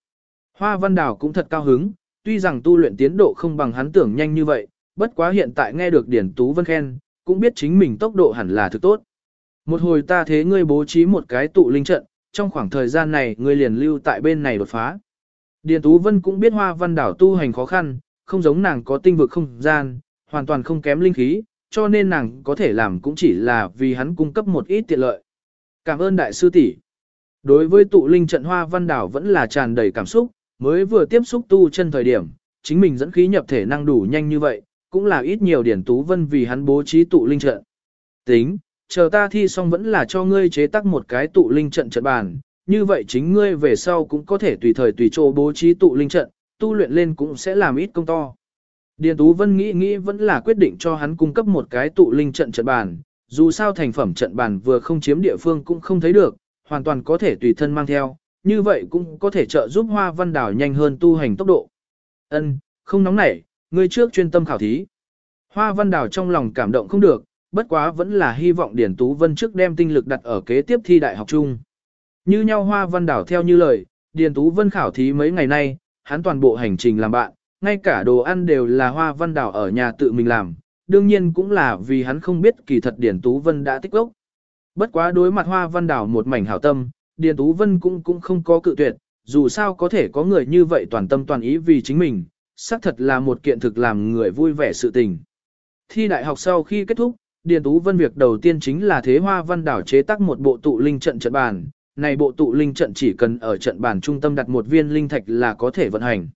S1: Hoa Văn Đào cũng thật cao hứng, tuy rằng tu luyện tiến độ không bằng hắn tưởng nhanh như vậy, bất quá hiện tại nghe được Điền Tú Vân khen, cũng biết chính mình tốc độ hẳn là thực tốt. Một hồi ta thế ngươi bố trí một cái tụ linh trận, trong khoảng thời gian này ngươi liền lưu tại bên này đột phá. Điền Tú Vân cũng biết Hoa Văn Đảo tu hành khó khăn, không giống nàng có tinh vực không gian, hoàn toàn không kém linh khí, cho nên nàng có thể làm cũng chỉ là vì hắn cung cấp một ít tiện lợi. Cảm ơn đại sư tỷ. Đối với tụ linh trận Hoa Văn Đảo vẫn là tràn đầy cảm xúc, mới vừa tiếp xúc tu chân thời điểm, chính mình dẫn khí nhập thể năng đủ nhanh như vậy, cũng là ít nhiều Điền Tú Vân vì hắn bố trí tụ linh trận. Tính, chờ ta thi xong vẫn là cho ngươi chế tác một cái tụ linh trận trận bàn, như vậy chính ngươi về sau cũng có thể tùy thời tùy chỗ bố trí tụ linh trận, tu luyện lên cũng sẽ làm ít công to. Điền Tú Vân nghĩ nghĩ vẫn là quyết định cho hắn cung cấp một cái tụ linh trận trận bàn, dù sao thành phẩm trận bàn vừa không chiếm địa phương cũng không thấy được, hoàn toàn có thể tùy thân mang theo, như vậy cũng có thể trợ giúp Hoa Văn Đảo nhanh hơn tu hành tốc độ. Ân, không nóng nảy, ngươi trước chuyên tâm khảo thí. Hoa Văn Đảo trong lòng cảm động không được, bất quá vẫn là hy vọng Điển Tú Vân trước đem tinh lực đặt ở kế tiếp thi đại học chung. Như nhau Hoa Văn Đảo theo như lời, Điền Tú Vân khảo thí mấy ngày nay, hắn toàn bộ hành trình làm bạn, ngay cả đồ ăn đều là Hoa Văn Đảo ở nhà tự mình làm, đương nhiên cũng là vì hắn không biết kỳ thật Điền Tú Vân đã tích lốc. Bất quá đối mặt Hoa Văn Đảo một mảnh hảo tâm, Điền Tú Vân cũng cũng không có cự tuyệt, dù sao có thể có người như vậy toàn tâm toàn ý vì chính mình, xác thật là một kiện thực làm người vui vẻ sự tình. Thi đại học sau khi kết thúc, Điền Tú Vân việc đầu tiên chính là thế hoa văn đảo chế tác một bộ tụ linh trận trận bàn. Này bộ tụ linh trận chỉ cần ở trận bàn trung tâm đặt một viên linh thạch là có thể vận hành.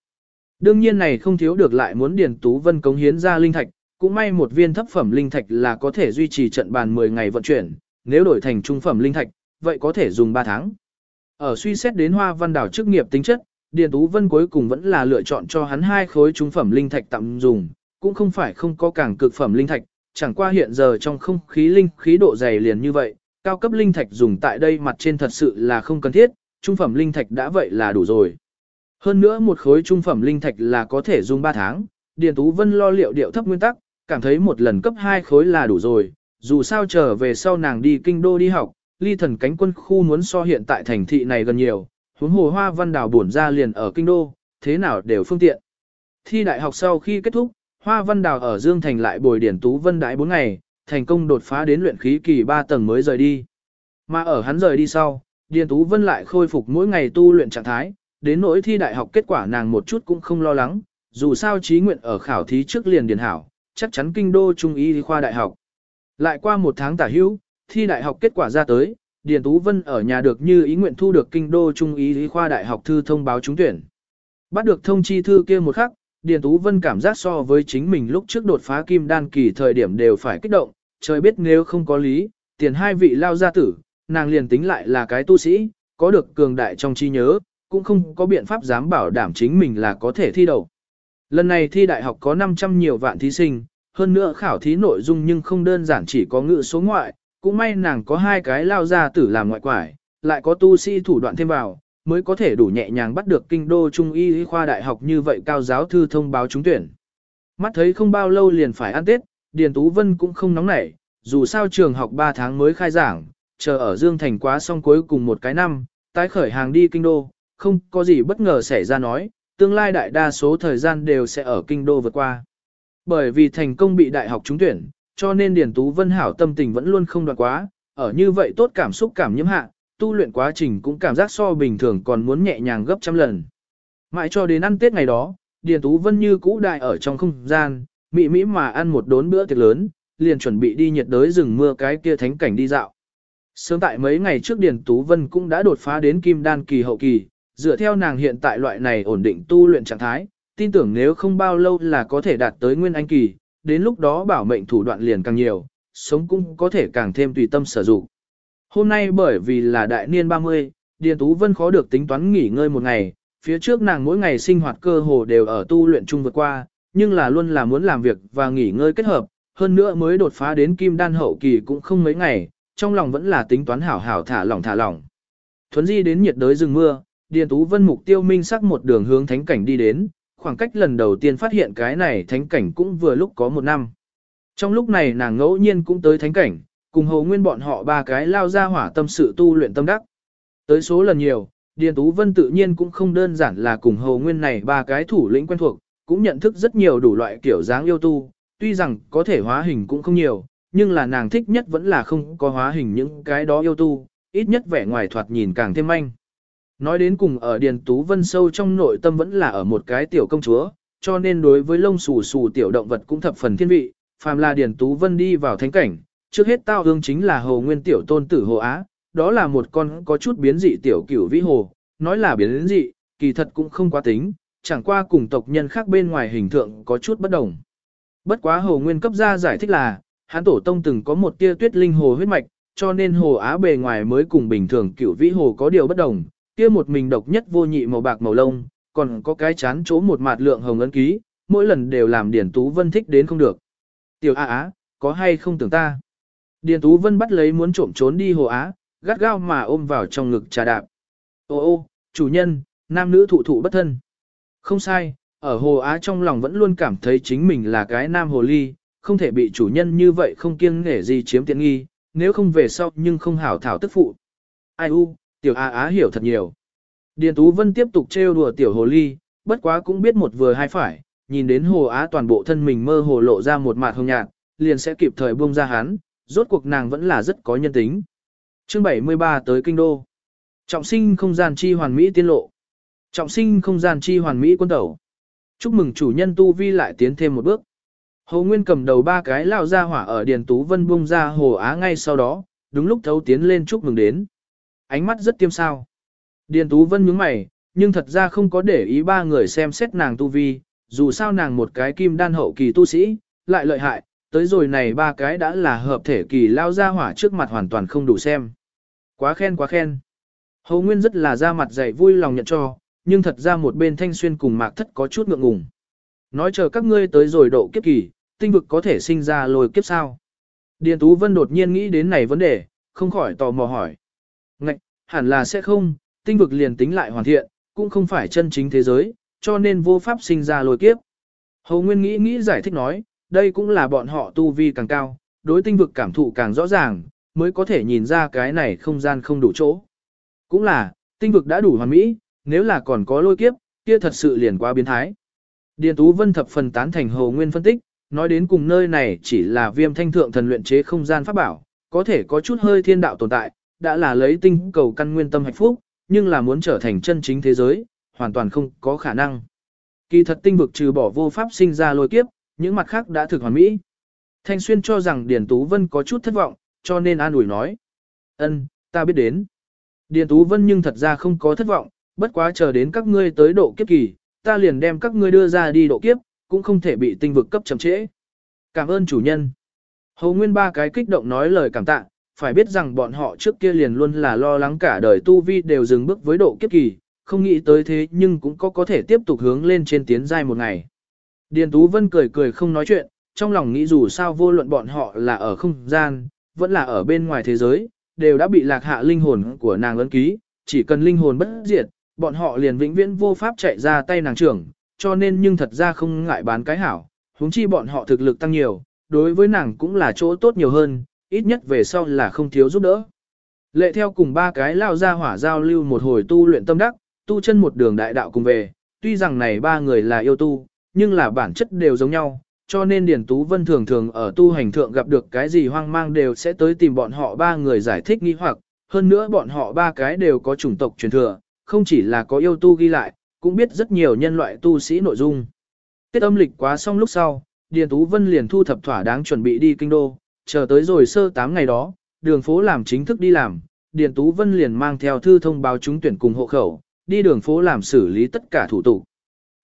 S1: Đương nhiên này không thiếu được lại muốn Điền Tú Vân cống hiến ra linh thạch, cũng may một viên thấp phẩm linh thạch là có thể duy trì trận bàn 10 ngày vận chuyển, nếu đổi thành trung phẩm linh thạch, vậy có thể dùng 3 tháng. Ở suy xét đến hoa văn đảo chức nghiệp tính chất, Điền Tú Vân cuối cùng vẫn là lựa chọn cho hắn hai khối trung phẩm linh thạch tạm dùng, cũng không phải không có càng cực phẩm linh thạch, chẳng qua hiện giờ trong không khí linh khí độ dày liền như vậy, cao cấp linh thạch dùng tại đây mặt trên thật sự là không cần thiết, trung phẩm linh thạch đã vậy là đủ rồi. Hơn nữa một khối trung phẩm linh thạch là có thể dùng 3 tháng, Điền Tú Vân lo liệu điệu thấp nguyên tắc, cảm thấy một lần cấp 2 khối là đủ rồi, dù sao trở về sau nàng đi kinh đô đi học, ly thần cánh quân khu muốn so hiện tại thành thị này gần nhiều, huống hồ hoa văn đào bổn ra liền ở kinh đô, thế nào đều phương tiện. Thi đại học sau khi kết thúc, Hoa Văn Đào ở Dương Thành lại bồi điển tú vân đái 4 ngày, thành công đột phá đến luyện khí kỳ 3 tầng mới rời đi. Mà ở hắn rời đi sau, Điền Tú Vân lại khôi phục mỗi ngày tu luyện trạng thái, đến nỗi thi đại học kết quả nàng một chút cũng không lo lắng, dù sao trí nguyện ở khảo thí trước liền điền hảo, chắc chắn kinh đô trung y khoa đại học. Lại qua một tháng tả hữu, thi đại học kết quả ra tới, Điền Tú Vân ở nhà được như ý nguyện thu được kinh đô trung y khoa đại học thư thông báo trúng tuyển. Bắt được thông chi thư kia một khắc, Điền Tú Vân cảm giác so với chính mình lúc trước đột phá kim đan kỳ thời điểm đều phải kích động, trời biết nếu không có lý, tiền hai vị lao gia tử, nàng liền tính lại là cái tu sĩ, có được cường đại trong trí nhớ, cũng không có biện pháp dám bảo đảm chính mình là có thể thi đầu. Lần này thi đại học có 500 nhiều vạn thí sinh, hơn nữa khảo thí nội dung nhưng không đơn giản chỉ có ngữ số ngoại, cũng may nàng có hai cái lao ra tử làm ngoại quải, lại có tu sĩ thủ đoạn thêm vào, mới có thể đủ nhẹ nhàng bắt được kinh đô trung y khoa đại học như vậy cao giáo thư thông báo trúng tuyển. Mắt thấy không bao lâu liền phải ăn Tết, Điền Tú Vân cũng không nóng nảy, dù sao trường học 3 tháng mới khai giảng, chờ ở Dương Thành quá xong cuối cùng một cái năm, tái khởi hàng đi kinh đô, không có gì bất ngờ xảy ra nói, tương lai đại đa số thời gian đều sẽ ở kinh đô vượt qua. Bởi vì thành công bị đại học trúng tuyển, cho nên Điền Tú Vân hảo tâm tình vẫn luôn không đoạn quá, ở như vậy tốt cảm xúc cảm nhiễm hạ, tu luyện quá trình cũng cảm giác so bình thường còn muốn nhẹ nhàng gấp trăm lần. Mãi cho đến ăn Tết ngày đó, Điền Tú Vân như cũ đại ở trong không gian, mị mỹ mà ăn một đốn bữa tiệc lớn, liền chuẩn bị đi nhiệt đới rừng mưa cái kia thánh cảnh đi dạo. Sớm tại mấy ngày trước Điền Tú Vân cũng đã đột phá đến kim đan kỳ hậu kỳ, dựa theo nàng hiện tại loại này ổn định tu luyện trạng thái, tin tưởng nếu không bao lâu là có thể đạt tới nguyên anh kỳ, đến lúc đó bảo mệnh thủ đoạn liền càng nhiều, sống cũng có thể càng thêm tùy tâm sử dụng. Hôm nay bởi vì là đại niên 30, Điền Tú Vân khó được tính toán nghỉ ngơi một ngày, phía trước nàng mỗi ngày sinh hoạt cơ hồ đều ở tu luyện chung vượt qua, nhưng là luôn là muốn làm việc và nghỉ ngơi kết hợp, hơn nữa mới đột phá đến kim đan hậu kỳ cũng không mấy ngày, trong lòng vẫn là tính toán hảo hảo thả lỏng thả lỏng. Thuấn di đến nhiệt đới rừng mưa, Điền Tú Vân mục tiêu minh sắc một đường hướng thánh cảnh đi đến, khoảng cách lần đầu tiên phát hiện cái này thánh cảnh cũng vừa lúc có một năm. Trong lúc này nàng ngẫu nhiên cũng tới thánh cảnh, cùng hầu nguyên bọn họ ba cái lao ra hỏa tâm sự tu luyện tâm đắc. Tới số lần nhiều, Điền Tú Vân tự nhiên cũng không đơn giản là cùng hầu nguyên này ba cái thủ lĩnh quen thuộc, cũng nhận thức rất nhiều đủ loại kiểu dáng yêu tu, tuy rằng có thể hóa hình cũng không nhiều, nhưng là nàng thích nhất vẫn là không có hóa hình những cái đó yêu tu, ít nhất vẻ ngoài thoạt nhìn càng thêm manh. Nói đến cùng ở Điền Tú Vân sâu trong nội tâm vẫn là ở một cái tiểu công chúa, cho nên đối với lông xù xù tiểu động vật cũng thập phần thiên vị, phàm là Điền Tú Vân đi vào thánh cảnh, trước hết tao hương chính là hồ nguyên tiểu tôn tử hồ á, đó là một con có chút biến dị tiểu cửu vĩ hồ, nói là biến dị, kỳ thật cũng không quá tính, chẳng qua cùng tộc nhân khác bên ngoài hình tượng có chút bất đồng. Bất quá hồ nguyên cấp gia giải thích là, hán tổ tông từng có một tia tuyết linh hồ huyết mạch, cho nên hồ á bề ngoài mới cùng bình thường cửu vĩ hồ có điều bất đồng, kia một mình độc nhất vô nhị màu bạc màu lông, còn có cái chán chỗ một mạt lượng hồng ấn ký, mỗi lần đều làm Điển Tú Vân thích đến không được. Tiểu Á Á, có hay không tưởng ta? Điền Tú Vân bắt lấy muốn trộm trốn đi hồ Á, gắt gao mà ôm vào trong ngực trà đạp. Ô ô, chủ nhân, nam nữ thụ thụ bất thân. Không sai, ở hồ Á trong lòng vẫn luôn cảm thấy chính mình là cái nam hồ ly, không thể bị chủ nhân như vậy không kiêng nể gì chiếm tiện nghi, nếu không về sau nhưng không hảo thảo tức phụ. Ai u, tiểu Á Á hiểu thật nhiều. Điền Tú Vân tiếp tục trêu đùa tiểu hồ ly, bất quá cũng biết một vừa hai phải, nhìn đến hồ Á toàn bộ thân mình mơ hồ lộ ra một mạt hồng nhạt, liền sẽ kịp thời buông ra hắn, rốt cuộc nàng vẫn là rất có nhân tính. Chương 73 tới kinh đô. Trọng sinh không gian chi hoàn mỹ tiên lộ. Trọng sinh không gian chi hoàn mỹ quân tẩu. Chúc mừng chủ nhân tu vi lại tiến thêm một bước. Hồ Nguyên cầm đầu ba cái lao ra hỏa ở Điền Tú Vân buông ra hồ á ngay sau đó, đúng lúc thấu tiến lên chúc mừng đến. Ánh mắt rất tiêm sao. Điền Tú Vân nhướng mày, nhưng thật ra không có để ý ba người xem xét nàng tu vi, dù sao nàng một cái kim đan hậu kỳ tu sĩ, lại lợi hại, tới rồi này ba cái đã là hợp thể kỳ lao ra hỏa trước mặt hoàn toàn không đủ xem. Quá khen quá khen. Hầu Nguyên rất là ra mặt dày vui lòng nhận cho, nhưng thật ra một bên thanh xuyên cùng mạc thất có chút ngượng ngùng. Nói chờ các ngươi tới rồi độ kiếp kỳ, tinh vực có thể sinh ra lôi kiếp sao. Điền Tú Vân đột nhiên nghĩ đến này vấn đề, không khỏi tò mò hỏi. Ngạch, hẳn là sẽ không, tinh vực liền tính lại hoàn thiện, cũng không phải chân chính thế giới, cho nên vô pháp sinh ra lôi kiếp. Hầu Nguyên nghĩ nghĩ giải thích nói, đây cũng là bọn họ tu vi càng cao, đối tinh vực cảm thụ càng rõ ràng, mới có thể nhìn ra cái này không gian không đủ chỗ. Cũng là, tinh vực đã đủ hoàn mỹ, nếu là còn có lôi kiếp, kia thật sự liền quá biến thái. Điền Tú Vân thập phần tán thành Hầu Nguyên phân tích, nói đến cùng nơi này chỉ là viêm thanh thượng thần luyện chế không gian pháp bảo, có thể có chút hơi thiên đạo tồn tại, đã là lấy tinh cầu căn nguyên tâm hạnh phúc, nhưng là muốn trở thành chân chính thế giới, hoàn toàn không có khả năng. Kỳ thật tinh vực trừ bỏ vô pháp sinh ra lôi kiếp, những mặt khác đã thực hoàn mỹ. Thanh Xuyên cho rằng Điền Tú Vân có chút thất vọng, cho nên an ủi nói. ân, ta biết đến. Điền Tú Vân nhưng thật ra không có thất vọng, bất quá chờ đến các ngươi tới độ kiếp kỳ, ta liền đem các ngươi đưa ra đi độ kiếp, cũng không thể bị tinh vực cấp chậm trễ. Cảm ơn chủ nhân. Hầu Nguyên ba cái kích động nói lời cảm tạ, phải biết rằng bọn họ trước kia liền luôn là lo lắng cả đời tu vi đều dừng bước với độ kiếp kỳ, không nghĩ tới thế nhưng cũng có có thể tiếp tục hướng lên trên tiến giai một ngày. Điền Tú Vân cười cười không nói chuyện, trong lòng nghĩ dù sao vô luận bọn họ là ở không gian, vẫn là ở bên ngoài thế giới, đều đã bị lạc hạ linh hồn của nàng ấn ký, chỉ cần linh hồn bất diệt, bọn họ liền vĩnh viễn vô pháp chạy ra tay nàng trưởng, cho nên nhưng thật ra không ngại bán cái hảo, huống chi bọn họ thực lực tăng nhiều, đối với nàng cũng là chỗ tốt nhiều hơn, ít nhất về sau là không thiếu giúp đỡ. Lệ theo cùng ba cái lao ra hỏa giao lưu một hồi tu luyện tâm đắc, tu chân một đường đại đạo cùng về, tuy rằng này ba người là yêu tu, nhưng là bản chất đều giống nhau, cho nên Điền Tú Vân thường thường ở tu hành thượng gặp được cái gì hoang mang đều sẽ tới tìm bọn họ ba người giải thích nghi hoặc, Hơn nữa bọn họ ba cái đều có chủng tộc truyền thừa, không chỉ là có yêu tu ghi lại, cũng biết rất nhiều nhân loại tu sĩ nội dung. Tiết âm lịch quá xong lúc sau, Điền Tú Vân liền thu thập thỏa đáng chuẩn bị đi kinh đô, chờ tới rồi sơ 8 ngày đó, đường phố làm chính thức đi làm, Điền Tú Vân liền mang theo thư thông báo trúng tuyển cùng hộ khẩu, đi đường phố làm xử lý tất cả thủ tục.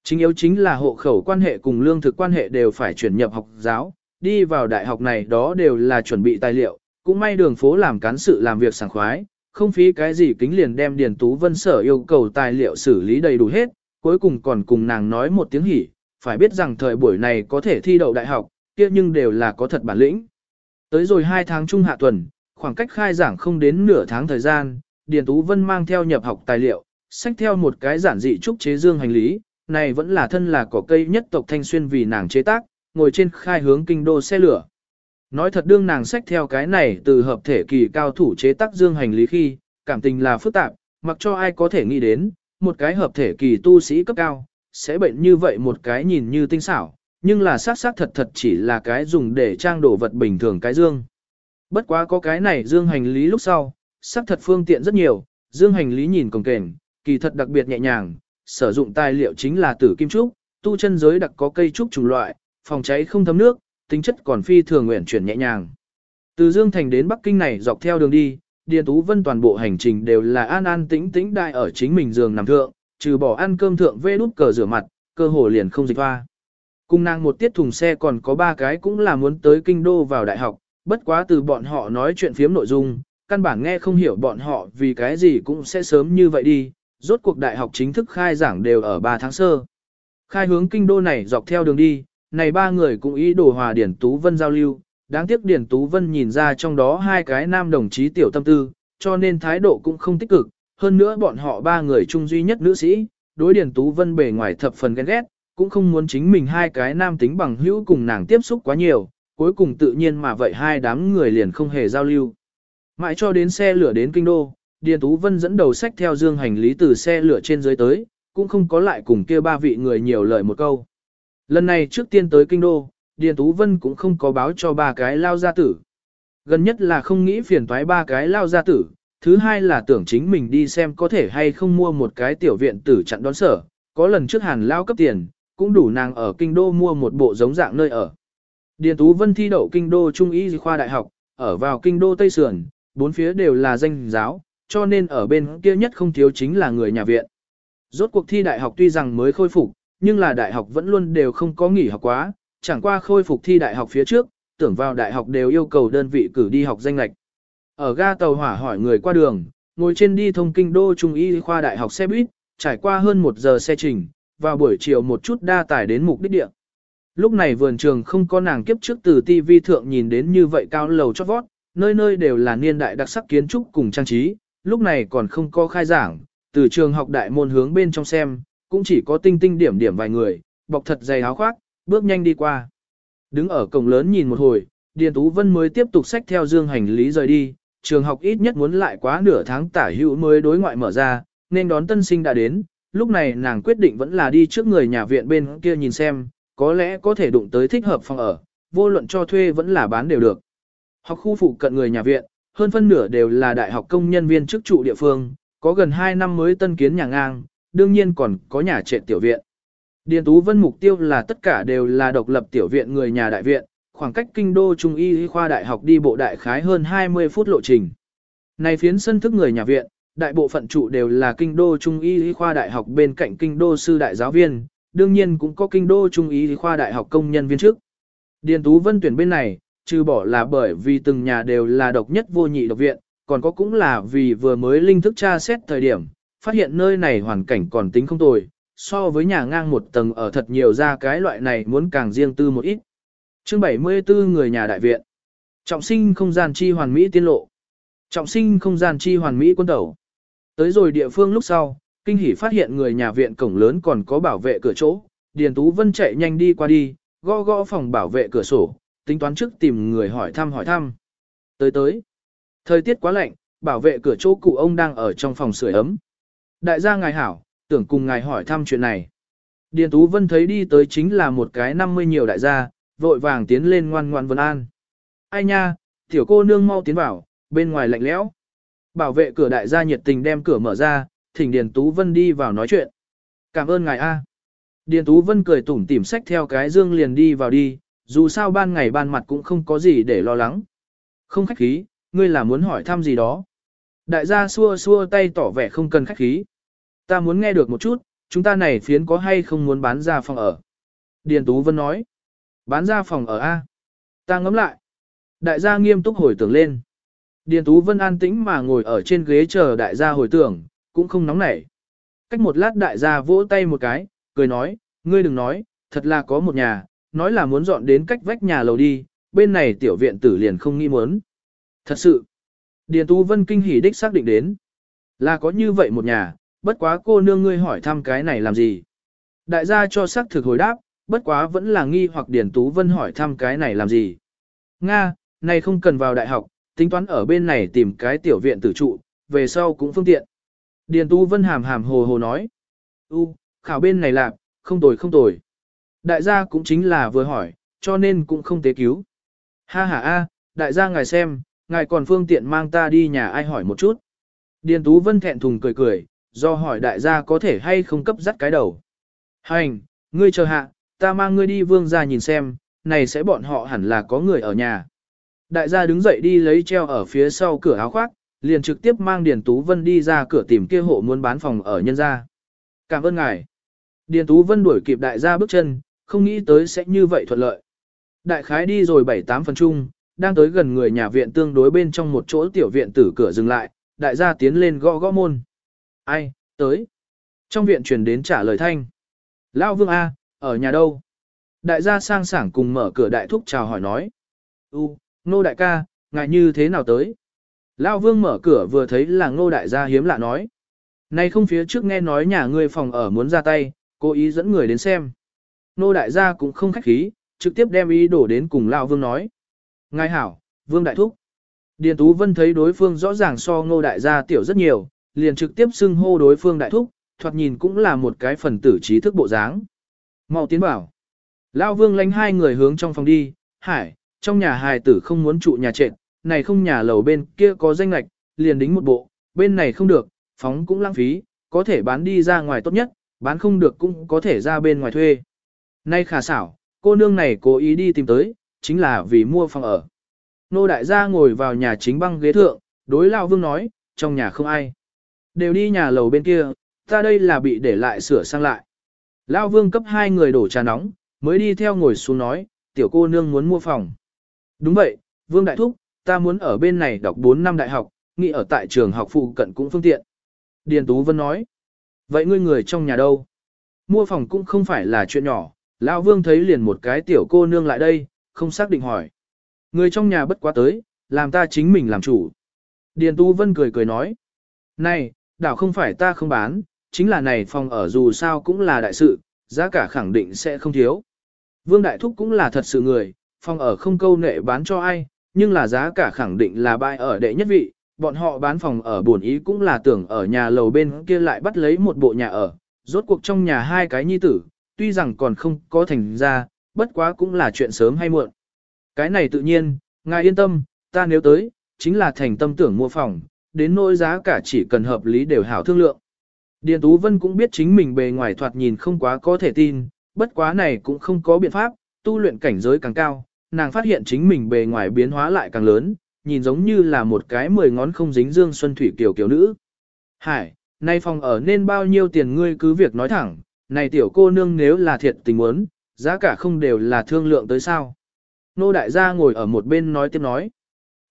S1: Chính yếu chính là hộ khẩu quan hệ cùng lương thực quan hệ đều phải chuyển nhập học giáo, đi vào đại học này đó đều là chuẩn bị tài liệu, cũng may đường phố làm cán sự làm việc sảng khoái, không phí cái gì kính liền đem Điền Tú Vân sở yêu cầu tài liệu xử lý đầy đủ hết, cuối cùng còn cùng nàng nói một tiếng hỉ, phải biết rằng thời buổi này có thể thi đậu đại học, kia nhưng đều là có thật bản lĩnh. Tới rồi 2 tháng trung hạ tuần, khoảng cách khai giảng không đến nửa tháng thời gian, Điền Tú Vân mang theo nhập học tài liệu, sách theo một cái giản dị trúc chế dương hành lý, này vẫn là thân là cỏ cây nhất tộc Thanh Xuyên vì nàng chế tác, ngồi trên khai hướng kinh đô xe lửa. Nói thật đương nàng sách theo cái này từ hợp thể kỳ cao thủ chế tác dương hành lý khi, cảm tình là phức tạp, mặc cho ai có thể nghĩ đến, một cái hợp thể kỳ tu sĩ cấp cao, sẽ bệnh như vậy một cái nhìn như tinh xảo, nhưng là xác xác thật thật chỉ là cái dùng để trang đồ vật bình thường cái dương. Bất quá có cái này dương hành lý lúc sau, xác thật phương tiện rất nhiều, dương hành lý nhìn cồng kềnh, kỳ thật đặc biệt nhẹ nhàng, sử dụng tài liệu chính là tử kim trúc, tu chân giới đặc có cây trúc chủng loại, phòng cháy không thấm nước, tính chất còn phi thường nguyện chuyển nhẹ nhàng. Từ Dương Thành đến Bắc Kinh này dọc theo đường đi, Điền Tú Vân toàn bộ hành trình đều là an an tĩnh tĩnh đại ở chính mình giường nằm thượng, trừ bỏ ăn cơm thượng vê nút cờ rửa mặt, cơ hồ liền không dịch hoa. Cung nàng một tiết thùng xe còn có ba cái cũng là muốn tới kinh đô vào đại học, bất quá từ bọn họ nói chuyện phiếm nội dung, căn bản nghe không hiểu bọn họ vì cái gì cũng sẽ sớm như vậy đi, rốt cuộc đại học chính thức khai giảng đều ở 3 tháng sơ. Khai hướng kinh đô này dọc theo đường đi, này ba người cũng ý đồ hòa Điển Tú Vân giao lưu, đáng tiếc Điển Tú Vân nhìn ra trong đó hai cái nam đồng chí tiểu tâm tư, cho nên thái độ cũng không tích cực, hơn nữa bọn họ ba người chung duy nhất nữ sĩ, đối Điển Tú Vân bề ngoài thập phần ghen ghét, cũng không muốn chính mình hai cái nam tính bằng hữu cùng nàng tiếp xúc quá nhiều, cuối cùng tự nhiên mà vậy hai đám người liền không hề giao lưu. Mãi cho đến xe lửa đến kinh đô, Điền Tú Vân dẫn đầu sách theo dương hành lý từ xe lửa trên dưới tới, cũng không có lại cùng kia ba vị người nhiều lời một câu. Lần này trước tiên tới kinh đô, Điền Tú Vân cũng không có báo cho ba cái lao gia tử. Gần nhất là không nghĩ phiền toái ba cái lao gia tử, thứ hai là tưởng chính mình đi xem có thể hay không mua một cái tiểu viện tử chặn đón sở, có lần trước hàn lao cấp tiền, cũng đủ nàng ở kinh đô mua một bộ giống dạng nơi ở. Điền Tú Vân thi đậu kinh đô Trung y khoa đại học, ở vào kinh đô Tây Sườn, bốn phía đều là danh giáo, cho nên ở bên kia nhất không thiếu chính là người nhà viện. Rốt cuộc thi đại học tuy rằng mới khôi phục, nhưng là đại học vẫn luôn đều không có nghỉ học quá, chẳng qua khôi phục thi đại học phía trước, tưởng vào đại học đều yêu cầu đơn vị cử đi học danh lệch. Ở ga tàu hỏa hỏi người qua đường, ngồi trên đi thông kinh đô trung y khoa đại học xe buýt, trải qua hơn một giờ xe trình, vào buổi chiều một chút đa tải đến mục đích địa. Lúc này vườn trường không có nàng kiếp trước từ TV thượng nhìn đến như vậy cao lầu chót vót, nơi nơi đều là niên đại đặc sắc kiến trúc cùng trang trí, lúc này còn không có khai giảng, từ trường học đại môn hướng bên trong xem, cũng chỉ có tinh tinh điểm điểm vài người, bọc thật dày áo khoác, bước nhanh đi qua. Đứng ở cổng lớn nhìn một hồi, Điền Tú Vân mới tiếp tục xách theo dương hành lý rời đi, trường học ít nhất muốn lại quá nửa tháng tả hữu mới đối ngoại mở ra, nên đón tân sinh đã đến, lúc này nàng quyết định vẫn là đi trước người nhà viện bên kia nhìn xem, có lẽ có thể đụng tới thích hợp phòng ở, vô luận cho thuê vẫn là bán đều được. Học khu phụ cận người nhà viện, hơn phân nửa đều là đại học công nhân viên chức trụ địa phương, có gần 2 năm mới tân kiến nhà ngang, đương nhiên còn có nhà trệ tiểu viện. Điền Tú Vân mục tiêu là tất cả đều là độc lập tiểu viện người nhà đại viện, khoảng cách kinh đô trung y khoa đại học đi bộ đại khái hơn 20 phút lộ trình. Này phiến sân thức người nhà viện, đại bộ phận trụ đều là kinh đô trung y khoa đại học bên cạnh kinh đô sư đại giáo viên, đương nhiên cũng có kinh đô trung y khoa đại học công nhân viên trước. Điền Tú Vân tuyển bên này, trừ bỏ là bởi vì từng nhà đều là độc nhất vô nhị độc viện, còn có cũng là vì vừa mới linh thức tra xét thời điểm, phát hiện nơi này hoàn cảnh còn tính không tồi, so với nhà ngang một tầng ở thật nhiều ra cái loại này muốn càng riêng tư một ít. Chương 74 người nhà đại viện. Trọng sinh không gian chi hoàn mỹ tiên lộ. Trọng sinh không gian chi hoàn mỹ quân tẩu. Tới rồi địa phương lúc sau, kinh hỉ phát hiện người nhà viện cổng lớn còn có bảo vệ cửa chỗ, Điền Tú Vân chạy nhanh đi qua đi, gõ gõ phòng bảo vệ cửa sổ, tính toán trước tìm người hỏi thăm hỏi thăm. Tới tới. Thời tiết quá lạnh, bảo vệ cửa chỗ cụ ông đang ở trong phòng sưởi ấm. Đại gia ngài hảo, tưởng cùng ngài hỏi thăm chuyện này. Điền Tú Vân thấy đi tới chính là một cái năm mươi nhiều đại gia, vội vàng tiến lên ngoan ngoan vân an. Ai nha, tiểu cô nương mau tiến vào, bên ngoài lạnh lẽo. Bảo vệ cửa đại gia nhiệt tình đem cửa mở ra, thỉnh Điền Tú Vân đi vào nói chuyện. Cảm ơn ngài A. Điền Tú Vân cười tủm tỉm sách theo cái dương liền đi vào đi, dù sao ban ngày ban mặt cũng không có gì để lo lắng. Không khách khí, ngươi là muốn hỏi thăm gì đó. Đại gia xua xua tay tỏ vẻ không cần khách khí. Ta muốn nghe được một chút, chúng ta này phiến có hay không muốn bán ra phòng ở. Điền Tú Vân nói. Bán ra phòng ở A. Ta ngẫm lại. Đại gia nghiêm túc hồi tưởng lên. Điền Tú Vân an tĩnh mà ngồi ở trên ghế chờ đại gia hồi tưởng, cũng không nóng nảy. Cách một lát đại gia vỗ tay một cái, cười nói, ngươi đừng nói, thật là có một nhà, nói là muốn dọn đến cách vách nhà lầu đi, bên này tiểu viện tử liền không nghĩ muốn. Thật sự, Điền Tú Vân kinh hỉ đích xác định đến, là có như vậy một nhà, bất quá cô nương ngươi hỏi thăm cái này làm gì. Đại gia cho xác thực hồi đáp, bất quá vẫn là nghi hoặc Điền Tú Vân hỏi thăm cái này làm gì. Nga, này không cần vào đại học, tính toán ở bên này tìm cái tiểu viện tử trụ, về sau cũng phương tiện. Điền Tú Vân hàm hàm hồ hồ nói. U, khảo bên này lạc, không tồi không tồi. Đại gia cũng chính là vừa hỏi, cho nên cũng không tế cứu. Ha ha a, đại gia ngài xem, ngài còn phương tiện mang ta đi nhà ai hỏi một chút. Điền Tú Vân thẹn thùng cười cười, do hỏi đại gia có thể hay không cấp dắt cái đầu. Hành, ngươi chờ hạ, ta mang ngươi đi vương ra nhìn xem, này sẽ bọn họ hẳn là có người ở nhà. Đại gia đứng dậy đi lấy treo ở phía sau cửa áo khoác, liền trực tiếp mang Điền Tú Vân đi ra cửa tìm kia hộ muốn bán phòng ở nhân gia. Cảm ơn ngài. Điền Tú Vân đuổi kịp đại gia bước chân, không nghĩ tới sẽ như vậy thuận lợi. Đại khái đi rồi 7-8 phần chung, đang tới gần người nhà viện tương đối bên trong một chỗ tiểu viện tử cửa dừng lại, đại gia tiến lên gõ gõ môn. Ai, tới. Trong viện truyền đến trả lời thanh. Lão Vương A, ở nhà đâu? Đại gia sang sảng cùng mở cửa đại thúc chào hỏi nói. U, nô đại ca, ngài như thế nào tới? Lão Vương mở cửa vừa thấy là ngô đại gia hiếm lạ nói. Này không phía trước nghe nói nhà ngươi phòng ở muốn ra tay, cố ý dẫn người đến xem. Nô đại gia cũng không khách khí, trực tiếp đem ý đổ đến cùng Lão Vương nói. Ngài hảo, Vương đại thúc. Điền Tú Vân thấy đối phương rõ ràng so ngô đại gia tiểu rất nhiều, liền trực tiếp xưng hô đối phương đại thúc, thoạt nhìn cũng là một cái phần tử trí thức bộ dáng. Mau tiến bảo. Lão Vương lánh hai người hướng trong phòng đi, hải, trong nhà hài tử không muốn trụ nhà trệt, này không nhà lầu bên kia có danh lạch, liền đính một bộ, bên này không được, phóng cũng lãng phí, có thể bán đi ra ngoài tốt nhất, bán không được cũng có thể ra bên ngoài thuê. Nay khả xảo, cô nương này cố ý đi tìm tới, chính là vì mua phòng ở. Nô đại gia ngồi vào nhà chính băng ghế thượng, đối lao Vương nói, trong nhà không ai. Đều đi nhà lầu bên kia, ta đây là bị để lại sửa sang lại. lao Vương cấp hai người đổ trà nóng, mới đi theo ngồi xuống nói, tiểu cô nương muốn mua phòng. Đúng vậy, Vương Đại Thúc, ta muốn ở bên này đọc 4 năm đại học, nghĩ ở tại trường học phụ cận cũng phương tiện. Điền Tú Vân nói, vậy ngươi người trong nhà đâu? Mua phòng cũng không phải là chuyện nhỏ, Lão Vương thấy liền một cái tiểu cô nương lại đây, không xác định hỏi. Người trong nhà bất quá tới, làm ta chính mình làm chủ. Điền Tú Vân cười cười nói, này, đảo không phải ta không bán, chính là này phòng ở dù sao cũng là đại sự, giá cả khẳng định sẽ không thiếu. Vương Đại Thúc cũng là thật sự người, phòng ở không câu nệ bán cho ai, nhưng là giá cả khẳng định là bãi ở đệ nhất vị, bọn họ bán phòng ở buồn ý cũng là tưởng ở nhà lầu bên kia lại bắt lấy một bộ nhà ở, rốt cuộc trong nhà hai cái nhi tử, tuy rằng còn không có thành ra, bất quá cũng là chuyện sớm hay muộn. Cái này tự nhiên, ngài yên tâm, ta nếu tới, chính là thành tâm tưởng mua phòng, đến nỗi giá cả chỉ cần hợp lý đều hảo thương lượng. Điền Tú Vân cũng biết chính mình bề ngoài thoạt nhìn không quá có thể tin, bất quá này cũng không có biện pháp, tu luyện cảnh giới càng cao, nàng phát hiện chính mình bề ngoài biến hóa lại càng lớn, nhìn giống như là một cái mười ngón không dính dương xuân thủy kiều kiều nữ. Hải, nay phòng ở nên bao nhiêu tiền ngươi cứ việc nói thẳng, này tiểu cô nương nếu là thiệt tình muốn, giá cả không đều là thương lượng tới sao. Nô đại gia ngồi ở một bên nói tiếp nói.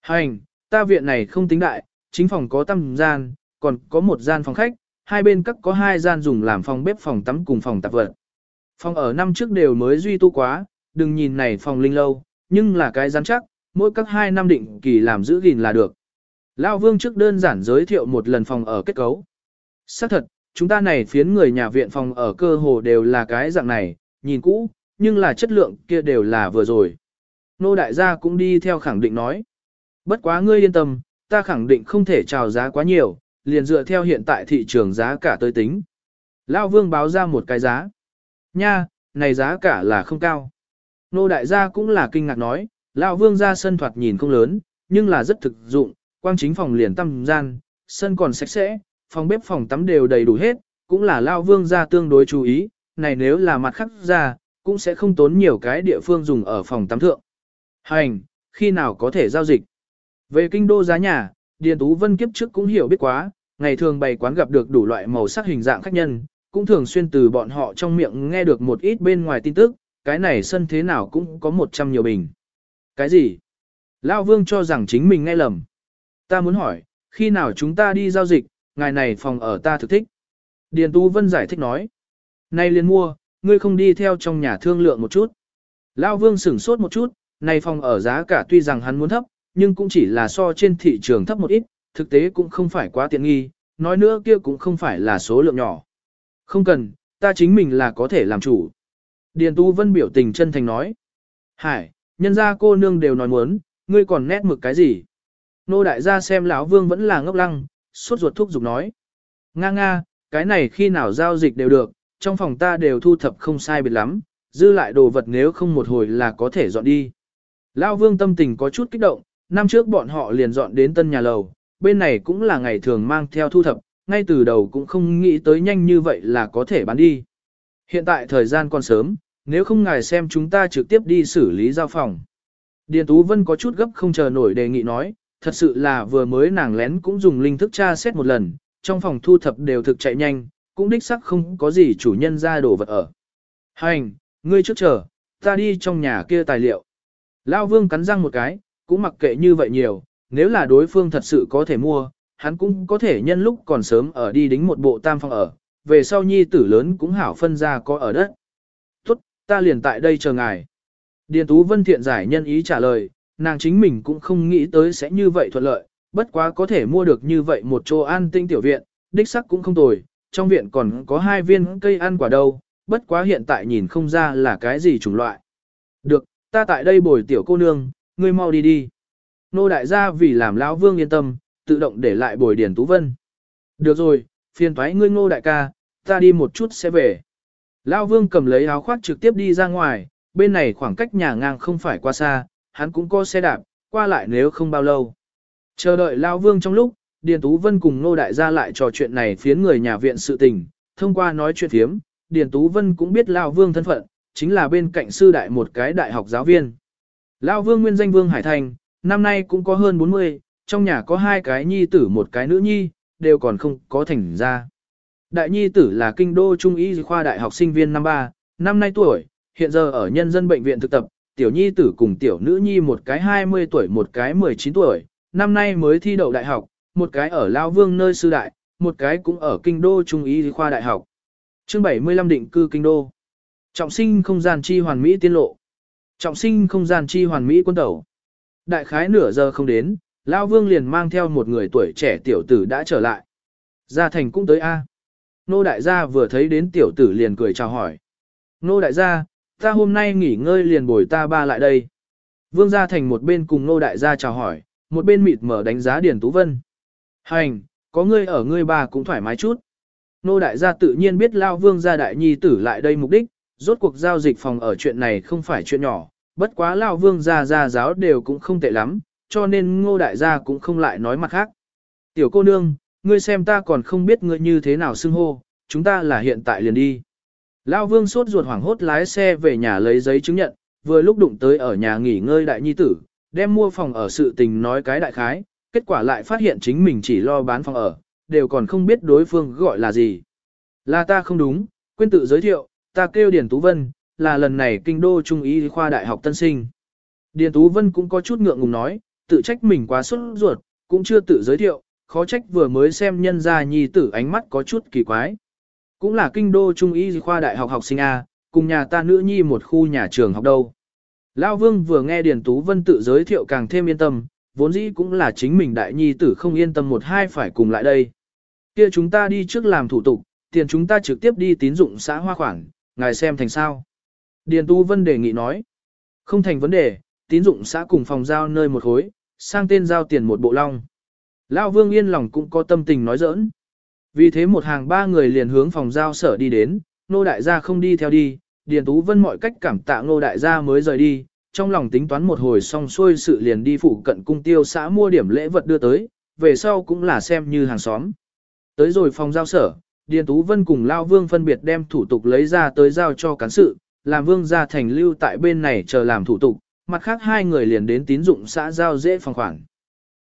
S1: Hành, ta viện này không tính đại, chính phòng có tăm gian, còn có một gian phòng khách, hai bên các có hai gian dùng làm phòng bếp phòng tắm cùng phòng tạp vật. Phòng ở năm trước đều mới duy tu quá, đừng nhìn này phòng linh lâu, nhưng là cái rắn chắc, mỗi các hai năm định kỳ làm giữ gìn là được. Lão Vương trước đơn giản giới thiệu một lần phòng ở kết cấu. Xác thật, chúng ta này phiến người nhà viện phòng ở cơ hồ đều là cái dạng này, nhìn cũ, nhưng là chất lượng kia đều là vừa rồi. Nô đại gia cũng đi theo khẳng định nói. Bất quá ngươi yên tâm, ta khẳng định không thể chào giá quá nhiều, liền dựa theo hiện tại thị trường giá cả tới tính. Lão Vương báo ra một cái giá. Nha, này giá cả là không cao. Nô đại gia cũng là kinh ngạc nói, lão Vương ra sân thoạt nhìn không lớn, nhưng là rất thực dụng, quang chính phòng liền tăm gian, sân còn sạch sẽ, phòng bếp phòng tắm đều đầy đủ hết, cũng là Lão Vương ra tương đối chú ý, này nếu là mặt khắc ra, cũng sẽ không tốn nhiều cái địa phương dùng ở phòng tắm thượng. Hành, khi nào có thể giao dịch? Về kinh đô giá nhà, Điền Tú Vân kiếp trước cũng hiểu biết quá, ngày thường bày quán gặp được đủ loại màu sắc hình dạng khách nhân, cũng thường xuyên từ bọn họ trong miệng nghe được một ít bên ngoài tin tức, cái này sân thế nào cũng có 100 nhiều bình. Cái gì? Lao Vương cho rằng chính mình nghe lầm. Ta muốn hỏi, khi nào chúng ta đi giao dịch, ngày này phòng ở ta thực thích. Điền Tú Vân giải thích nói. nay liền mua, ngươi không đi theo trong nhà thương lượng một chút. Lao Vương sửng sốt một chút, này phòng ở giá cả tuy rằng hắn muốn thấp, nhưng cũng chỉ là so trên thị trường thấp một ít, thực tế cũng không phải quá tiện nghi, nói nữa kia cũng không phải là số lượng nhỏ. Không cần, ta chính mình là có thể làm chủ. Điền Tú Vân biểu tình chân thành nói. Hải, nhân gia cô nương đều nói muốn, ngươi còn nét mực cái gì? Nô đại gia xem lão vương vẫn là ngốc lăng, suốt ruột thúc giục nói. Nga nga, cái này khi nào giao dịch đều được, trong phòng ta đều thu thập không sai biệt lắm, dư lại đồ vật nếu không một hồi là có thể dọn đi. Lão vương tâm tình có chút kích động, năm trước bọn họ liền dọn đến tân nhà lầu, bên này cũng là ngày thường mang theo thu thập, ngay từ đầu cũng không nghĩ tới nhanh như vậy là có thể bán đi. Hiện tại thời gian còn sớm, nếu không ngài xem chúng ta trực tiếp đi xử lý giao phòng. Điền Tú Vân có chút gấp không chờ nổi đề nghị nói, thật sự là vừa mới nàng lén cũng dùng linh thức tra xét một lần, trong phòng thu thập đều thực chạy nhanh, cũng đích sắc không có gì chủ nhân ra đồ vật ở. Hành, ngươi trước chờ, ta đi trong nhà kia tài liệu. Lao Vương cắn răng một cái, cũng mặc kệ như vậy nhiều, nếu là đối phương thật sự có thể mua, hắn cũng có thể nhân lúc còn sớm ở đi đính một bộ tam phòng ở, về sau nhi tử lớn cũng hảo phân ra có ở đất. Ta liền tại đây chờ ngài. Điền Tú Vân thiện giải nhân ý trả lời, nàng chính mình cũng không nghĩ tới sẽ như vậy thuận lợi, bất quá có thể mua được như vậy một chỗ an tinh tiểu viện, đích sắc cũng không tồi, trong viện còn có hai viên cây ăn quả đâu, bất quá hiện tại nhìn không ra là cái gì chủng loại. Được, ta tại đây bồi tiểu cô nương, ngươi mau đi đi. Nô đại gia vì làm lão vương yên tâm, tự động để lại bồi Điền Tú Vân. Được rồi, phiền thoái ngươi ngô đại ca, ta đi một chút sẽ về. Lão vương cầm lấy áo khoác trực tiếp đi ra ngoài, bên này khoảng cách nhà ngang không phải qua xa, hắn cũng có xe đạp, qua lại nếu không bao lâu. Chờ đợi Lão vương trong lúc, Điền Tú Vân cùng Nô Đại gia lại trò chuyện này phiến người nhà viện sự tình, thông qua nói chuyện phiếm, Điền Tú Vân cũng biết Lão vương thân phận, chính là bên cạnh sư đại một cái đại học giáo viên. Lão vương nguyên danh Vương Hải Thành, năm nay cũng có hơn 40, trong nhà có hai cái nhi tử một cái nữ nhi, đều còn không có thành ra. Đại nhi tử là kinh đô trung y khoa đại học sinh viên năm 3, năm nay tuổi, hiện giờ ở nhân dân bệnh viện thực tập, tiểu nhi tử cùng tiểu nữ nhi một cái 20 tuổi một cái 19 tuổi, năm nay mới thi đậu đại học, một cái ở Lao Vương nơi sư đại, một cái cũng ở kinh đô trung y khoa đại học. chương 75 định cư kinh đô. Trọng sinh không gian chi hoàn mỹ tiên lộ. Trọng sinh không gian chi hoàn mỹ quân tẩu. Đại khái nửa giờ không đến, Lao Vương liền mang theo một người tuổi trẻ tiểu tử đã trở lại. Gia Thành cũng tới A. Nô đại gia vừa thấy đến tiểu tử liền cười chào hỏi. Nô đại gia, ta hôm nay nghỉ ngơi liền bồi ta ba lại đây. Vương Gia Thành một bên cùng nô đại gia chào hỏi, một bên mịt mở đánh giá Điền Tú Vân. Hành, có ngươi ở ngươi ba cũng thoải mái chút. Nô đại gia tự nhiên biết Lao Vương gia đại nhi tử lại đây mục đích, rốt cuộc giao dịch phòng ở chuyện này không phải chuyện nhỏ, bất quá Lao Vương gia gia giáo đều cũng không tệ lắm, cho nên ngô đại gia cũng không lại nói mặt khác. Tiểu cô nương, ngươi xem ta còn không biết ngươi như thế nào xưng hô, chúng ta là hiện tại liền đi. Lao vương sốt ruột hoảng hốt lái xe về nhà lấy giấy chứng nhận, vừa lúc đụng tới ở nhà nghỉ ngơi đại nhi tử, đem mua phòng ở sự tình nói cái đại khái, kết quả lại phát hiện chính mình chỉ lo bán phòng ở, đều còn không biết đối phương gọi là gì. Là ta không đúng, quên tự giới thiệu, ta kêu Điền Tú Vân, là lần này kinh đô trung ý khoa đại học tân sinh. Điền Tú Vân cũng có chút ngượng ngùng nói, tự trách mình quá xuất ruột, cũng chưa tự giới thiệu, khó trách vừa mới xem nhân gia nhi tử ánh mắt có chút kỳ quái. Cũng là kinh đô trung y khoa đại học học sinh A, cùng nhà ta nữ nhi một khu nhà trường học đâu. Lao Vương vừa nghe Điền Tú Vân tự giới thiệu càng thêm yên tâm, vốn dĩ cũng là chính mình đại nhi tử không yên tâm một hai phải cùng lại đây. Kia chúng ta đi trước làm thủ tục, tiền chúng ta trực tiếp đi tín dụng xã hoa khoản, ngài xem thành sao. Điền Tú Vân đề nghị nói, không thành vấn đề, tín dụng xã cùng phòng giao nơi một khối, sang tên giao tiền một bộ long. Lão Vương yên lòng cũng có tâm tình nói giỡn. Vì thế một hàng ba người liền hướng phòng giao sở đi đến, nô đại gia không đi theo đi, Điền Tú Vân mọi cách cảm tạ nô đại gia mới rời đi, trong lòng tính toán một hồi xong xuôi sự liền đi phụ cận cung tiêu xã mua điểm lễ vật đưa tới, về sau cũng là xem như hàng xóm. Tới rồi phòng giao sở, Điền Tú Vân cùng Lao Vương phân biệt đem thủ tục lấy ra tới giao cho cán sự, làm Vương gia thành lưu tại bên này chờ làm thủ tục, mặt khác hai người liền đến tín dụng xã giao dễ phòng khoản.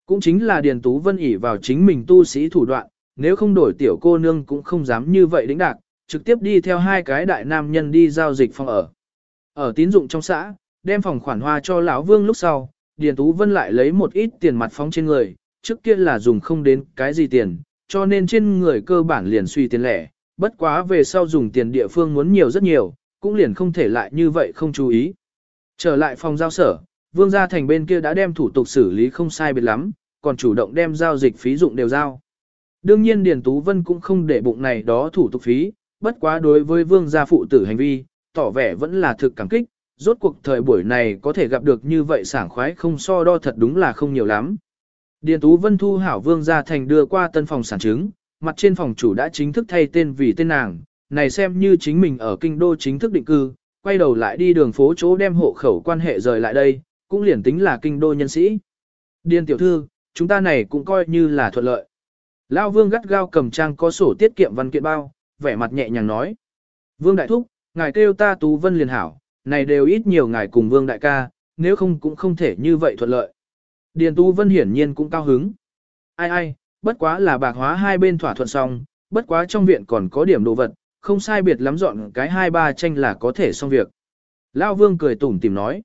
S1: Cũng chính là Điền Tú Vân ỉ vào chính mình tu sĩ thủ đoạn, nếu không đổi tiểu cô nương cũng không dám như vậy đĩnh đạc, trực tiếp đi theo hai cái đại nam nhân đi giao dịch phòng ở. Ở tín dụng trong xã, đem phòng khoản hoa cho lão Vương lúc sau, Điền Tú Vân lại lấy một ít tiền mặt phóng trên người, trước kia là dùng không đến cái gì tiền, cho nên trên người cơ bản liền suy tiền lẻ, bất quá về sau dùng tiền địa phương muốn nhiều rất nhiều, cũng liền không thể lại như vậy không chú ý. Trở lại phòng giao sở, Vương Gia Thành bên kia đã đem thủ tục xử lý không sai biệt lắm, còn chủ động đem giao dịch phí dụng đều giao. Đương nhiên Điền Tú Vân cũng không để bụng này đó thủ tục phí, bất quá đối với Vương gia phụ tử hành vi, tỏ vẻ vẫn là thực cảm kích, rốt cuộc thời buổi này có thể gặp được như vậy sảng khoái không so đo thật đúng là không nhiều lắm. Điền Tú Vân thu hảo Vương gia thành đưa qua tân phòng sản chứng, mặt trên phòng chủ đã chính thức thay tên vì tên nàng, này xem như chính mình ở kinh đô chính thức định cư, quay đầu lại đi đường phố chỗ đem hộ khẩu quan hệ rời lại đây, cũng liền tính là kinh đô nhân sĩ. Điền tiểu thư, chúng ta này cũng coi như là thuận lợi. Lao Vương gắt gao cầm trang có sổ tiết kiệm văn kiện bao, vẻ mặt nhẹ nhàng nói. Vương Đại Thúc, ngài kêu ta Tú Vân liền hảo, này đều ít nhiều ngài cùng Vương Đại ca, nếu không cũng không thể như vậy thuận lợi. Điền Tú Vân hiển nhiên cũng cao hứng. Ai ai, bất quá là bạc hóa hai bên thỏa thuận xong, bất quá trong viện còn có điểm đồ vật, không sai biệt lắm dọn cái hai ba tranh là có thể xong việc. Lao Vương cười tủm tìm nói.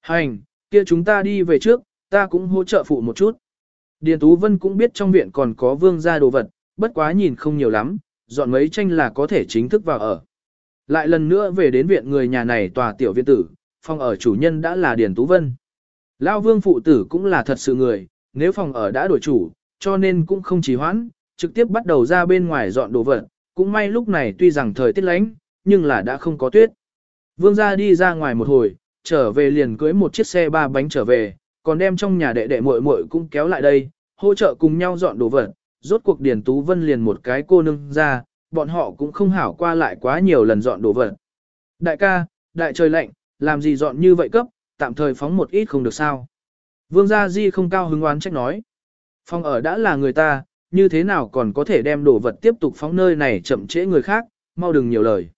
S1: Hành, kia chúng ta đi về trước, ta cũng hỗ trợ phụ một chút. Điền Tú Vân cũng biết trong viện còn có vương gia đồ vật, bất quá nhìn không nhiều lắm, dọn mấy tranh là có thể chính thức vào ở. Lại lần nữa về đến viện người nhà này tòa tiểu viện tử, phòng ở chủ nhân đã là Điền Tú Vân. Lao vương phụ tử cũng là thật sự người, nếu phòng ở đã đổi chủ, cho nên cũng không trì hoãn, trực tiếp bắt đầu ra bên ngoài dọn đồ vật, cũng may lúc này tuy rằng thời tiết lánh, nhưng là đã không có tuyết. Vương gia đi ra ngoài một hồi, trở về liền cưới một chiếc xe ba bánh trở về, còn đem trong nhà đệ đệ muội muội cũng kéo lại đây, hỗ trợ cùng nhau dọn đồ vật. Rốt cuộc Điền Tú Vân liền một cái cô nương ra, bọn họ cũng không hảo qua lại quá nhiều lần dọn đồ vật. Đại ca, đại trời lạnh, làm gì dọn như vậy cấp, tạm thời phóng một ít không được sao. Vương Gia Di không cao hứng oán trách nói. Phòng ở đã là người ta, như thế nào còn có thể đem đồ vật tiếp tục phóng nơi này chậm trễ người khác, mau đừng nhiều lời.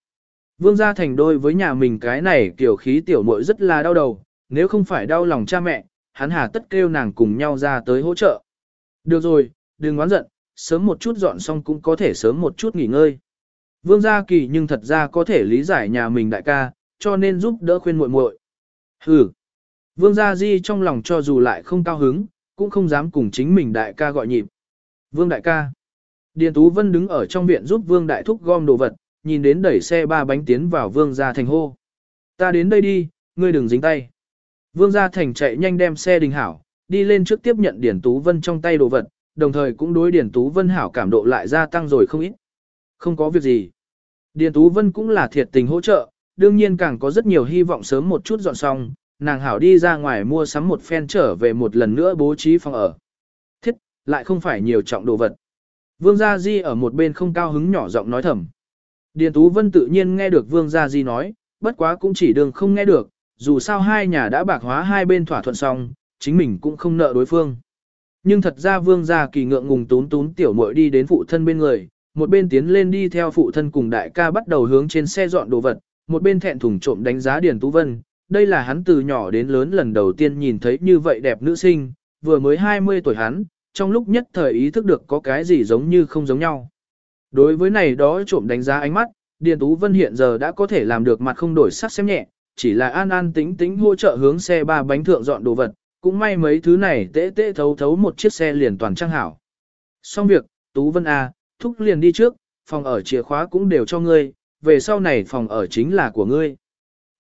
S1: Vương Gia Thành đôi với nhà mình cái này kiểu khí tiểu muội rất là đau đầu, nếu không phải đau lòng cha mẹ, hắn hà tất kêu nàng cùng nhau ra tới hỗ trợ. Được rồi, đừng oán giận, sớm một chút dọn xong cũng có thể sớm một chút nghỉ ngơi. Vương Gia Kỳ nhưng thật ra có thể lý giải nhà mình đại ca, cho nên giúp đỡ khuyên muội muội. Hừ. Vương Gia Di trong lòng cho dù lại không cao hứng, cũng không dám cùng chính mình đại ca gọi nhịp. Vương đại ca. Điền Tú Vân đứng ở trong viện giúp Vương đại thúc gom đồ vật, nhìn đến đẩy xe ba bánh tiến vào Vương Gia Thành hô. Ta đến đây đi, ngươi đừng dính tay. Vương Gia Thành chạy nhanh đem xe đình hảo, đi lên trước tiếp nhận điển Tú Vân trong tay đồ vật, đồng thời cũng đối điển Tú Vân hảo cảm độ lại gia tăng rồi không ít. Không có việc gì. điển Tú Vân cũng là thiệt tình hỗ trợ, đương nhiên càng có rất nhiều hy vọng sớm một chút dọn xong, nàng hảo đi ra ngoài mua sắm một phen trở về một lần nữa bố trí phòng ở. Thiết, lại không phải nhiều trọng đồ vật. Vương Gia Di ở một bên không cao hứng nhỏ giọng nói thầm. Điền Tú Vân tự nhiên nghe được Vương Gia Di nói, bất quá cũng chỉ đường không nghe được, dù sao hai nhà đã bạc hóa hai bên thỏa thuận xong, chính mình cũng không nợ đối phương. Nhưng thật ra Vương Gia Kỳ ngượng ngùng tún tún tiểu muội đi đến phụ thân bên người, một bên tiến lên đi theo phụ thân cùng đại ca bắt đầu hướng trên xe dọn đồ vật, một bên thẹn thùng trộm đánh giá Điền Tú Vân. Đây là hắn từ nhỏ đến lớn lần đầu tiên nhìn thấy như vậy đẹp nữ sinh, vừa mới 20 tuổi hắn, trong lúc nhất thời ý thức được có cái gì giống như không giống nhau. Đối với này đó trộm đánh giá ánh mắt, Điền Tú Vân hiện giờ đã có thể làm được mặt không đổi sắc xem nhẹ, chỉ là an an tính tính hỗ trợ hướng xe ba bánh thượng dọn đồ vật, cũng may mấy thứ này tễ tễ thấu thấu một chiếc xe liền toàn trang hảo. Xong việc, Tú Vân A, thúc liền đi trước, phòng ở chìa khóa cũng đều cho ngươi, về sau này phòng ở chính là của ngươi.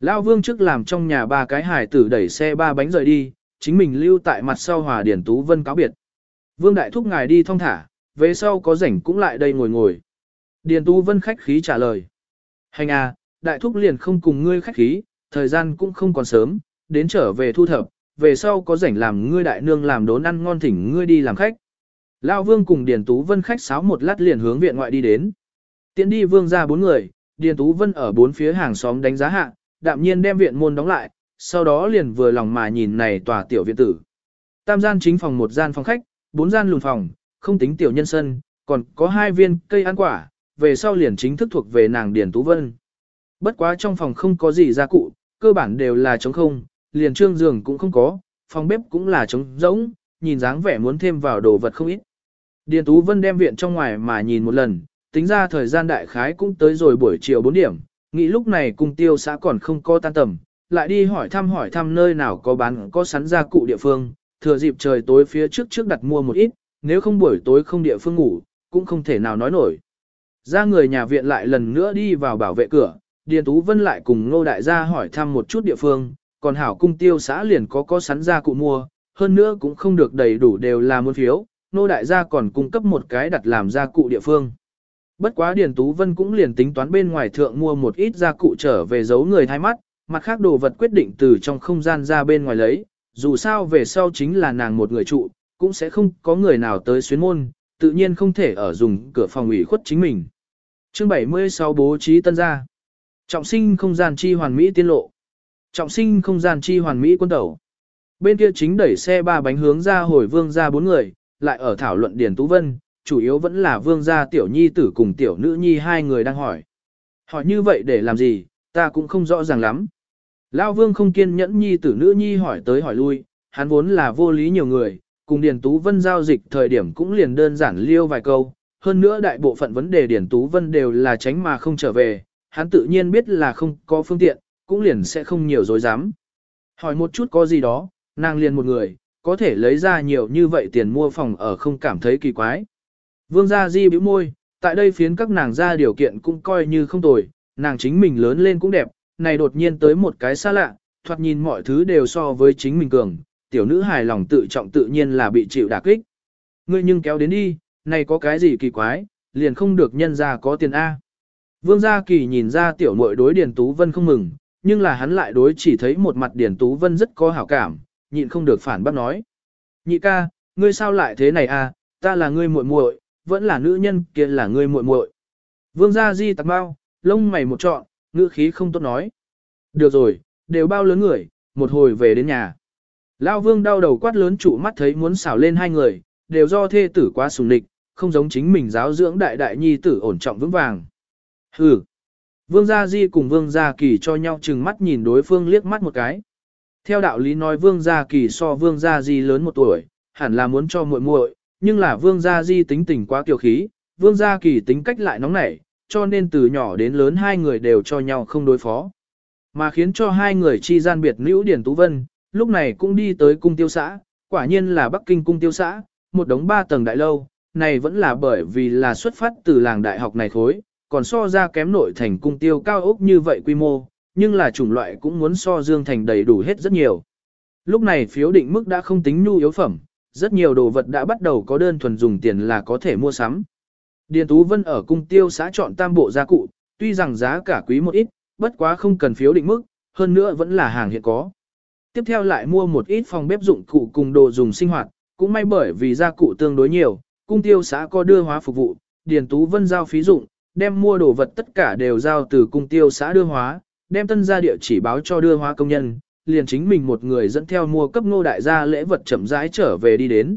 S1: Lão Vương trước làm trong nhà ba cái hải tử đẩy xe ba bánh rời đi, chính mình lưu tại mặt sau hòa điển Tú Vân cáo biệt. Vương Đại Thúc ngài đi thong thả, về sau có rảnh cũng lại đây ngồi ngồi. Điền Tú Vân khách khí trả lời. Hành à, Đại Thúc liền không cùng ngươi khách khí, thời gian cũng không còn sớm, đến trở về thu thập, về sau có rảnh làm ngươi đại nương làm đốn ăn ngon thỉnh ngươi đi làm khách. Lão Vương cùng Điền Tú Vân khách sáo một lát liền hướng viện ngoại đi đến. Tiến đi Vương ra bốn người, Điền Tú Vân ở bốn phía hàng xóm đánh giá hạ, đạm nhiên đem viện môn đóng lại, sau đó liền vừa lòng mà nhìn này tòa tiểu viện tử. Tam gian chính phòng một gian phòng khách, bốn gian lùn phòng, không tính tiểu nhân sân, còn có hai viên cây ăn quả, về sau liền chính thức thuộc về nàng Điền Tú Vân. Bất quá trong phòng không có gì gia cụ, cơ bản đều là trống không, liền trương giường cũng không có, phòng bếp cũng là trống rỗng, nhìn dáng vẻ muốn thêm vào đồ vật không ít. Điền Tú Vân đem viện trong ngoài mà nhìn một lần, tính ra thời gian đại khái cũng tới rồi buổi chiều 4 điểm, nghĩ lúc này cùng tiêu xã còn không có tan tầm, lại đi hỏi thăm hỏi thăm nơi nào có bán có sắn gia cụ địa phương, thừa dịp trời tối phía trước trước đặt mua một ít, nếu không buổi tối không địa phương ngủ, cũng không thể nào nói nổi. Ra người nhà viện lại lần nữa đi vào bảo vệ cửa, Điền Tú Vân lại cùng Ngô Đại gia hỏi thăm một chút địa phương, còn hảo cung tiêu xã liền có có sắn gia cụ mua, hơn nữa cũng không được đầy đủ đều là muôn phiếu, Ngô Đại gia còn cung cấp một cái đặt làm gia cụ địa phương. Bất quá Điền Tú Vân cũng liền tính toán bên ngoài thượng mua một ít gia cụ trở về giấu người thay mắt, mặt khác đồ vật quyết định từ trong không gian ra bên ngoài lấy, dù sao về sau chính là nàng một người trụ, cũng sẽ không có người nào tới xuyến môn, tự nhiên không thể ở dùng cửa phòng ủy khuất chính mình. Chương 76 bố trí tân gia. Trọng sinh không gian chi hoàn mỹ tiên lộ. Trọng sinh không gian chi hoàn mỹ quân tẩu. Bên kia chính đẩy xe ba bánh hướng ra hồi vương ra bốn người, lại ở thảo luận Điền Tú Vân, chủ yếu vẫn là vương gia tiểu nhi tử cùng tiểu nữ nhi hai người đang hỏi. Hỏi như vậy để làm gì, ta cũng không rõ ràng lắm. Lao vương không kiên nhẫn nhi tử nữ nhi hỏi tới hỏi lui, hắn vốn là vô lý nhiều người, cùng Điền Tú Vân giao dịch thời điểm cũng liền đơn giản liêu vài câu, hơn nữa đại bộ phận vấn đề điển Tú Vân đều là tránh mà không trở về, hắn tự nhiên biết là không có phương tiện, cũng liền sẽ không nhiều dối dám. Hỏi một chút có gì đó, nàng liền một người, có thể lấy ra nhiều như vậy tiền mua phòng ở không cảm thấy kỳ quái. Vương gia di bĩu môi, tại đây phiến các nàng ra điều kiện cũng coi như không tồi, nàng chính mình lớn lên cũng đẹp, này đột nhiên tới một cái xa lạ, thoạt nhìn mọi thứ đều so với chính mình cường, tiểu nữ hài lòng tự trọng tự nhiên là bị chịu đả kích. Ngươi nhưng kéo đến đi, này có cái gì kỳ quái, liền không được nhân ra có tiền A. Vương Gia Kỳ nhìn ra tiểu muội đối Điền Tú Vân không mừng, nhưng là hắn lại đối chỉ thấy một mặt Điền Tú Vân rất có hảo cảm, nhịn không được phản bác nói. Nhị ca, ngươi sao lại thế này a? ta là ngươi muội muội, vẫn là nữ nhân kia là ngươi muội muội. Vương Gia Di tặc bao, lông mày một trọn, ngữ khí không tốt nói. Được rồi, đều bao lớn người, một hồi về đến nhà. Lao Vương đau đầu quát lớn trụ mắt thấy muốn xảo lên hai người, đều do thê tử quá sùng địch, không giống chính mình giáo dưỡng đại đại nhi tử ổn trọng vững vàng. Hừ. Vương Gia Di cùng Vương Gia Kỳ cho nhau chừng mắt nhìn đối phương liếc mắt một cái. Theo đạo lý nói Vương Gia Kỳ so Vương Gia Di lớn một tuổi, hẳn là muốn cho muội muội, nhưng là Vương Gia Di tính tình quá kiêu khí, Vương Gia Kỳ tính cách lại nóng nảy, cho nên từ nhỏ đến lớn hai người đều cho nhau không đối phó. Mà khiến cho hai người chi gian biệt nữ Điển Tú Vân, lúc này cũng đi tới cung tiêu xã, quả nhiên là Bắc Kinh cung tiêu xã, một đống ba tầng đại lâu, này vẫn là bởi vì là xuất phát từ làng đại học này khối, còn so ra kém nội thành cung tiêu cao ốc như vậy quy mô, nhưng là chủng loại cũng muốn so Dương Thành đầy đủ hết rất nhiều. Lúc này phiếu định mức đã không tính nhu yếu phẩm, rất nhiều đồ vật đã bắt đầu có đơn thuần dùng tiền là có thể mua sắm. Điền Tú Vân ở cung tiêu xã chọn tam bộ gia cụ, tuy rằng giá cả quý một ít, bất quá không cần phiếu định mức, hơn nữa vẫn là hàng hiện có. Tiếp theo lại mua một ít phòng bếp dụng cụ cùng đồ dùng sinh hoạt, cũng may bởi vì gia cụ tương đối nhiều, cung tiêu xã có đưa hóa phục vụ, Điền Tú Vân giao phí dụng, đem mua đồ vật tất cả đều giao từ cung tiêu xã đưa hóa, đem tân gia địa chỉ báo cho đưa hóa công nhân, liền chính mình một người dẫn theo mua cấp ngô đại gia lễ vật chậm rãi trở về đi đến.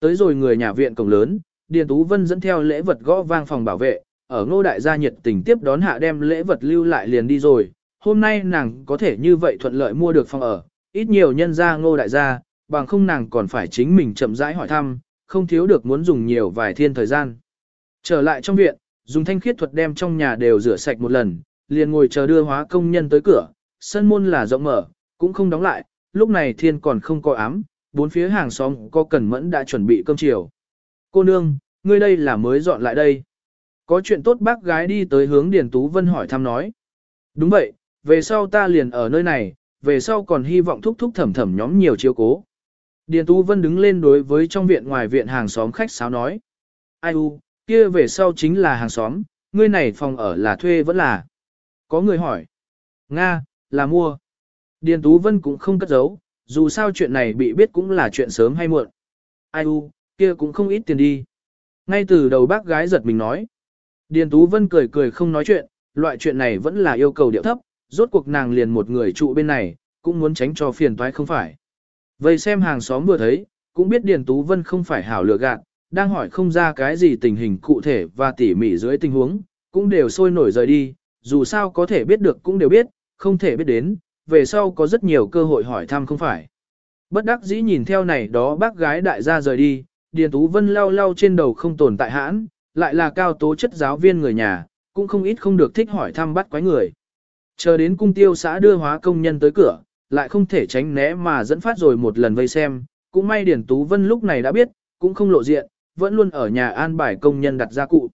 S1: Tới rồi người nhà viện cổng lớn, Điền Tú Vân dẫn theo lễ vật gõ vang phòng bảo vệ, ở ngô đại gia nhiệt tình tiếp đón hạ đem lễ vật lưu lại liền đi rồi. Hôm nay nàng có thể như vậy thuận lợi mua được phòng ở, ít nhiều nhân gia ngô đại gia, bằng không nàng còn phải chính mình chậm rãi hỏi thăm, không thiếu được muốn dùng nhiều vài thiên thời gian. Trở lại trong viện, dùng thanh khiết thuật đem trong nhà đều rửa sạch một lần, liền ngồi chờ đưa hóa công nhân tới cửa, sân môn là rộng mở, cũng không đóng lại, lúc này thiên còn không có ám, bốn phía hàng xóm có cẩn mẫn đã chuẩn bị cơm chiều. Cô nương, ngươi đây là mới dọn lại đây. Có chuyện tốt bác gái đi tới hướng Điền Tú Vân hỏi thăm nói. Đúng vậy, về sau ta liền ở nơi này, về sau còn hy vọng thúc thúc thẩm thẩm nhóm nhiều chiếu cố. Điền Tú Vân đứng lên đối với trong viện ngoài viện hàng xóm khách sáo nói. Ai u, kia về sau chính là hàng xóm, ngươi này phòng ở là thuê vẫn là. Có người hỏi. Nga, là mua. Điền Tú Vân cũng không cất giấu, dù sao chuyện này bị biết cũng là chuyện sớm hay muộn. Ai u, kia cũng không ít tiền đi. Ngay từ đầu bác gái giật mình nói. Điền Tú Vân cười cười không nói chuyện, loại chuyện này vẫn là yêu cầu điệu thấp, rốt cuộc nàng liền một người trụ bên này, cũng muốn tránh cho phiền toái không phải. Vậy xem hàng xóm vừa thấy, cũng biết Điền Tú Vân không phải hảo lựa gạt, đang hỏi không ra cái gì tình hình cụ thể và tỉ mỉ dưới tình huống, cũng đều sôi nổi rời đi, dù sao có thể biết được cũng đều biết, không thể biết đến, về sau có rất nhiều cơ hội hỏi thăm không phải. Bất đắc dĩ nhìn theo này đó bác gái đại gia rời đi, Điền Tú Vân lau lau trên đầu không tồn tại hãn, lại là cao tố chất giáo viên người nhà, cũng không ít không được thích hỏi thăm bắt quái người. Chờ đến cung tiêu xã đưa hóa công nhân tới cửa, lại không thể tránh né mà dẫn phát rồi một lần vây xem, cũng may Điền Tú Vân lúc này đã biết, cũng không lộ diện, vẫn luôn ở nhà an bài công nhân đặt gia cụ.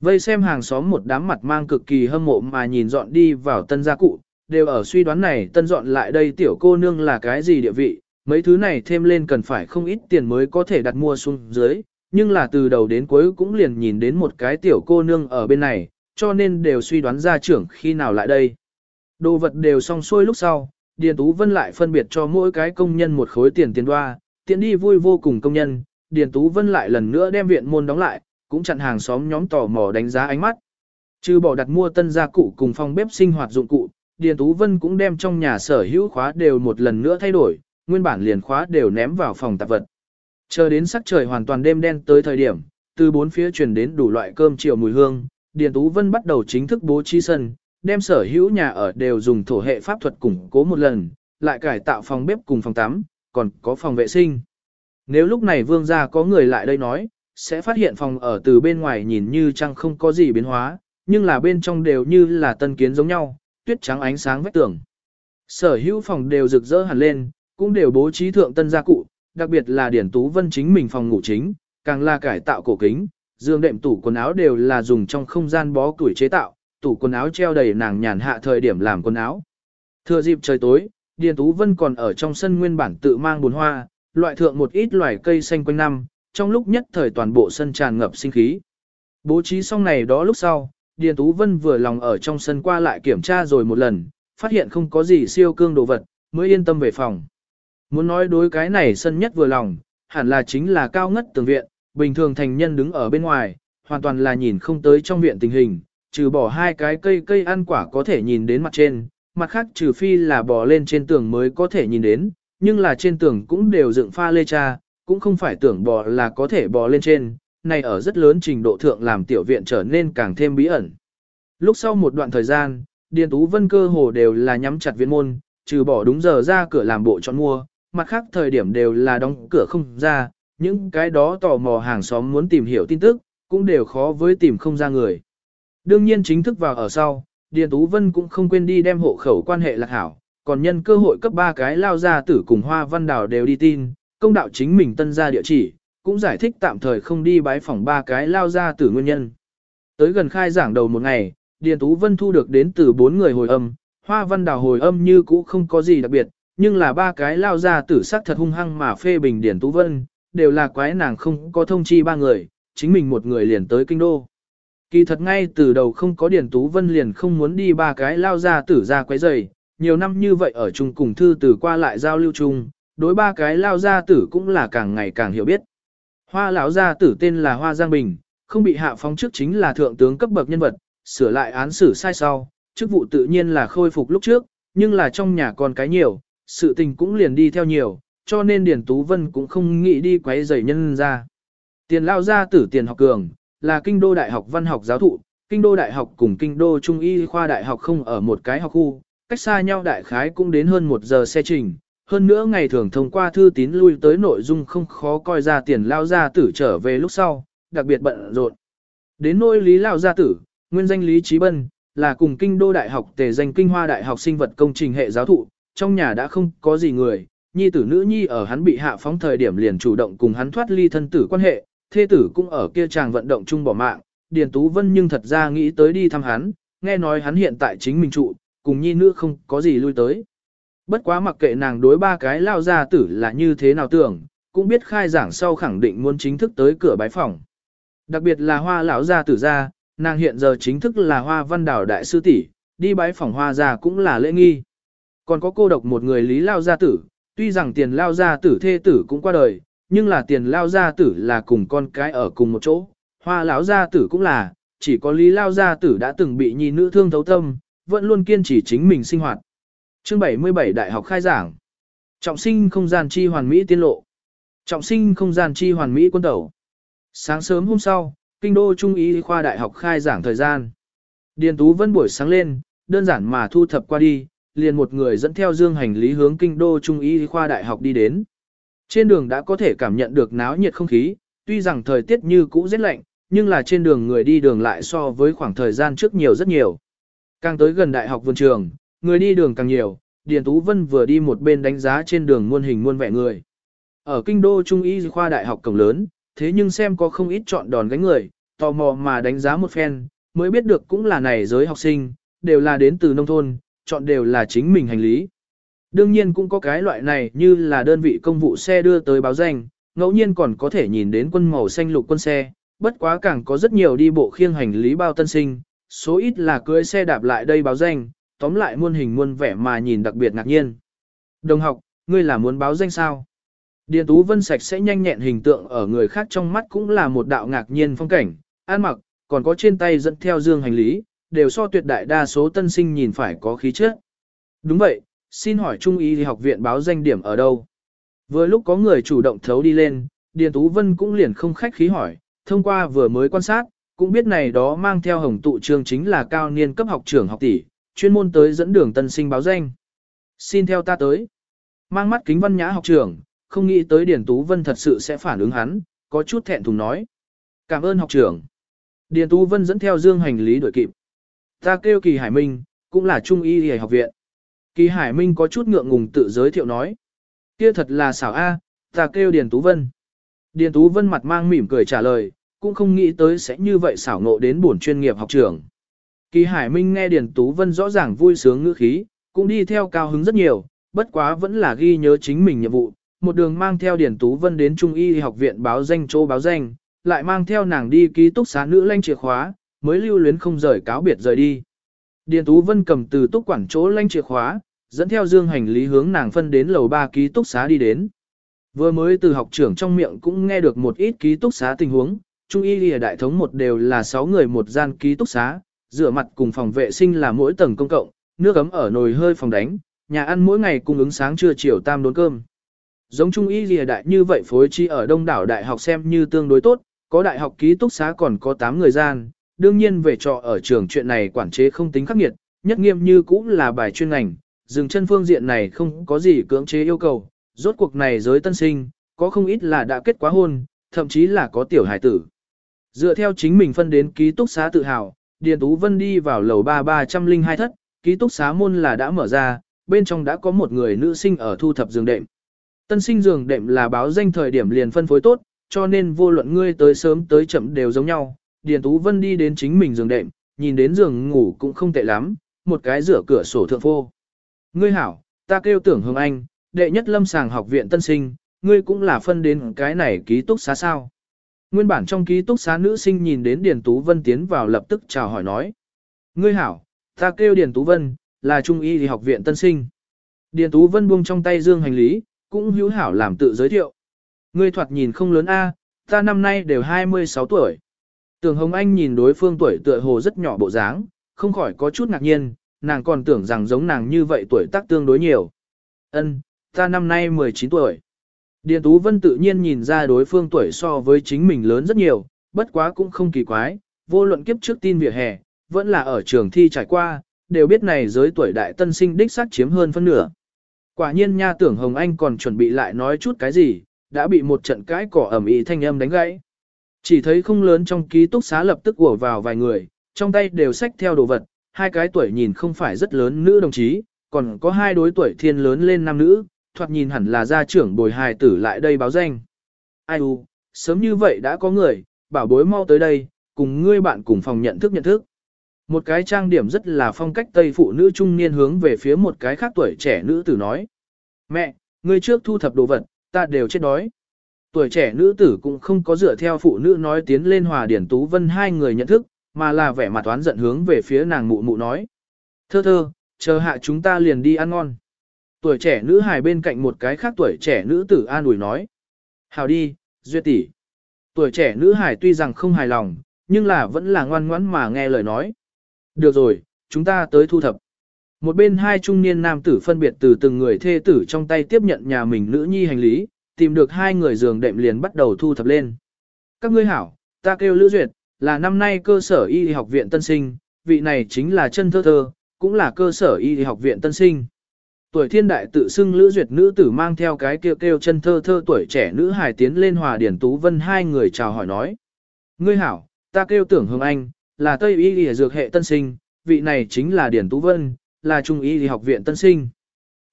S1: Vây xem hàng xóm một đám mặt mang cực kỳ hâm mộ mà nhìn dọn đi vào tân gia cụ, đều ở suy đoán này tân dọn lại đây tiểu cô nương là cái gì địa vị, mấy thứ này thêm lên cần phải không ít tiền mới có thể đặt mua xuống dưới, nhưng là từ đầu đến cuối cũng liền nhìn đến một cái tiểu cô nương ở bên này, cho nên đều suy đoán ra trưởng khi nào lại đây. Đồ vật đều xong xuôi lúc sau, Điền Tú Vân lại phân biệt cho mỗi cái công nhân một khối tiền tiền đoa, tiện đi vui vô cùng công nhân, Điền Tú Vân lại lần nữa đem viện môn đóng lại, cũng chặn hàng xóm nhóm tò mò đánh giá ánh mắt. Trừ bỏ đặt mua tân gia cụ cùng phòng bếp sinh hoạt dụng cụ, Điền Tú Vân cũng đem trong nhà sở hữu khóa đều một lần nữa thay đổi, nguyên bản liền khóa đều ném vào phòng tạp vật. Chờ đến sắc trời hoàn toàn đêm đen tới thời điểm, từ bốn phía truyền đến đủ loại cơm chiều mùi hương, Điền Tú Vân bắt đầu chính thức bố trí sân, đem sở hữu nhà ở đều dùng thổ hệ pháp thuật củng cố một lần, lại cải tạo phòng bếp cùng phòng tắm, còn có phòng vệ sinh. Nếu lúc này vương gia có người lại đây nói, sẽ phát hiện phòng ở từ bên ngoài nhìn như chẳng không có gì biến hóa, nhưng là bên trong đều như là tân kiến giống nhau, tuyết trắng ánh sáng vách tường. Sở hữu phòng đều rực rỡ hẳn lên, cũng đều bố trí thượng tân gia cụ, đặc biệt là Điển Tú Vân chính mình phòng ngủ chính, càng là cải tạo cổ kính, dương đệm tủ quần áo đều là dùng trong không gian bó tuổi chế tạo, tủ quần áo treo đầy nàng nhàn hạ thời điểm làm quần áo. Thừa dịp trời tối, Điền Tú Vân còn ở trong sân nguyên bản tự mang bồn hoa, loại thượng một ít loài cây xanh quanh năm, trong lúc nhất thời toàn bộ sân tràn ngập sinh khí. Bố trí xong này đó lúc sau, Điền Tú Vân vừa lòng ở trong sân qua lại kiểm tra rồi một lần, phát hiện không có gì siêu cương đồ vật, mới yên tâm về phòng. Muốn nói đối cái này sân nhất vừa lòng, hẳn là chính là cao ngất tường viện, bình thường thành nhân đứng ở bên ngoài, hoàn toàn là nhìn không tới trong viện tình hình, trừ bỏ hai cái cây cây ăn quả có thể nhìn đến mặt trên, mặt khác trừ phi là bò lên trên tường mới có thể nhìn đến, nhưng là trên tường cũng đều dựng pha lê cha, cũng không phải tưởng bò là có thể bò lên trên, này ở rất lớn trình độ thượng làm tiểu viện trở nên càng thêm bí ẩn. Lúc sau một đoạn thời gian, Điền Tú Vân cơ hồ đều là nhắm chặt viện môn, trừ bỏ đúng giờ ra cửa làm bộ chọn mua, mặt khác thời điểm đều là đóng cửa không ra, những cái đó tò mò hàng xóm muốn tìm hiểu tin tức, cũng đều khó với tìm không ra người. Đương nhiên chính thức vào ở sau, Điền Tú Vân cũng không quên đi đem hộ khẩu quan hệ lạc hảo, còn nhân cơ hội cấp ba cái lao ra tử cùng Hoa Văn Đào đều đi tin, công đạo chính mình tân ra địa chỉ, cũng giải thích tạm thời không đi bái phỏng ba cái lao ra tử nguyên nhân. Tới gần khai giảng đầu một ngày, Điền Tú Vân thu được đến từ bốn người hồi âm, Hoa Văn Đào hồi âm như cũ không có gì đặc biệt, nhưng là ba cái lao ra tử sắc thật hung hăng mà phê bình Điền Tú Vân, đều là quái nàng không có thông chi ba người, chính mình một người liền tới kinh đô. Kỳ thật ngay từ đầu không có Điền Tú Vân liền không muốn đi ba cái lao ra tử ra quấy rầy, nhiều năm như vậy ở chung cùng thư tử qua lại giao lưu chung, đối ba cái lao gia tử cũng là càng ngày càng hiểu biết. Hoa lão gia tử tên là Hoa Giang Bình, không bị hạ phóng trước chính là thượng tướng cấp bậc nhân vật, sửa lại án xử sai sau, chức vụ tự nhiên là khôi phục lúc trước, nhưng là trong nhà còn cái nhiều, sự tình cũng liền đi theo nhiều, cho nên Điền Tú Vân cũng không nghĩ đi quấy rầy nhân ra. Tiền lao gia tử tiền học cường, là kinh đô đại học văn học giáo thụ, kinh đô đại học cùng kinh đô trung y khoa đại học không ở một cái học khu, cách xa nhau đại khái cũng đến hơn một giờ xe trình. Hơn nữa ngày thường thông qua thư tín lui tới nội dung không khó coi ra tiền lao gia tử trở về lúc sau, đặc biệt bận rộn. Đến nỗi lý lao gia tử, nguyên danh lý trí bân, là cùng kinh đô đại học tề danh kinh hoa đại học sinh vật công trình hệ giáo thụ, trong nhà đã không có gì người, nhi tử nữ nhi ở hắn bị hạ phóng thời điểm liền chủ động cùng hắn thoát ly thân tử quan hệ, thê tử cũng ở kia chàng vận động chung bỏ mạng, Điền Tú Vân nhưng thật ra nghĩ tới đi thăm hắn, nghe nói hắn hiện tại chính mình trụ, cùng nhi nữ không có gì lui tới. Bất quá mặc kệ nàng đối ba cái lao gia tử là như thế nào tưởng, cũng biết khai giảng sau khẳng định muốn chính thức tới cửa bái phòng. Đặc biệt là hoa lão gia tử gia, nàng hiện giờ chính thức là hoa văn đảo đại sư tỷ, đi bái phòng hoa gia cũng là lễ nghi. Còn có cô độc một người lý lao gia tử, tuy rằng tiền lao gia tử thê tử cũng qua đời, nhưng là tiền lao gia tử là cùng con cái ở cùng một chỗ, hoa lão gia tử cũng là, chỉ có lý lao gia tử đã từng bị nhi nữ thương thấu tâm, vẫn luôn kiên trì chính mình sinh hoạt. Chương 77 Đại học khai giảng. Trọng sinh không gian chi hoàn mỹ tiên lộ. Trọng sinh không gian chi hoàn mỹ quân tẩu. Sáng sớm hôm sau, kinh đô trung y khoa đại học khai giảng thời gian. Điền Tú Vân buổi sáng lên, đơn giản mà thu thập qua đi, liền một người dẫn theo dương hành lý hướng kinh đô trung y khoa đại học đi đến. Trên đường đã có thể cảm nhận được náo nhiệt không khí, tuy rằng thời tiết như cũ rất lạnh, nhưng là trên đường người đi đường lại so với khoảng thời gian trước nhiều rất nhiều. Càng tới gần đại học vườn trường, người đi đường càng nhiều, Điền Tú Vân vừa đi một bên đánh giá trên đường muôn hình muôn vẻ người. Ở kinh đô trung y khoa đại học cổng lớn, thế nhưng xem có không ít chọn đòn gánh người, tò mò mà đánh giá một phen, mới biết được cũng là này giới học sinh, đều là đến từ nông thôn, chọn đều là chính mình hành lý. Đương nhiên cũng có cái loại này như là đơn vị công vụ xe đưa tới báo danh, ngẫu nhiên còn có thể nhìn đến quân màu xanh lục quân xe, bất quá càng có rất nhiều đi bộ khiêng hành lý bao tân sinh, số ít là cưỡi xe đạp lại đây báo danh, tóm lại muôn hình muôn vẻ mà nhìn đặc biệt ngạc nhiên. Đồng học, ngươi là muốn báo danh sao? Điền Tú Vân sạch sẽ nhanh nhẹn hình tượng ở người khác trong mắt cũng là một đạo ngạc nhiên phong cảnh, an mặc, còn có trên tay dẫn theo dương hành lý, đều so tuyệt đại đa số tân sinh nhìn phải có khí chất. Đúng vậy, xin hỏi Trung y học viện báo danh điểm ở đâu? Vừa lúc có người chủ động thấu đi lên, Điền Tú Vân cũng liền không khách khí hỏi, thông qua vừa mới quan sát, cũng biết này đó mang theo hồng tụ trường chính là cao niên cấp học trưởng học tỷ, chuyên môn tới dẫn đường tân sinh báo danh. Xin theo ta tới. Mang mắt kính văn nhã học trưởng, không nghĩ tới Điền Tú Vân thật sự sẽ phản ứng hắn, có chút thẹn thùng nói. Cảm ơn học trưởng. Điền Tú Vân dẫn theo dương hành lý đuổi kịp. Ta kêu Kỳ Hải Minh, cũng là trung y y học viện. Kỳ Hải Minh có chút ngượng ngùng tự giới thiệu nói. Kia thật là xảo A, ta kêu Điền Tú Vân. Điền Tú Vân mặt mang mỉm cười trả lời, cũng không nghĩ tới sẽ như vậy xảo ngộ đến bổn chuyên nghiệp học trưởng. Kỳ Hải Minh nghe Điền Tú Vân rõ ràng vui sướng ngữ khí, cũng đi theo cao hứng rất nhiều, bất quá vẫn là ghi nhớ chính mình nhiệm vụ, một đường mang theo Điền Tú Vân đến Trung y học viện báo danh chỗ báo danh, lại mang theo nàng đi ký túc xá nữ lanh chìa khóa, mới lưu luyến không rời cáo biệt rời đi. Điền Tú Vân cầm từ túc quản chỗ lanh chìa khóa, dẫn theo dương hành lý hướng nàng phân đến lầu 3 ký túc xá đi đến. Vừa mới từ học trưởng trong miệng cũng nghe được một ít ký túc xá tình huống, Trung y lìa đại thống một đều là 6 người một gian ký túc xá, rửa mặt cùng phòng vệ sinh là mỗi tầng công cộng, nước ấm ở nồi hơi phòng đánh, nhà ăn mỗi ngày cung ứng sáng trưa chiều tam đốn cơm. Giống Trung y lìa đại như vậy phối chi ở đông đảo đại học xem như tương đối tốt, có đại học ký túc xá còn có 8 người gian, đương nhiên về trọ ở trường chuyện này quản chế không tính khắc nghiệt, nhất nghiêm như cũng là bài chuyên ngành, dừng chân phương diện này không có gì cưỡng chế yêu cầu, rốt cuộc này giới tân sinh, có không ít là đã kết quá hôn, thậm chí là có tiểu hải tử. Dựa theo chính mình phân đến ký túc xá tự hào, Điền Tú Vân đi vào lầu 3302 thất, ký túc xá môn là đã mở ra, bên trong đã có một người nữ sinh ở thu thập giường đệm. Tân sinh giường đệm là báo danh thời điểm liền phân phối tốt, cho nên vô luận ngươi tới sớm tới chậm đều giống nhau. Điền Tú Vân đi đến chính mình giường đệm, nhìn đến giường ngủ cũng không tệ lắm, một cái rửa cửa sổ thượng phô. Ngươi hảo, ta kêu tưởng Hồng Anh, đệ nhất lâm sàng học viện tân sinh, ngươi cũng là phân đến cái này ký túc xá sao. Nguyên bản trong ký túc xá nữ sinh nhìn đến Điền Tú Vân tiến vào lập tức chào hỏi nói. Ngươi hảo, ta kêu Điền Tú Vân, là trung y thì học viện tân sinh. Điền Tú Vân buông trong tay dương hành lý, cũng hữu hảo làm tự giới thiệu. Ngươi thoạt nhìn không lớn a, ta năm nay đều 26 tuổi. Tưởng Hồng Anh nhìn đối phương tuổi tựa hồ rất nhỏ bộ dáng, không khỏi có chút ngạc nhiên, nàng còn tưởng rằng giống nàng như vậy tuổi tác tương đối nhiều. Ân, ta năm nay 19 tuổi. Điền Tú Vân tự nhiên nhìn ra đối phương tuổi so với chính mình lớn rất nhiều, bất quá cũng không kỳ quái, vô luận kiếp trước tin vỉa hè, vẫn là ở trường thi trải qua, đều biết này giới tuổi đại tân sinh đích xác chiếm hơn phân nửa. Quả nhiên nha tưởng Hồng Anh còn chuẩn bị lại nói chút cái gì, đã bị một trận cãi cỏ ẩm ý thanh âm đánh gãy. Chỉ thấy không lớn trong ký túc xá lập tức ùa vào vài người, trong tay đều xách theo đồ vật, hai cái tuổi nhìn không phải rất lớn nữ đồng chí, còn có hai đối tuổi thiên lớn lên nam nữ, thoạt nhìn hẳn là gia trưởng bồi hài tử lại đây báo danh. Ai u, sớm như vậy đã có người, bảo bối mau tới đây, cùng ngươi bạn cùng phòng nhận thức nhận thức. Một cái trang điểm rất là phong cách tây phụ nữ trung niên hướng về phía một cái khác tuổi trẻ nữ tử nói. Mẹ, ngươi trước thu thập đồ vật, ta đều chết đói. Tuổi trẻ nữ tử cũng không có dựa theo phụ nữ nói tiến lên hòa điển tú vân hai người nhận thức, mà là vẻ mặt toán giận hướng về phía nàng mụ mụ nói. Thơ thơ, chờ hạ chúng ta liền đi ăn ngon. Tuổi trẻ nữ hài bên cạnh một cái khác tuổi trẻ nữ tử an ủi nói. Hào đi, duyệt tỷ. Tuổi trẻ nữ hài tuy rằng không hài lòng, nhưng là vẫn là ngoan ngoãn mà nghe lời nói. Được rồi, chúng ta tới thu thập. Một bên hai trung niên nam tử phân biệt từ từng người thê tử trong tay tiếp nhận nhà mình nữ nhi hành lý, tìm được hai người giường đệm liền bắt đầu thu thập lên. Các ngươi hảo, ta kêu Lữ Duyệt, là năm nay cơ sở y học viện tân sinh, vị này chính là chân thơ thơ, cũng là cơ sở y học viện tân sinh. Tuổi thiên đại tự xưng Lữ Duyệt nữ tử mang theo cái kêu kêu chân thơ thơ tuổi trẻ nữ hài tiến lên hòa điển tú vân hai người chào hỏi nói. Ngươi hảo, ta kêu tưởng hương anh, là Tây y y dược hệ tân sinh, vị này chính là Điển Tú Vân, là Trung y học viện tân sinh.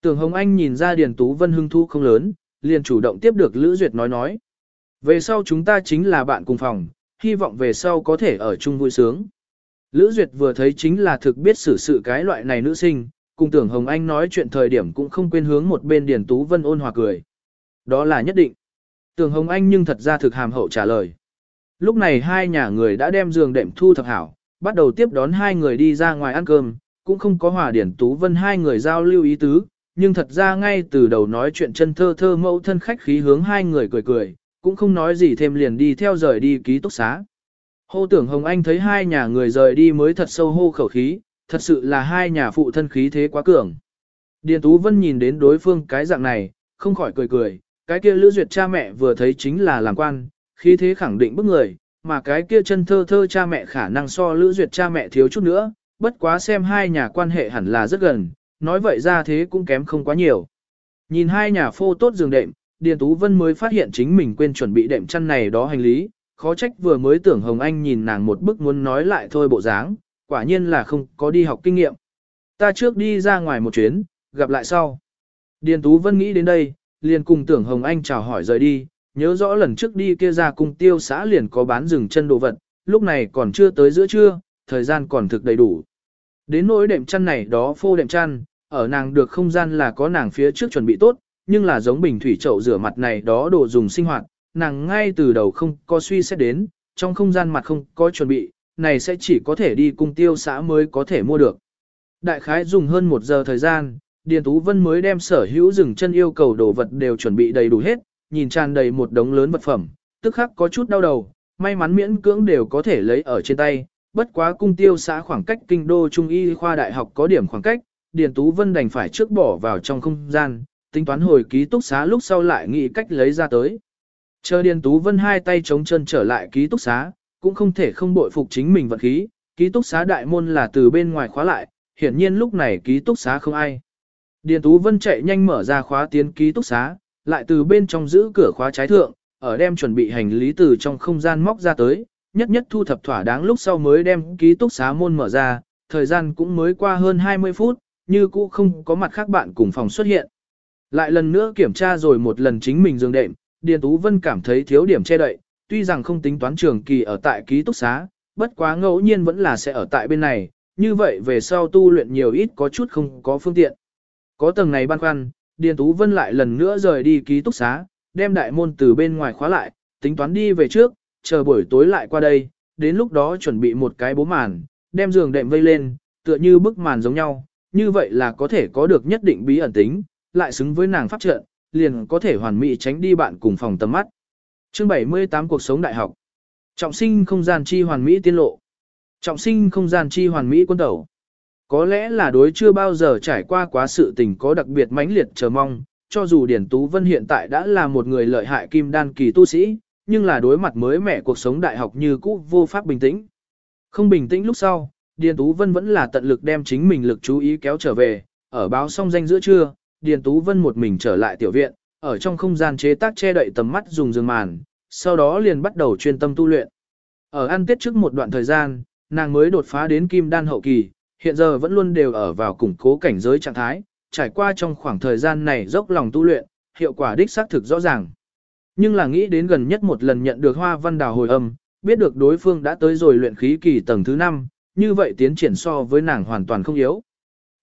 S1: Tưởng Hồng Anh nhìn ra Điển Tú Vân hưng thu không lớn, liền chủ động tiếp được Lữ Duyệt nói nói. Về sau chúng ta chính là bạn cùng phòng, hy vọng về sau có thể ở chung vui sướng. Lữ Duyệt vừa thấy chính là thực biết xử sự cái loại này nữ sinh, cùng tưởng Hồng Anh nói chuyện thời điểm cũng không quên hướng một bên Điền Tú Vân ôn hòa cười. Đó là nhất định. Tưởng Hồng Anh nhưng thật ra thực hàm hậu trả lời. Lúc này hai nhà người đã đem giường đệm thu thập hảo, bắt đầu tiếp đón hai người đi ra ngoài ăn cơm, cũng không có hòa Điển Tú Vân hai người giao lưu ý tứ, nhưng thật ra ngay từ đầu nói chuyện chân thơ thơ mẫu thân khách khí hướng hai người cười cười, cũng không nói gì thêm liền đi theo rời đi ký túc xá. Hô tưởng Hồng Anh thấy hai nhà người rời đi mới thật sâu hô khẩu khí, thật sự là hai nhà phụ thân khí thế quá cường. Điền Tú Vân nhìn đến đối phương cái dạng này, không khỏi cười cười, cái kia Lữ Duyệt cha mẹ vừa thấy chính là làm quan, khí thế khẳng định bức người, mà cái kia chân thơ thơ cha mẹ khả năng so Lữ Duyệt cha mẹ thiếu chút nữa, bất quá xem hai nhà quan hệ hẳn là rất gần, nói vậy ra thế cũng kém không quá nhiều. Nhìn hai nhà phô tốt giường đệm, Điền Tú Vân mới phát hiện chính mình quên chuẩn bị đệm chăn này đó hành lý, khó trách vừa mới tưởng Hồng Anh nhìn nàng một bức muốn nói lại thôi bộ dáng, quả nhiên là không có đi học kinh nghiệm. Ta trước đi ra ngoài một chuyến, gặp lại sau. Điền Tú Vân nghĩ đến đây, liền cùng tưởng Hồng Anh chào hỏi rời đi, nhớ rõ lần trước đi kia ra cung tiêu xã liền có bán rừng chân đồ vật, lúc này còn chưa tới giữa trưa, thời gian còn thực đầy đủ. Đến nỗi đệm chăn này đó phô đệm chăn, ở nàng được không gian là có nàng phía trước chuẩn bị tốt, nhưng là giống bình thủy chậu rửa mặt này đó đồ dùng sinh hoạt, nàng ngay từ đầu không có suy xét đến, trong không gian mặt không có chuẩn bị, này sẽ chỉ có thể đi cung tiêu xã mới có thể mua được. Đại khái dùng hơn một giờ thời gian, Điền Tú Vân mới đem sở hữu rừng chân yêu cầu đồ vật đều chuẩn bị đầy đủ hết, nhìn tràn đầy một đống lớn vật phẩm, tức khắc có chút đau đầu, may mắn miễn cưỡng đều có thể lấy ở trên tay, bất quá cung tiêu xã khoảng cách kinh đô trung y khoa đại học có điểm khoảng cách, Điền Tú Vân đành phải trước bỏ vào trong không gian, tính toán hồi ký túc xá lúc sau lại nghĩ cách lấy ra tới. Chờ Điền Tú Vân hai tay chống chân trở lại ký túc xá, cũng không thể không bội phục chính mình vận khí, ký túc xá đại môn là từ bên ngoài khóa lại, hiển nhiên lúc này ký túc xá không ai. Điền Tú Vân chạy nhanh mở ra khóa tiến ký túc xá, lại từ bên trong giữ cửa khóa trái thượng, ở đem chuẩn bị hành lý từ trong không gian móc ra tới, nhất nhất thu thập thỏa đáng lúc sau mới đem ký túc xá môn mở ra, thời gian cũng mới qua hơn 20 phút, như cũ không có mặt khác bạn cùng phòng xuất hiện. Lại lần nữa kiểm tra rồi một lần chính mình giường đệm, Điền Tú Vân cảm thấy thiếu điểm che đậy, tuy rằng không tính toán trường kỳ ở tại ký túc xá, bất quá ngẫu nhiên vẫn là sẽ ở tại bên này, như vậy về sau tu luyện nhiều ít có chút không có phương tiện. Có tầng này băn khoăn, Điền Tú Vân lại lần nữa rời đi ký túc xá, đem đại môn từ bên ngoài khóa lại, tính toán đi về trước, chờ buổi tối lại qua đây, đến lúc đó chuẩn bị một cái bố màn, đem giường đệm vây lên, tựa như bức màn giống nhau, như vậy là có thể có được nhất định bí ẩn tính, lại xứng với nàng pháp trận, liền có thể hoàn mỹ tránh đi bạn cùng phòng tầm mắt. Chương 78 Cuộc sống đại học Trọng sinh không gian chi hoàn mỹ tiên lộ Trọng sinh không gian chi hoàn mỹ quân tẩu có lẽ là đối chưa bao giờ trải qua quá sự tình có đặc biệt mãnh liệt chờ mong, cho dù Điển Tú Vân hiện tại đã là một người lợi hại kim đan kỳ tu sĩ, nhưng là đối mặt mới mẻ cuộc sống đại học như cũ vô pháp bình tĩnh. Không bình tĩnh lúc sau, Điền Tú Vân vẫn là tận lực đem chính mình lực chú ý kéo trở về, ở báo xong danh giữa trưa, Điền Tú Vân một mình trở lại tiểu viện, ở trong không gian chế tác che đậy tầm mắt dùng giường màn, sau đó liền bắt đầu chuyên tâm tu luyện. Ở ăn tiết trước một đoạn thời gian, nàng mới đột phá đến kim đan hậu kỳ, hiện giờ vẫn luôn đều ở vào củng cố cảnh giới trạng thái, trải qua trong khoảng thời gian này dốc lòng tu luyện, hiệu quả đích xác thực rõ ràng. Nhưng là nghĩ đến gần nhất một lần nhận được hoa văn đào hồi âm, biết được đối phương đã tới rồi luyện khí kỳ tầng thứ 5, như vậy tiến triển so với nàng hoàn toàn không yếu.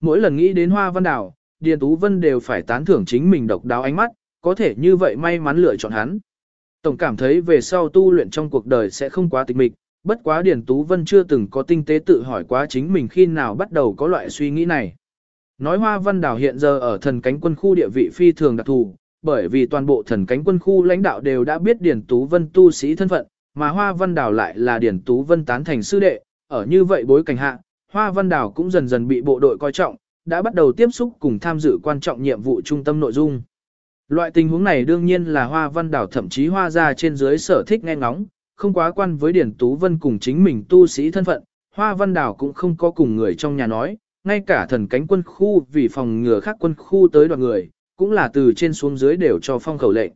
S1: Mỗi lần nghĩ đến hoa văn đào, Điền Tú Vân đều phải tán thưởng chính mình độc đáo ánh mắt, có thể như vậy may mắn lựa chọn hắn. Tổng cảm thấy về sau tu luyện trong cuộc đời sẽ không quá tịch mịch, bất quá Điền Tú Vân chưa từng có tinh tế tự hỏi quá chính mình khi nào bắt đầu có loại suy nghĩ này. Nói Hoa Văn Đảo hiện giờ ở thần cánh quân khu địa vị phi thường đặc thù, bởi vì toàn bộ thần cánh quân khu lãnh đạo đều đã biết Điền Tú Vân tu sĩ thân phận, mà Hoa Văn Đảo lại là Điền Tú Vân tán thành sư đệ, ở như vậy bối cảnh hạ, Hoa Văn Đảo cũng dần dần bị bộ đội coi trọng, đã bắt đầu tiếp xúc cùng tham dự quan trọng nhiệm vụ trung tâm nội dung. Loại tình huống này đương nhiên là hoa văn đảo thậm chí hoa ra trên dưới sở thích nghe ngóng, không quá quan với Điển Tú Vân cùng chính mình tu sĩ thân phận, hoa văn đảo cũng không có cùng người trong nhà nói, ngay cả thần cánh quân khu vì phòng ngừa khác quân khu tới đoàn người, cũng là từ trên xuống dưới đều cho phong khẩu lệnh.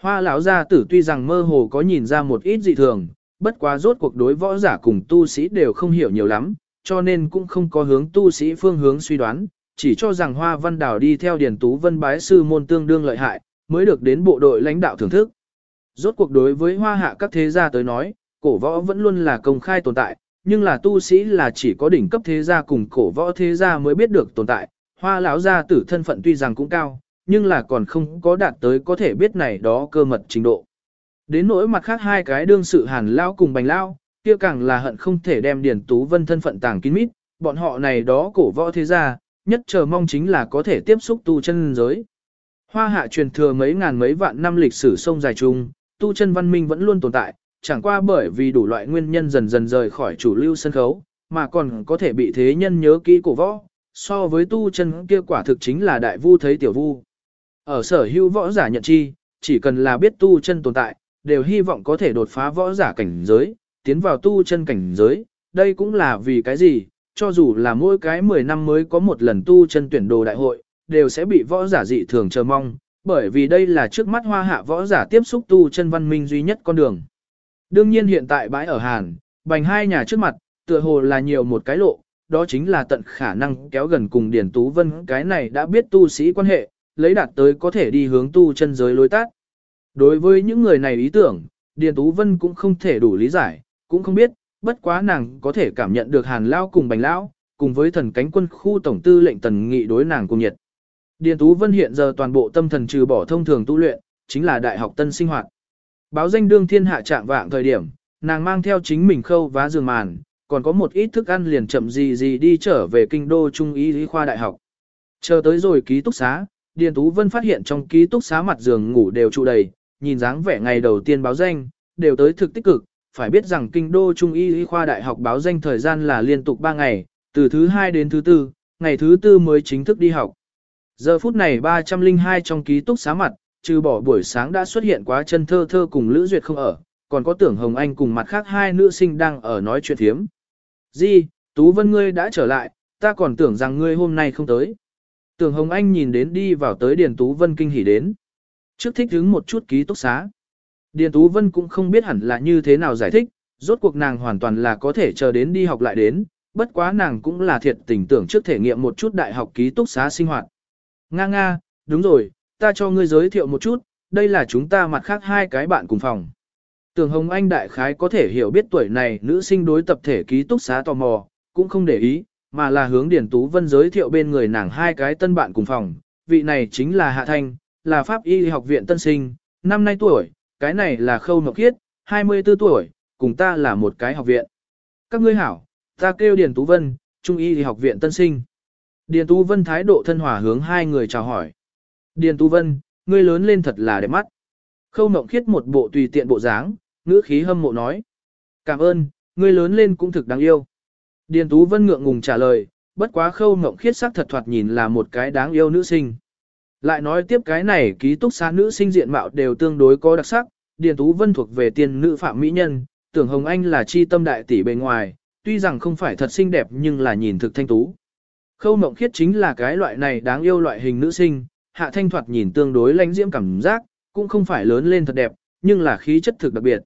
S1: Hoa lão gia tử tuy rằng mơ hồ có nhìn ra một ít dị thường, bất quá rốt cuộc đối võ giả cùng tu sĩ đều không hiểu nhiều lắm, cho nên cũng không có hướng tu sĩ phương hướng suy đoán, chỉ cho rằng Hoa Văn Đào đi theo Điền Tú Vân bái sư môn tương đương lợi hại, mới được đến bộ đội lãnh đạo thưởng thức. Rốt cuộc đối với Hoa hạ các thế gia tới nói, cổ võ vẫn luôn là công khai tồn tại, nhưng là tu sĩ là chỉ có đỉnh cấp thế gia cùng cổ võ thế gia mới biết được tồn tại. Hoa lão gia tử thân phận tuy rằng cũng cao, nhưng là còn không có đạt tới có thể biết này đó cơ mật trình độ. Đến nỗi mặt khác hai cái đương sự hàn lao cùng bành lao, kia càng là hận không thể đem Điền Tú Vân thân phận tàng kín mít, bọn họ này đó cổ võ thế gia, nhất chờ mong chính là có thể tiếp xúc tu chân giới. Hoa hạ truyền thừa mấy ngàn mấy vạn năm lịch sử sông dài chung, tu chân văn minh vẫn luôn tồn tại, chẳng qua bởi vì đủ loại nguyên nhân dần dần rời khỏi chủ lưu sân khấu, mà còn có thể bị thế nhân nhớ kỹ cổ võ, so với tu chân kia quả thực chính là đại vu thấy tiểu vu. Ở sở hữu võ giả nhận chi, chỉ cần là biết tu chân tồn tại, đều hy vọng có thể đột phá võ giả cảnh giới, tiến vào tu chân cảnh giới, đây cũng là vì cái gì, cho dù là mỗi cái 10 năm mới có một lần tu chân tuyển đồ đại hội, đều sẽ bị võ giả dị thường chờ mong, bởi vì đây là trước mắt hoa hạ võ giả tiếp xúc tu chân văn minh duy nhất con đường. Đương nhiên hiện tại bãi ở Hàn, bành hai nhà trước mặt, tựa hồ là nhiều một cái lộ, đó chính là tận khả năng kéo gần cùng Điển Tú Vân cái này đã biết tu sĩ quan hệ, lấy đạt tới có thể đi hướng tu chân giới lối tắt. Đối với những người này ý tưởng, Điền Tú Vân cũng không thể đủ lý giải, cũng không biết, bất quá nàng có thể cảm nhận được Hàn Lao cùng Bành Lao, cùng với thần cánh quân khu tổng tư lệnh tần nghị đối nàng cùng nhiệt. Điền Tú Vân hiện giờ toàn bộ tâm thần trừ bỏ thông thường tu luyện, chính là đại học tân sinh hoạt. Báo danh đương thiên hạ trạng vạng thời điểm, nàng mang theo chính mình khâu vá giường màn, còn có một ít thức ăn liền chậm gì gì đi trở về kinh đô trung y lý khoa đại học. Chờ tới rồi ký túc xá, Điền Tú Vân phát hiện trong ký túc xá mặt giường ngủ đều trụ đầy, nhìn dáng vẻ ngày đầu tiên báo danh, đều tới thực tích cực, phải biết rằng kinh đô trung y y khoa đại học báo danh thời gian là liên tục 3 ngày, từ thứ 2 đến thứ 4, ngày thứ 4 mới chính thức đi học. Giờ phút này 302 trong ký túc xá mặt, trừ bỏ buổi sáng đã xuất hiện quá chân thơ thơ cùng Lữ Duyệt không ở, còn có tưởng Hồng Anh cùng mặt khác hai nữ sinh đang ở nói chuyện thiếm. Di, Tú Vân ngươi đã trở lại, ta còn tưởng rằng ngươi hôm nay không tới. Tưởng Hồng Anh nhìn đến đi vào tới Điền Tú Vân kinh hỉ đến. Trước thích hứng một chút ký túc xá. Điền Tú Vân cũng không biết hẳn là như thế nào giải thích, rốt cuộc nàng hoàn toàn là có thể chờ đến đi học lại đến, bất quá nàng cũng là thiệt tình tưởng trước thể nghiệm một chút đại học ký túc xá sinh hoạt. Nga nga, đúng rồi, ta cho ngươi giới thiệu một chút, đây là chúng ta mặt khác hai cái bạn cùng phòng. Tưởng Hồng Anh đại khái có thể hiểu biết tuổi này nữ sinh đối tập thể ký túc xá tò mò, cũng không để ý, mà là hướng Điền Tú Vân giới thiệu bên người nàng hai cái tân bạn cùng phòng, vị này chính là Hạ Thanh, là Pháp Y học viện tân sinh, năm nay tuổi, cái này là Khâu Ngọc Khiết, 24 tuổi, cùng ta là một cái học viện. Các ngươi hảo, ta kêu Điền Tú Vân, Trung Y học viện tân sinh. Điền Tú Vân thái độ thân hòa hướng hai người chào hỏi. Điền Tú Vân, ngươi lớn lên thật là đẹp mắt. Khâu Ngọc Khiết một bộ tùy tiện bộ dáng, ngữ khí hâm mộ nói. Cảm ơn, ngươi lớn lên cũng thực đáng yêu. Điền Tú Vân ngượng ngùng trả lời, bất quá khâu mộng khiết sắc thật thoạt nhìn là một cái đáng yêu nữ sinh. Lại nói tiếp cái này ký túc xá nữ sinh diện mạo đều tương đối có đặc sắc, Điền Tú Vân thuộc về tiên nữ phạm mỹ nhân, tưởng Hồng Anh là chi tâm đại tỷ bề ngoài, tuy rằng không phải thật xinh đẹp nhưng là nhìn thực thanh tú. Khâu mộng khiết chính là cái loại này đáng yêu loại hình nữ sinh, hạ thanh thoạt nhìn tương đối lãnh diễm cảm giác, cũng không phải lớn lên thật đẹp, nhưng là khí chất thực đặc biệt.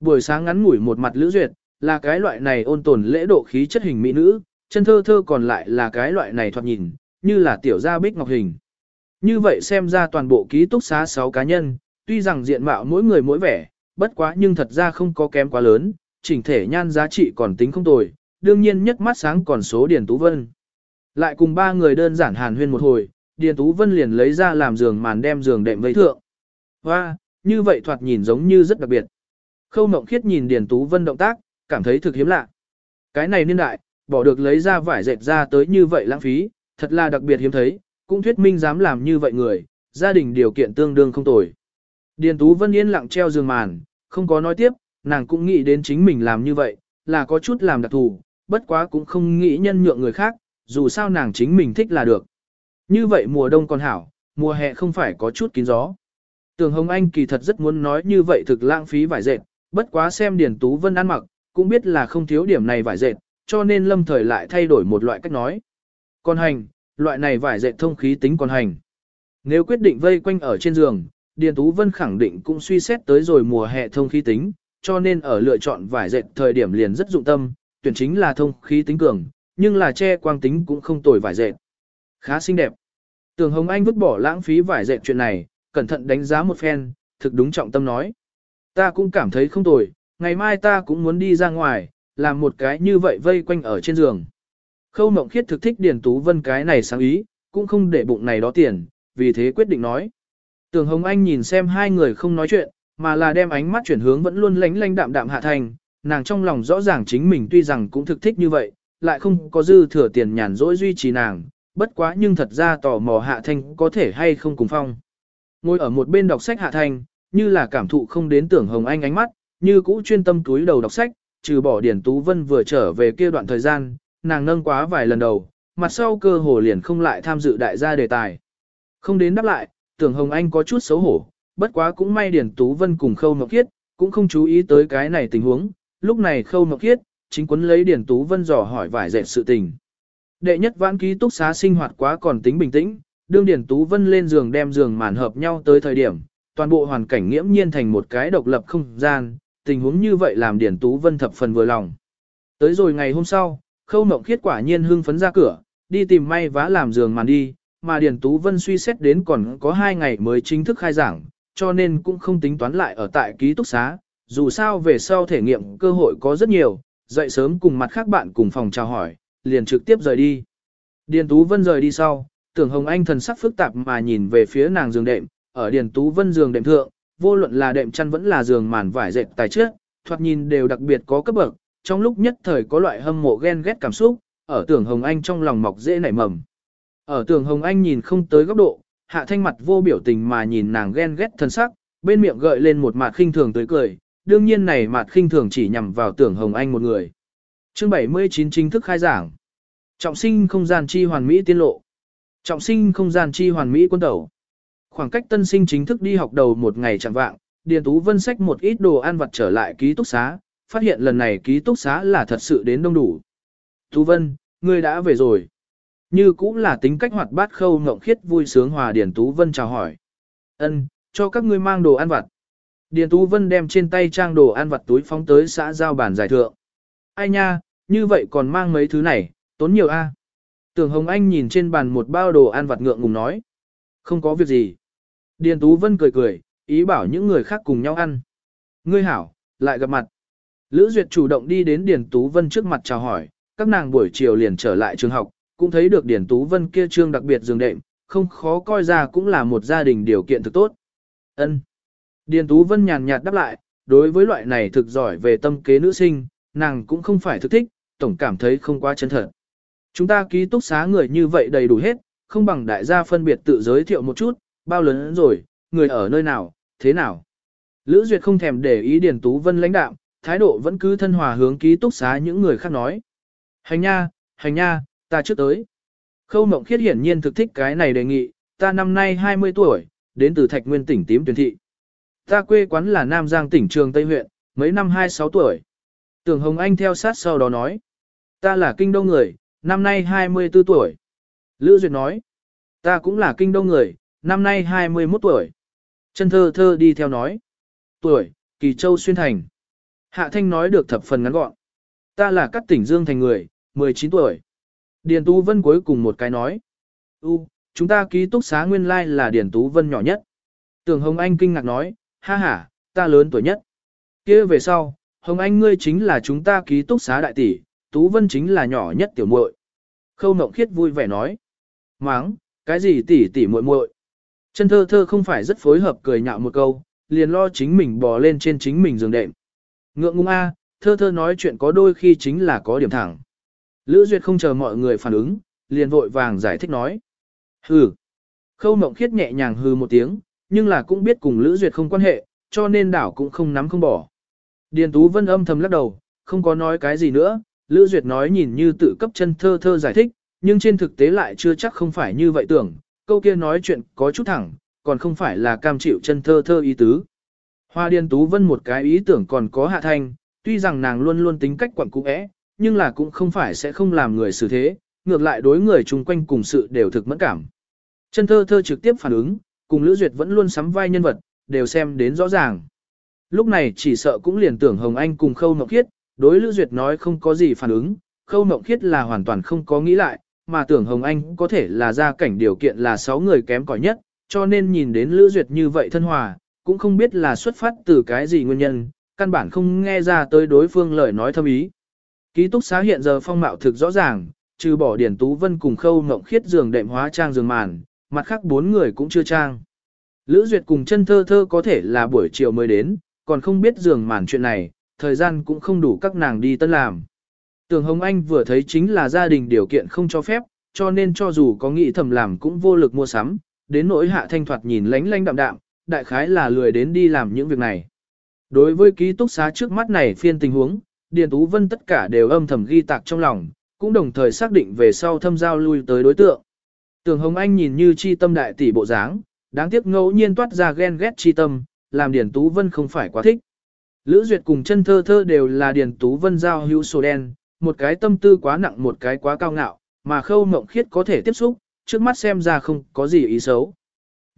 S1: Buổi sáng ngắn ngủi một mặt lữ duyệt, là cái loại này ôn tồn lễ độ khí chất hình mỹ nữ, chân thơ thơ còn lại là cái loại này thoạt nhìn, như là tiểu gia bích ngọc hình. Như vậy xem ra toàn bộ ký túc xá 6 cá nhân, tuy rằng diện mạo mỗi người mỗi vẻ, bất quá nhưng thật ra không có kém quá lớn, chỉnh thể nhan giá trị còn tính không tồi, đương nhiên nhất mắt sáng còn số Điền Tú Vân. Lại cùng ba người đơn giản hàn huyên một hồi, Điền Tú Vân liền lấy ra làm giường màn đem giường đệm vây thượng. Hoa, như vậy thoạt nhìn giống như rất đặc biệt. Khâu Mộng Khiết nhìn Điền Tú Vân động tác, cảm thấy thực hiếm lạ. Cái này niên đại, bỏ được lấy ra vải dệt ra tới như vậy lãng phí, thật là đặc biệt hiếm thấy, cũng thuyết minh dám làm như vậy người, gia đình điều kiện tương đương không tồi. Điền Tú Vân yên lặng treo giường màn, không có nói tiếp, nàng cũng nghĩ đến chính mình làm như vậy, là có chút làm đặc thù, bất quá cũng không nghĩ nhân nhượng người khác, dù sao nàng chính mình thích là được. Như vậy mùa đông còn hảo, mùa hè không phải có chút kín gió. Tường Hồng Anh kỳ thật rất muốn nói như vậy thực lãng phí vải dệt, bất quá xem Điền Tú Vân ăn mặc, cũng biết là không thiếu điểm này vải dệt, cho nên lâm thời lại thay đổi một loại cách nói. Còn hành, loại này vải dệt thông khí tính còn hành. Nếu quyết định vây quanh ở trên giường, Điền Tú Vân khẳng định cũng suy xét tới rồi mùa hè thông khí tính, cho nên ở lựa chọn vải dệt thời điểm liền rất dụng tâm, tuyển chính là thông khí tính cường, nhưng là che quang tính cũng không tồi vải dệt. Khá xinh đẹp. Tường Hồng Anh vứt bỏ lãng phí vải dệt chuyện này, cẩn thận đánh giá một phen, thực đúng trọng tâm nói. Ta cũng cảm thấy không tồi, ngày mai ta cũng muốn đi ra ngoài, làm một cái như vậy vây quanh ở trên giường. Khâu Mộng Khiết thực thích Điền Tú Vân cái này sáng ý, cũng không để bụng này đó tiền, vì thế quyết định nói. Tường Hồng Anh nhìn xem hai người không nói chuyện, mà là đem ánh mắt chuyển hướng vẫn luôn lánh lánh đạm đạm hạ thành, nàng trong lòng rõ ràng chính mình tuy rằng cũng thực thích như vậy, lại không có dư thừa tiền nhàn rỗi duy trì nàng, bất quá nhưng thật ra tò mò hạ thanh có thể hay không cùng phong. Ngồi ở một bên đọc sách hạ thanh, như là cảm thụ không đến tưởng Hồng Anh ánh mắt, như cũ chuyên tâm túi đầu đọc sách, trừ bỏ Điển Tú Vân vừa trở về kia đoạn thời gian, nàng nâng quá vài lần đầu, mặt sau cơ hồ liền không lại tham dự đại gia đề tài. Không đến đáp lại, tưởng Hồng Anh có chút xấu hổ, bất quá cũng may Điền Tú Vân cùng Khâu Ngọc Khiết, cũng không chú ý tới cái này tình huống, lúc này Khâu Ngọc Khiết, chính quấn lấy Điền Tú Vân dò hỏi vài dẹp sự tình. Đệ nhất vãn ký túc xá sinh hoạt quá còn tính bình tĩnh, đương Điền Tú Vân lên giường đem giường màn hợp nhau tới thời điểm, toàn bộ hoàn cảnh nghiễm nhiên thành một cái độc lập không gian, tình huống như vậy làm Điền Tú Vân thập phần vừa lòng. Tới rồi ngày hôm sau, Khâu Mộng Khiết quả nhiên hưng phấn ra cửa, đi tìm may vá làm giường màn đi, mà Điền Tú Vân suy xét đến còn có 2 ngày mới chính thức khai giảng, cho nên cũng không tính toán lại ở tại ký túc xá, dù sao về sau thể nghiệm cơ hội có rất nhiều, dậy sớm cùng mặt khác bạn cùng phòng chào hỏi, liền trực tiếp rời đi. Điền Tú Vân rời đi sau, tưởng Hồng Anh thần sắc phức tạp mà nhìn về phía nàng giường đệm, ở Điền Tú Vân giường đệm thượng, vô luận là đệm chăn vẫn là giường màn vải dệt tài trước, thoạt nhìn đều đặc biệt có cấp bậc, trong lúc nhất thời có loại hâm mộ ghen ghét cảm xúc, ở tưởng Hồng Anh trong lòng mọc dễ nảy mầm. Ở tưởng Hồng Anh nhìn không tới góc độ, hạ thanh mặt vô biểu tình mà nhìn nàng ghen ghét thân sắc, bên miệng gợi lên một mặt khinh thường tới cười, đương nhiên này mặt khinh thường chỉ nhằm vào tưởng Hồng Anh một người. Chương 79 chính thức khai giảng. Trọng sinh không gian chi hoàn mỹ tiên lộ. Trọng sinh không gian chi hoàn mỹ quân tẩu. Khoảng cách tân sinh chính thức đi học đầu một ngày chẳng vạng, Điền Tú Vân sách một ít đồ ăn vặt trở lại ký túc xá, phát hiện lần này ký túc xá là thật sự đến đông đủ. Thu Vân, ngươi đã về rồi. Như cũng là tính cách hoạt bát khâu ngộng khiết vui sướng hòa Điền Tú Vân chào hỏi. Ân, cho các ngươi mang đồ ăn vặt. Điền Tú Vân đem trên tay trang đồ ăn vặt túi phóng tới xã giao bản giải thượng. Ai nha, như vậy còn mang mấy thứ này, tốn nhiều a. Tưởng Hồng Anh nhìn trên bàn một bao đồ ăn vặt ngượng ngùng nói. Không có việc gì. Điền Tú Vân cười cười, ý bảo những người khác cùng nhau ăn. Ngươi hảo, lại gặp mặt. Lữ Duyệt chủ động đi đến Điền Tú Vân trước mặt chào hỏi, các nàng buổi chiều liền trở lại trường học, cũng thấy được Điền Tú Vân kia trương đặc biệt giường đệm, không khó coi ra cũng là một gia đình điều kiện thực tốt. Ân. Điền Tú Vân nhàn nhạt đáp lại, đối với loại này thực giỏi về tâm kế nữ sinh, nàng cũng không phải thực thích, tổng cảm thấy không quá chân thật. Chúng ta ký túc xá người như vậy đầy đủ hết, không bằng đại gia phân biệt tự giới thiệu một chút, bao lớn rồi, người ở nơi nào, thế nào. Lữ Duyệt không thèm để ý Điền Tú Vân lãnh đạo thái độ vẫn cứ thân hòa hướng ký túc xá những người khác nói. Hành nha, hành nha, ta trước tới. Khâu Mộng Khiết hiển nhiên thực thích cái này đề nghị, ta năm nay 20 tuổi, đến từ Thạch Nguyên tỉnh Tím Tuyền Thị. Ta quê quán là Nam Giang tỉnh Trường Tây huyện, mấy năm 26 tuổi. Tưởng Hồng Anh theo sát sau đó nói. Ta là kinh Đông người, năm nay 24 tuổi. Lữ Duyệt nói. Ta cũng là kinh Đông người, năm nay 21 tuổi. Chân thơ thơ đi theo nói. Tuổi, Kỳ Châu Xuyên Thành. Hạ Thanh nói được thập phần ngắn gọn. Ta là các tỉnh Dương Thành người, 19 tuổi. Điền Tú Vân cuối cùng một cái nói. U, chúng ta ký túc xá nguyên lai là Điền Tú Vân nhỏ nhất. Tưởng Hồng Anh kinh ngạc nói, ha ha, ta lớn tuổi nhất. kia về sau, Hồng Anh ngươi chính là chúng ta ký túc xá đại tỷ, Tú Vân chính là nhỏ nhất tiểu muội. Khâu Mộng Khiết vui vẻ nói. Máng, cái gì tỷ tỷ muội muội? Chân thơ thơ không phải rất phối hợp cười nhạo một câu, liền lo chính mình bò lên trên chính mình giường đệm. Ngượng ngung a, thơ thơ nói chuyện có đôi khi chính là có điểm thẳng. Lữ Duyệt không chờ mọi người phản ứng, liền vội vàng giải thích nói. Hừ. Khâu Mộng Khiết nhẹ nhàng hừ một tiếng, nhưng là cũng biết cùng Lữ Duyệt không quan hệ, cho nên đảo cũng không nắm không bỏ. Điền Tú Vân âm thầm lắc đầu, không có nói cái gì nữa, Lữ Duyệt nói nhìn như tự cấp chân thơ thơ giải thích, nhưng trên thực tế lại chưa chắc không phải như vậy tưởng, câu kia nói chuyện có chút thẳng, còn không phải là cam chịu chân thơ thơ ý tứ. Hoa Điền Tú Vân một cái ý tưởng còn có hạ thanh, tuy rằng nàng luôn luôn tính cách quẩn cũ é, nhưng là cũng không phải sẽ không làm người xử thế, ngược lại đối người chung quanh cùng sự đều thực mẫn cảm. Chân thơ thơ trực tiếp phản ứng, cùng Lữ Duyệt vẫn luôn sắm vai nhân vật, đều xem đến rõ ràng. Lúc này chỉ sợ cũng liền tưởng Hồng Anh cùng Khâu Mộng Khiết, đối Lữ Duyệt nói không có gì phản ứng, Khâu Mộng Khiết là hoàn toàn không có nghĩ lại, mà tưởng Hồng Anh có thể là ra cảnh điều kiện là 6 người kém cỏi nhất, cho nên nhìn đến Lữ Duyệt như vậy thân hòa, cũng không biết là xuất phát từ cái gì nguyên nhân, căn bản không nghe ra tới đối phương lời nói thâm ý. Ký túc xá hiện giờ phong mạo thực rõ ràng, trừ bỏ Điển Tú Vân cùng Khâu Ngộng Khiết giường đệm hóa trang giường màn, mặt khác bốn người cũng chưa trang. Lữ Duyệt cùng chân thơ thơ có thể là buổi chiều mới đến, còn không biết giường màn chuyện này, thời gian cũng không đủ các nàng đi tân làm. tường Hồng Anh vừa thấy chính là gia đình điều kiện không cho phép, cho nên cho dù có nghĩ thầm làm cũng vô lực mua sắm, đến nỗi hạ thanh thoạt nhìn lánh lánh đạm đạm, đại khái là lười đến đi làm những việc này. Đối với ký túc xá trước mắt này phiên tình huống, Điền Tú Vân tất cả đều âm thầm ghi tạc trong lòng, cũng đồng thời xác định về sau thâm giao lui tới đối tượng. Tường Hồng Anh nhìn như chi tâm đại tỷ bộ dáng, đáng tiếc ngẫu nhiên toát ra ghen ghét chi tâm, làm Điền Tú Vân không phải quá thích. Lữ Duyệt cùng chân thơ thơ đều là Điền Tú Vân giao hữu sổ đen, một cái tâm tư quá nặng một cái quá cao ngạo, mà khâu mộng khiết có thể tiếp xúc, trước mắt xem ra không có gì ý xấu.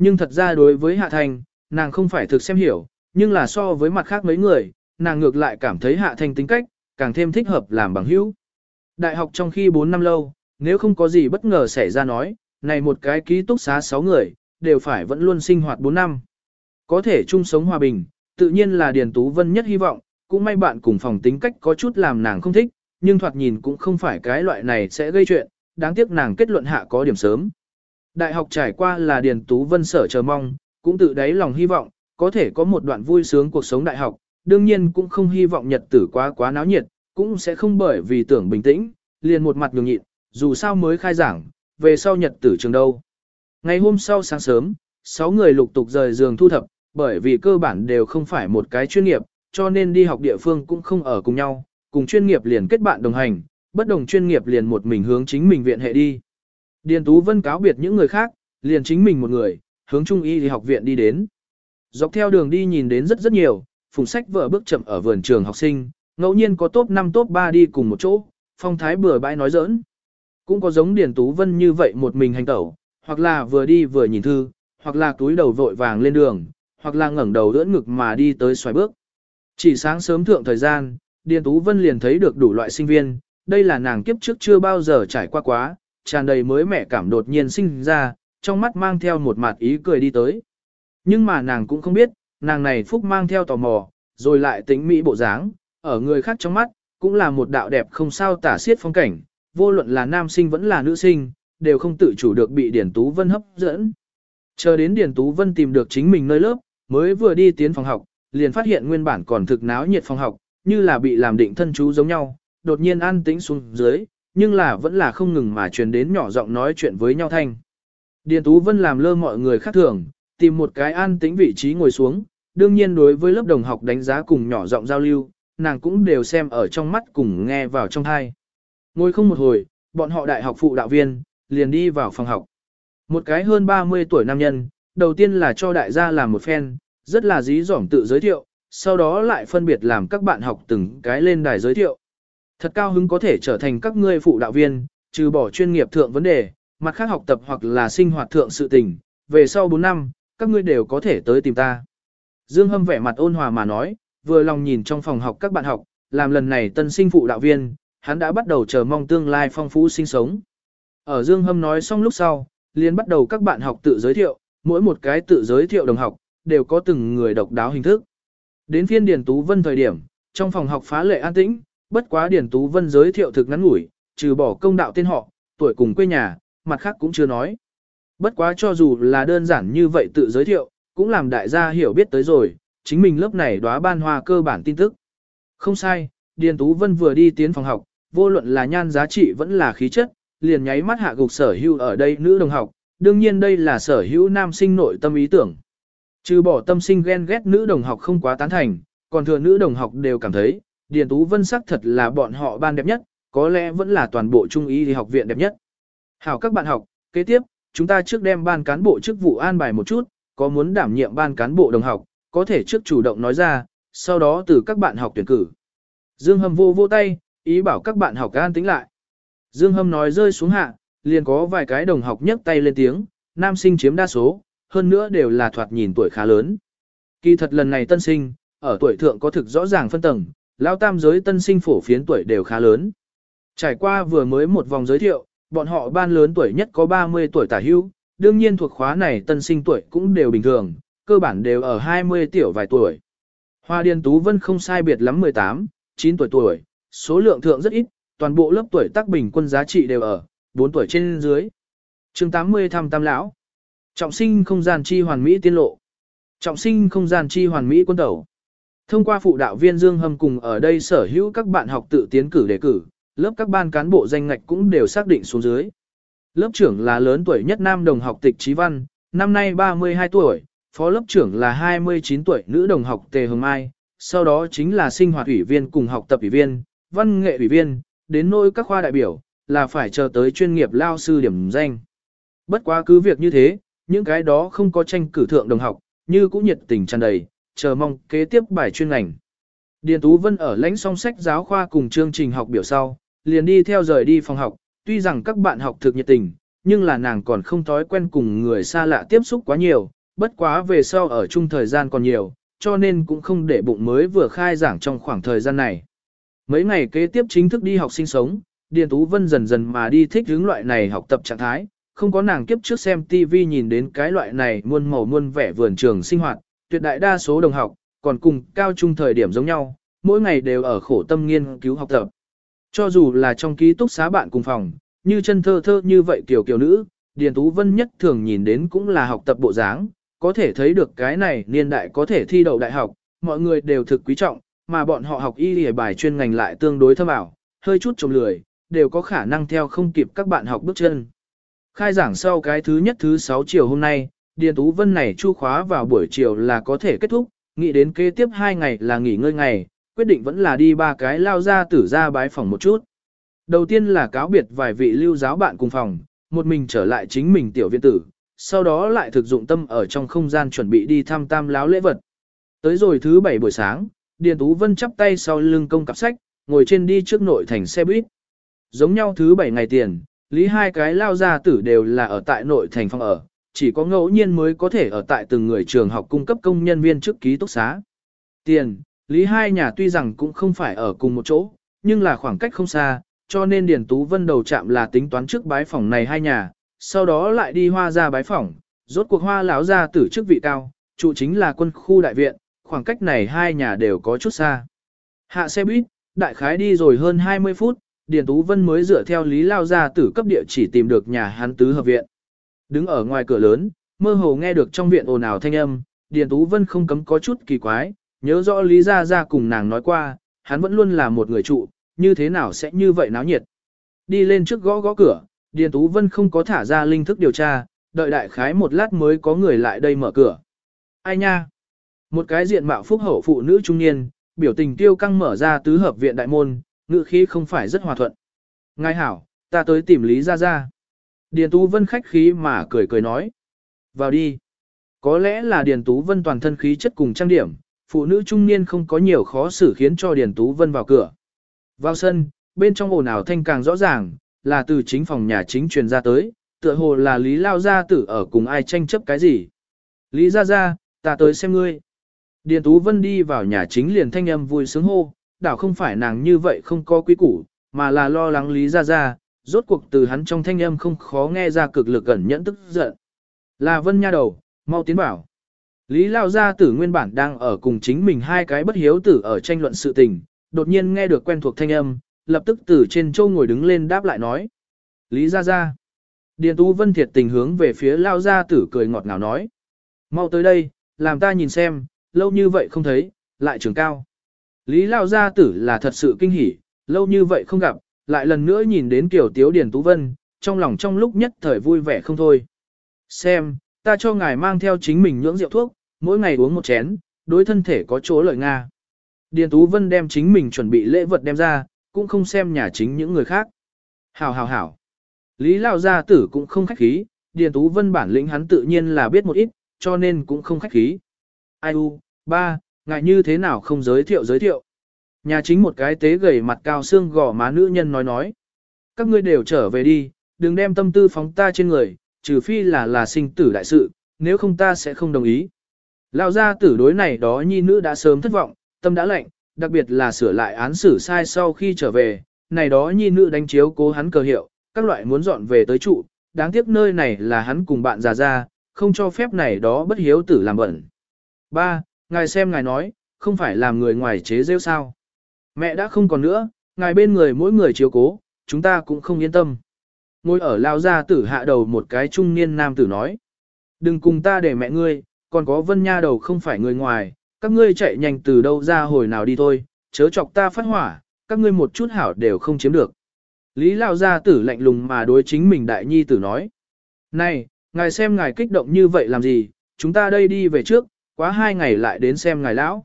S1: Nhưng thật ra đối với Hạ Thành, nàng không phải thực xem hiểu, nhưng là so với mặt khác mấy người, nàng ngược lại cảm thấy Hạ Thành tính cách, càng thêm thích hợp làm bằng hữu. Đại học trong khi 4 năm lâu, nếu không có gì bất ngờ xảy ra nói, này một cái ký túc xá 6 người, đều phải vẫn luôn sinh hoạt 4 năm. Có thể chung sống hòa bình, tự nhiên là Điền Tú Vân nhất hy vọng, cũng may bạn cùng phòng tính cách có chút làm nàng không thích, nhưng thoạt nhìn cũng không phải cái loại này sẽ gây chuyện, đáng tiếc nàng kết luận hạ có điểm sớm. Đại học trải qua là Điền Tú Vân sở chờ mong, cũng tự đáy lòng hy vọng, có thể có một đoạn vui sướng cuộc sống đại học, đương nhiên cũng không hy vọng nhật tử quá quá náo nhiệt, cũng sẽ không bởi vì tưởng bình tĩnh, liền một mặt nhường nhịn, dù sao mới khai giảng, về sau nhật tử trường đâu. Ngày hôm sau sáng sớm, 6 người lục tục rời giường thu thập, bởi vì cơ bản đều không phải một cái chuyên nghiệp, cho nên đi học địa phương cũng không ở cùng nhau, cùng chuyên nghiệp liền kết bạn đồng hành, bất đồng chuyên nghiệp liền một mình hướng chính mình viện hệ đi. Điền Tú Vân cáo biệt những người khác, liền chính mình một người, hướng trung y thì học viện đi đến. Dọc theo đường đi nhìn đến rất rất nhiều, phùng sách vợ bước chậm ở vườn trường học sinh, ngẫu nhiên có top 5 top 3 đi cùng một chỗ, phong thái bừa bãi nói giỡn. Cũng có giống Điền Tú Vân như vậy một mình hành tẩu, hoặc là vừa đi vừa nhìn thư, hoặc là túi đầu vội vàng lên đường, hoặc là ngẩng đầu đỡ ngực mà đi tới xoài bước. Chỉ sáng sớm thượng thời gian, Điền Tú Vân liền thấy được đủ loại sinh viên, đây là nàng kiếp trước chưa bao giờ trải qua quá, tràn đầy mới mẻ cảm đột nhiên sinh ra, trong mắt mang theo một mặt ý cười đi tới. Nhưng mà nàng cũng không biết, nàng này phúc mang theo tò mò, rồi lại tính mỹ bộ dáng, ở người khác trong mắt, cũng là một đạo đẹp không sao tả xiết phong cảnh, vô luận là nam sinh vẫn là nữ sinh, đều không tự chủ được bị Điền Tú Vân hấp dẫn. Chờ đến Điền Tú Vân tìm được chính mình nơi lớp, mới vừa đi tiến phòng học, liền phát hiện nguyên bản còn thực náo nhiệt phòng học, như là bị làm định thân chú giống nhau, đột nhiên an tĩnh xuống dưới, nhưng là vẫn là không ngừng mà truyền đến nhỏ giọng nói chuyện với nhau thanh. Điền Tú Vân làm lơ mọi người khác thường, tìm một cái an tĩnh vị trí ngồi xuống, đương nhiên đối với lớp đồng học đánh giá cùng nhỏ giọng giao lưu, nàng cũng đều xem ở trong mắt cùng nghe vào trong thai. Ngồi không một hồi, bọn họ đại học phụ đạo viên, liền đi vào phòng học. Một cái hơn 30 tuổi nam nhân, đầu tiên là cho đại gia làm một phen, rất là dí dỏm tự giới thiệu, sau đó lại phân biệt làm các bạn học từng cái lên đài giới thiệu. Thật cao hứng có thể trở thành các ngươi phụ đạo viên, trừ bỏ chuyên nghiệp thượng vấn đề, mặt khác học tập hoặc là sinh hoạt thượng sự tình, về sau 4 năm, các ngươi đều có thể tới tìm ta. Dương Hâm vẻ mặt ôn hòa mà nói, vừa lòng nhìn trong phòng học các bạn học, làm lần này tân sinh phụ đạo viên, hắn đã bắt đầu chờ mong tương lai phong phú sinh sống. Ở Dương Hâm nói xong lúc sau, liền bắt đầu các bạn học tự giới thiệu, mỗi một cái tự giới thiệu đồng học, đều có từng người độc đáo hình thức. Đến phiên Điền Tú Vân thời điểm, trong phòng học phá lệ an tĩnh, bất quá Điền Tú Vân giới thiệu thực ngắn ngủi, trừ bỏ công đạo tên họ, tuổi cùng quê nhà, mặt khác cũng chưa nói. Bất quá cho dù là đơn giản như vậy tự giới thiệu, cũng làm đại gia hiểu biết tới rồi, chính mình lớp này đóa ban hoa cơ bản tin tức. Không sai, Điền Tú Vân vừa đi tiến phòng học, vô luận là nhan giá trị vẫn là khí chất, liền nháy mắt hạ gục sở hữu ở đây nữ đồng học, đương nhiên đây là sở hữu nam sinh nội tâm ý tưởng. Trừ bỏ tâm sinh ghen ghét nữ đồng học không quá tán thành, còn thừa nữ đồng học đều cảm thấy, Điền Tú Vân sắc thật là bọn họ ban đẹp nhất, có lẽ vẫn là toàn bộ trung y học viện đẹp nhất. Hảo các bạn học, kế tiếp, chúng ta trước đem ban cán bộ chức vụ an bài một chút, có muốn đảm nhiệm ban cán bộ đồng học, có thể trước chủ động nói ra, sau đó từ các bạn học tuyển cử. Dương Hâm vô vô tay, ý bảo các bạn học an tính lại. Dương Hâm nói rơi xuống hạ, liền có vài cái đồng học nhấc tay lên tiếng, nam sinh chiếm đa số, hơn nữa đều là thoạt nhìn tuổi khá lớn. Kỳ thật lần này tân sinh, ở tuổi thượng có thực rõ ràng phân tầng, lao tam giới tân sinh phổ phiến tuổi đều khá lớn. Trải qua vừa mới một vòng giới thiệu, bọn họ ban lớn tuổi nhất có 30 tuổi tả hưu, đương nhiên thuộc khóa này tân sinh tuổi cũng đều bình thường, cơ bản đều ở 20 tiểu vài tuổi. Hoa Điền Tú Vân không sai biệt lắm 18, 9 tuổi tuổi, số lượng thượng rất ít, toàn bộ lớp tuổi tác bình quân giá trị đều ở 4 tuổi trên dưới. Chương 80 thăm tam lão. Trọng sinh không gian chi hoàn mỹ tiên lộ. Trọng sinh không gian chi hoàn mỹ quân tẩu. Thông qua phụ đạo viên Dương Hâm cùng ở đây sở hữu các bạn học tự tiến cử đề cử, lớp các ban cán bộ danh ngạch cũng đều xác định xuống dưới. Lớp trưởng là lớn tuổi nhất nam đồng học tịch trí văn, năm nay 32 tuổi, phó lớp trưởng là 29 tuổi nữ đồng học Tề Hồng Mai, sau đó chính là sinh hoạt ủy viên cùng học tập ủy viên, văn nghệ ủy viên, đến nỗi các khoa đại biểu, là phải chờ tới chuyên nghiệp lao sư điểm danh. Bất quá cứ việc như thế, những cái đó không có tranh cử thượng đồng học, như cũng nhiệt tình tràn đầy, chờ mong kế tiếp bài chuyên ngành. Điền Tú Vân ở lãnh song sách giáo khoa cùng chương trình học biểu sau, liền đi theo rời đi phòng học, tuy rằng các bạn học thực nhiệt tình, nhưng là nàng còn không thói quen cùng người xa lạ tiếp xúc quá nhiều, bất quá về sau ở chung thời gian còn nhiều, cho nên cũng không để bụng mới vừa khai giảng trong khoảng thời gian này. Mấy ngày kế tiếp chính thức đi học sinh sống, Điền Tú Vân dần dần mà đi thích hướng loại này học tập trạng thái, không có nàng kiếp trước xem TV nhìn đến cái loại này muôn màu muôn vẻ vườn trường sinh hoạt, tuyệt đại đa số đồng học, còn cùng cao trung thời điểm giống nhau, mỗi ngày đều ở khổ tâm nghiên cứu học tập. Cho dù là trong ký túc xá bạn cùng phòng, như chân thơ thơ như vậy kiểu kiểu nữ, Điền Tú Vân nhất thường nhìn đến cũng là học tập bộ dáng, có thể thấy được cái này niên đại có thể thi đậu đại học, mọi người đều thực quý trọng, mà bọn họ học y lìa bài chuyên ngành lại tương đối thâm ảo, hơi chút trồng lười, đều có khả năng theo không kịp các bạn học bước chân. Khai giảng sau cái thứ nhất thứ 6 chiều hôm nay, Điền Tú Vân này chu khóa vào buổi chiều là có thể kết thúc, nghĩ đến kế tiếp 2 ngày là nghỉ ngơi ngày, quyết định vẫn là đi ba cái lao ra tử ra bái phòng một chút. Đầu tiên là cáo biệt vài vị lưu giáo bạn cùng phòng, một mình trở lại chính mình tiểu viện tử, sau đó lại thực dụng tâm ở trong không gian chuẩn bị đi thăm tam láo lễ vật. Tới rồi thứ bảy buổi sáng, Điền Tú Vân chắp tay sau lưng công cặp sách, ngồi trên đi trước nội thành xe buýt. Giống nhau thứ bảy ngày tiền, lý hai cái lao ra tử đều là ở tại nội thành phòng ở, chỉ có ngẫu nhiên mới có thể ở tại từng người trường học cung cấp công nhân viên chức ký túc xá. Tiền, lý hai nhà tuy rằng cũng không phải ở cùng một chỗ, nhưng là khoảng cách không xa, cho nên Điền Tú Vân đầu chạm là tính toán trước bái phòng này hai nhà, sau đó lại đi hoa ra bái phòng, rốt cuộc hoa lão ra tử chức vị cao, trụ chính là quân khu đại viện, khoảng cách này hai nhà đều có chút xa. Hạ xe buýt, đại khái đi rồi hơn 20 phút, Điền Tú Vân mới dựa theo lý lao ra tử cấp địa chỉ tìm được nhà hắn tứ hợp viện. Đứng ở ngoài cửa lớn, mơ hồ nghe được trong viện ồn ào thanh âm, Điền Tú Vân không cấm có chút kỳ quái, nhớ rõ lý gia gia cùng nàng nói qua, hắn vẫn luôn là một người trụ, như thế nào sẽ như vậy náo nhiệt. Đi lên trước gõ gõ cửa, Điền Tú Vân không có thả ra linh thức điều tra, đợi đại khái một lát mới có người lại đây mở cửa. Ai nha? Một cái diện mạo phúc hậu phụ nữ trung niên, biểu tình tiêu căng mở ra tứ hợp viện đại môn, ngữ khí không phải rất hòa thuận. Ngài hảo, ta tới tìm Lý Gia Gia. Điền Tú Vân khách khí mà cười cười nói. Vào đi. Có lẽ là Điền Tú Vân toàn thân khí chất cùng trang điểm, phụ nữ trung niên không có nhiều khó xử khiến cho Điền Tú Vân vào cửa. Vào sân, bên trong ồn ào thanh càng rõ ràng, là từ chính phòng nhà chính truyền ra tới, tựa hồ là Lý Lao Gia tử ở cùng ai tranh chấp cái gì. Lý Gia Gia, ta tới xem ngươi. Điền Tú Vân đi vào nhà chính liền thanh âm vui sướng hô, đảo không phải nàng như vậy không có quý củ, mà là lo lắng Lý Gia Gia, rốt cuộc từ hắn trong thanh âm không khó nghe ra cực lực gần nhẫn tức giận. Là Vân nha đầu, mau tiến bảo. Lý Lao Gia tử nguyên bản đang ở cùng chính mình hai cái bất hiếu tử ở tranh luận sự tình, đột nhiên nghe được quen thuộc thanh âm, lập tức từ trên châu ngồi đứng lên đáp lại nói. Lý Gia Gia. Điền Tú Vân thiệt tình hướng về phía Lao Gia tử cười ngọt ngào nói. Mau tới đây, làm ta nhìn xem, lâu như vậy không thấy, lại trường cao. Lý Lao Gia tử là thật sự kinh hỉ, lâu như vậy không gặp, lại lần nữa nhìn đến kiểu tiếu điển Tú Vân, trong lòng trong lúc nhất thời vui vẻ không thôi. Xem, ta cho ngài mang theo chính mình nhưỡng rượu thuốc, mỗi ngày uống một chén, đối thân thể có chỗ lợi Nga. Điền Tú Vân đem chính mình chuẩn bị lễ vật đem ra, cũng không xem nhà chính những người khác. Hảo hảo hảo. Lý Lao Gia tử cũng không khách khí, Điền Tú Vân bản lĩnh hắn tự nhiên là biết một ít, cho nên cũng không khách khí. Ai u, ba, ngại như thế nào không giới thiệu giới thiệu. Nhà chính một cái tế gầy mặt cao xương gò má nữ nhân nói nói. Các ngươi đều trở về đi, đừng đem tâm tư phóng ta trên người, trừ phi là là sinh tử đại sự, nếu không ta sẽ không đồng ý. Lao ra tử đối này đó nhi nữ đã sớm thất vọng, tâm đã lạnh, đặc biệt là sửa lại án xử sai sau khi trở về, này đó nhi nữ đánh chiếu cố hắn cờ hiệu, các loại muốn dọn về tới trụ, đáng tiếc nơi này là hắn cùng bạn già ra, không cho phép này đó bất hiếu tử làm bẩn. Ba, ngài xem ngài nói, không phải làm người ngoài chế rêu sao. Mẹ đã không còn nữa, ngài bên người mỗi người chiếu cố, chúng ta cũng không yên tâm. Ngồi ở lao gia tử hạ đầu một cái trung niên nam tử nói. Đừng cùng ta để mẹ ngươi, còn có vân nha đầu không phải người ngoài, các ngươi chạy nhanh từ đâu ra hồi nào đi thôi, chớ chọc ta phát hỏa, các ngươi một chút hảo đều không chiếm được. Lý lao gia tử lạnh lùng mà đối chính mình đại nhi tử nói. Này, ngài xem ngài kích động như vậy làm gì, chúng ta đây đi về trước, quá hai ngày lại đến xem ngài lão.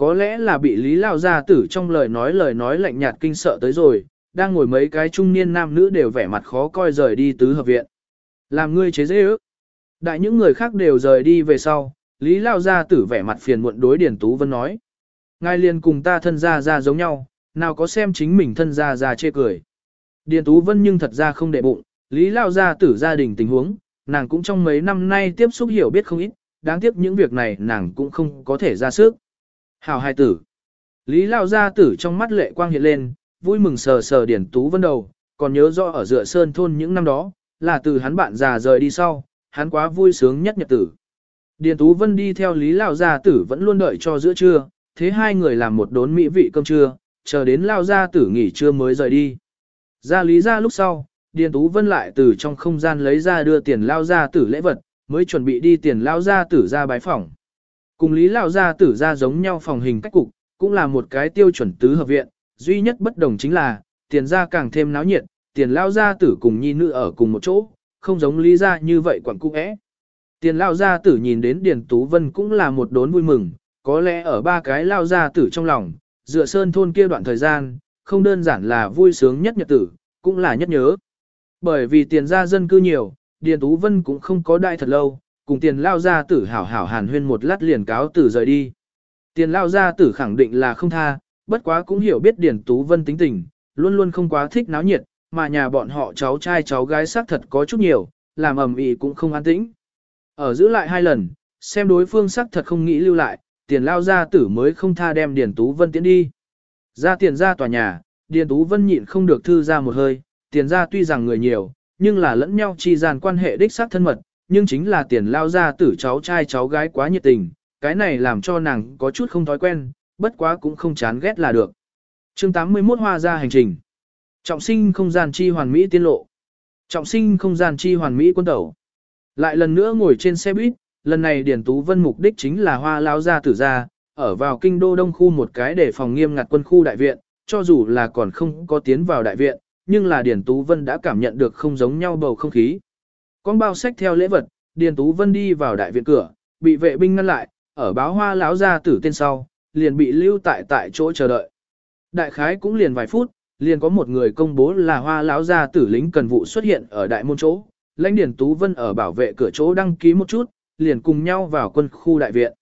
S1: Có lẽ là bị Lý lao gia tử trong lời nói lời nói lạnh nhạt kinh sợ tới rồi, đang ngồi mấy cái trung niên nam nữ đều vẻ mặt khó coi rời đi tứ hợp viện. Làm ngươi chế dễ ước. Đại những người khác đều rời đi về sau, Lý Lao Gia tử vẻ mặt phiền muộn đối Điền Tú Vân nói. Ngài liền cùng ta thân gia ra giống nhau, nào có xem chính mình thân gia ra chê cười. Điền Tú Vân nhưng thật ra không đệ bụng, Lý Lao Gia tử gia đình tình huống, nàng cũng trong mấy năm nay tiếp xúc hiểu biết không ít, đáng tiếc những việc này nàng cũng không có thể ra sức. Hảo hai tử. Lý Lao Gia tử trong mắt lệ quang hiện lên, vui mừng sờ sờ Điền Tú Vân đầu, còn nhớ rõ ở dựa sơn thôn những năm đó, là từ hắn bạn già rời đi sau, hắn quá vui sướng nhất nhật tử. Điền Tú Vân đi theo Lý Lao Gia Tử vẫn luôn đợi cho giữa trưa, thế hai người làm một đốn mỹ vị cơm trưa, chờ đến Lao Gia Tử nghỉ trưa mới rời đi. Ra Lý ra lúc sau, Điền Tú Vân lại từ trong không gian lấy ra đưa tiền Lao Gia Tử lễ vật, mới chuẩn bị đi tiền Lao Gia Tử ra bái phỏng. Cùng Lý Lao Gia Tử ra giống nhau phòng hình cách cục, cũng là một cái tiêu chuẩn tứ hợp viện, duy nhất bất đồng chính là, tiền gia càng thêm náo nhiệt, tiền Lao Gia Tử cùng nhi nữ ở cùng một chỗ, không giống Lý gia như vậy quặng cung ẽ. Tiền lao gia tử nhìn đến Điền Tú Vân cũng là một đốn vui mừng, có lẽ ở ba cái lao gia tử trong lòng, dựa sơn thôn kia đoạn thời gian, không đơn giản là vui sướng nhất nhật tử, cũng là nhất nhớ. Bởi vì tiền gia dân cư nhiều, Điền Tú Vân cũng không có đại thật lâu, cùng tiền lao gia tử hảo hảo hàn huyên một lát liền cáo tử rời đi. Tiền lao gia tử khẳng định là không tha, bất quá cũng hiểu biết Điền Tú Vân tính tình, luôn luôn không quá thích náo nhiệt, mà nhà bọn họ cháu trai cháu gái xác thật có chút nhiều, làm ầm ĩ cũng không an tĩnh. Ở giữ lại hai lần, xem đối phương xác thật không nghĩ lưu lại, tiền lao ra tử mới không tha đem Điền Tú Vân tiến đi. Ra tiền ra tòa nhà, Điền Tú Vân nhịn không được thư ra một hơi, tiền ra tuy rằng người nhiều, nhưng là lẫn nhau chi gian quan hệ đích xác thân mật, nhưng chính là tiền lao ra tử cháu trai cháu gái quá nhiệt tình, cái này làm cho nàng có chút không thói quen, bất quá cũng không chán ghét là được. chương 81 hoa ra hành trình. Trọng sinh không gian chi hoàn mỹ tiên lộ. Trọng sinh không gian chi hoàn mỹ quân tẩu. Lại lần nữa ngồi trên xe buýt, lần này điển Tú Vân mục đích chính là hoa lao ra tử ra, ở vào kinh đô đông khu một cái để phòng nghiêm ngặt quân khu đại viện, cho dù là còn không có tiến vào đại viện, nhưng là điển Tú Vân đã cảm nhận được không giống nhau bầu không khí. Con bao sách theo lễ vật, Điền Tú Vân đi vào đại viện cửa, bị vệ binh ngăn lại, ở báo hoa lão ra tử tên sau, liền bị lưu tại tại chỗ chờ đợi. Đại khái cũng liền vài phút, liền có một người công bố là hoa lão gia tử lính cần vụ xuất hiện ở đại môn chỗ, lãnh Điền Tú Vân ở bảo vệ cửa chỗ đăng ký một chút, liền cùng nhau vào quân khu đại viện.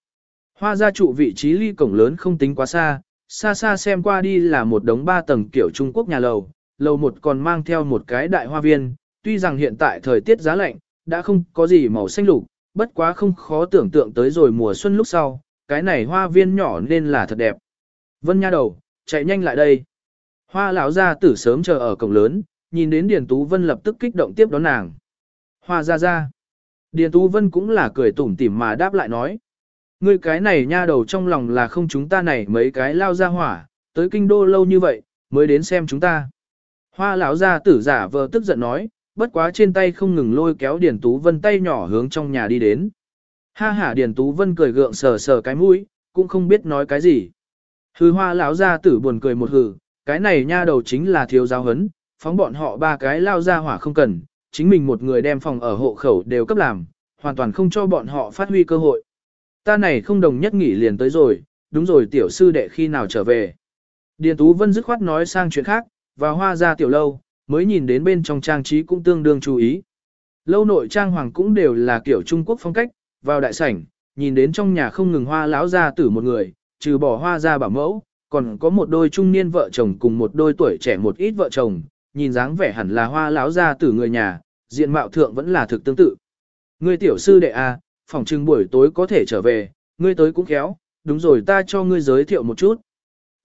S1: Hoa gia trụ vị trí ly cổng lớn không tính quá xa, xa xa xem qua đi là một đống ba tầng kiểu Trung Quốc nhà lầu, lầu một còn mang theo một cái đại hoa viên, tuy rằng hiện tại thời tiết giá lạnh, đã không có gì màu xanh lục, bất quá không khó tưởng tượng tới rồi mùa xuân lúc sau, cái này hoa viên nhỏ nên là thật đẹp. Vân nha đầu, chạy nhanh lại đây. Hoa lão gia tử sớm chờ ở cổng lớn, nhìn đến Điền Tú Vân lập tức kích động tiếp đón nàng. Hoa ra ra. Điền Tú Vân cũng là cười tủm tỉm mà đáp lại nói. Ngươi cái này nha đầu trong lòng là không chúng ta này mấy cái lao ra hỏa, tới kinh đô lâu như vậy, mới đến xem chúng ta. Hoa lão gia tử giả vờ tức giận nói, bất quá trên tay không ngừng lôi kéo Điền Tú Vân tay nhỏ hướng trong nhà đi đến. Ha ha Điền Tú Vân cười gượng sờ sờ cái mũi, cũng không biết nói cái gì. Hư hoa lão gia tử buồn cười một hử, cái này nha đầu chính là thiếu giáo hấn, phóng bọn họ ba cái lao ra hỏa không cần, chính mình một người đem phòng ở hộ khẩu đều cấp làm, hoàn toàn không cho bọn họ phát huy cơ hội. Ta này không đồng nhất nghỉ liền tới rồi, đúng rồi tiểu sư đệ khi nào trở về. Điền Tú Vân dứt khoát nói sang chuyện khác, và hoa ra tiểu lâu, mới nhìn đến bên trong trang trí cũng tương đương chú ý. Lâu nội trang hoàng cũng đều là kiểu Trung Quốc phong cách, vào đại sảnh, nhìn đến trong nhà không ngừng hoa lão gia tử một người, trừ bỏ hoa ra bảo mẫu, còn có một đôi trung niên vợ chồng cùng một đôi tuổi trẻ một ít vợ chồng, nhìn dáng vẻ hẳn là hoa lão gia tử người nhà, diện mạo thượng vẫn là thực tương tự. Ngươi tiểu sư đệ a, phòng trưng buổi tối có thể trở về, ngươi tới cũng khéo, đúng rồi ta cho ngươi giới thiệu một chút.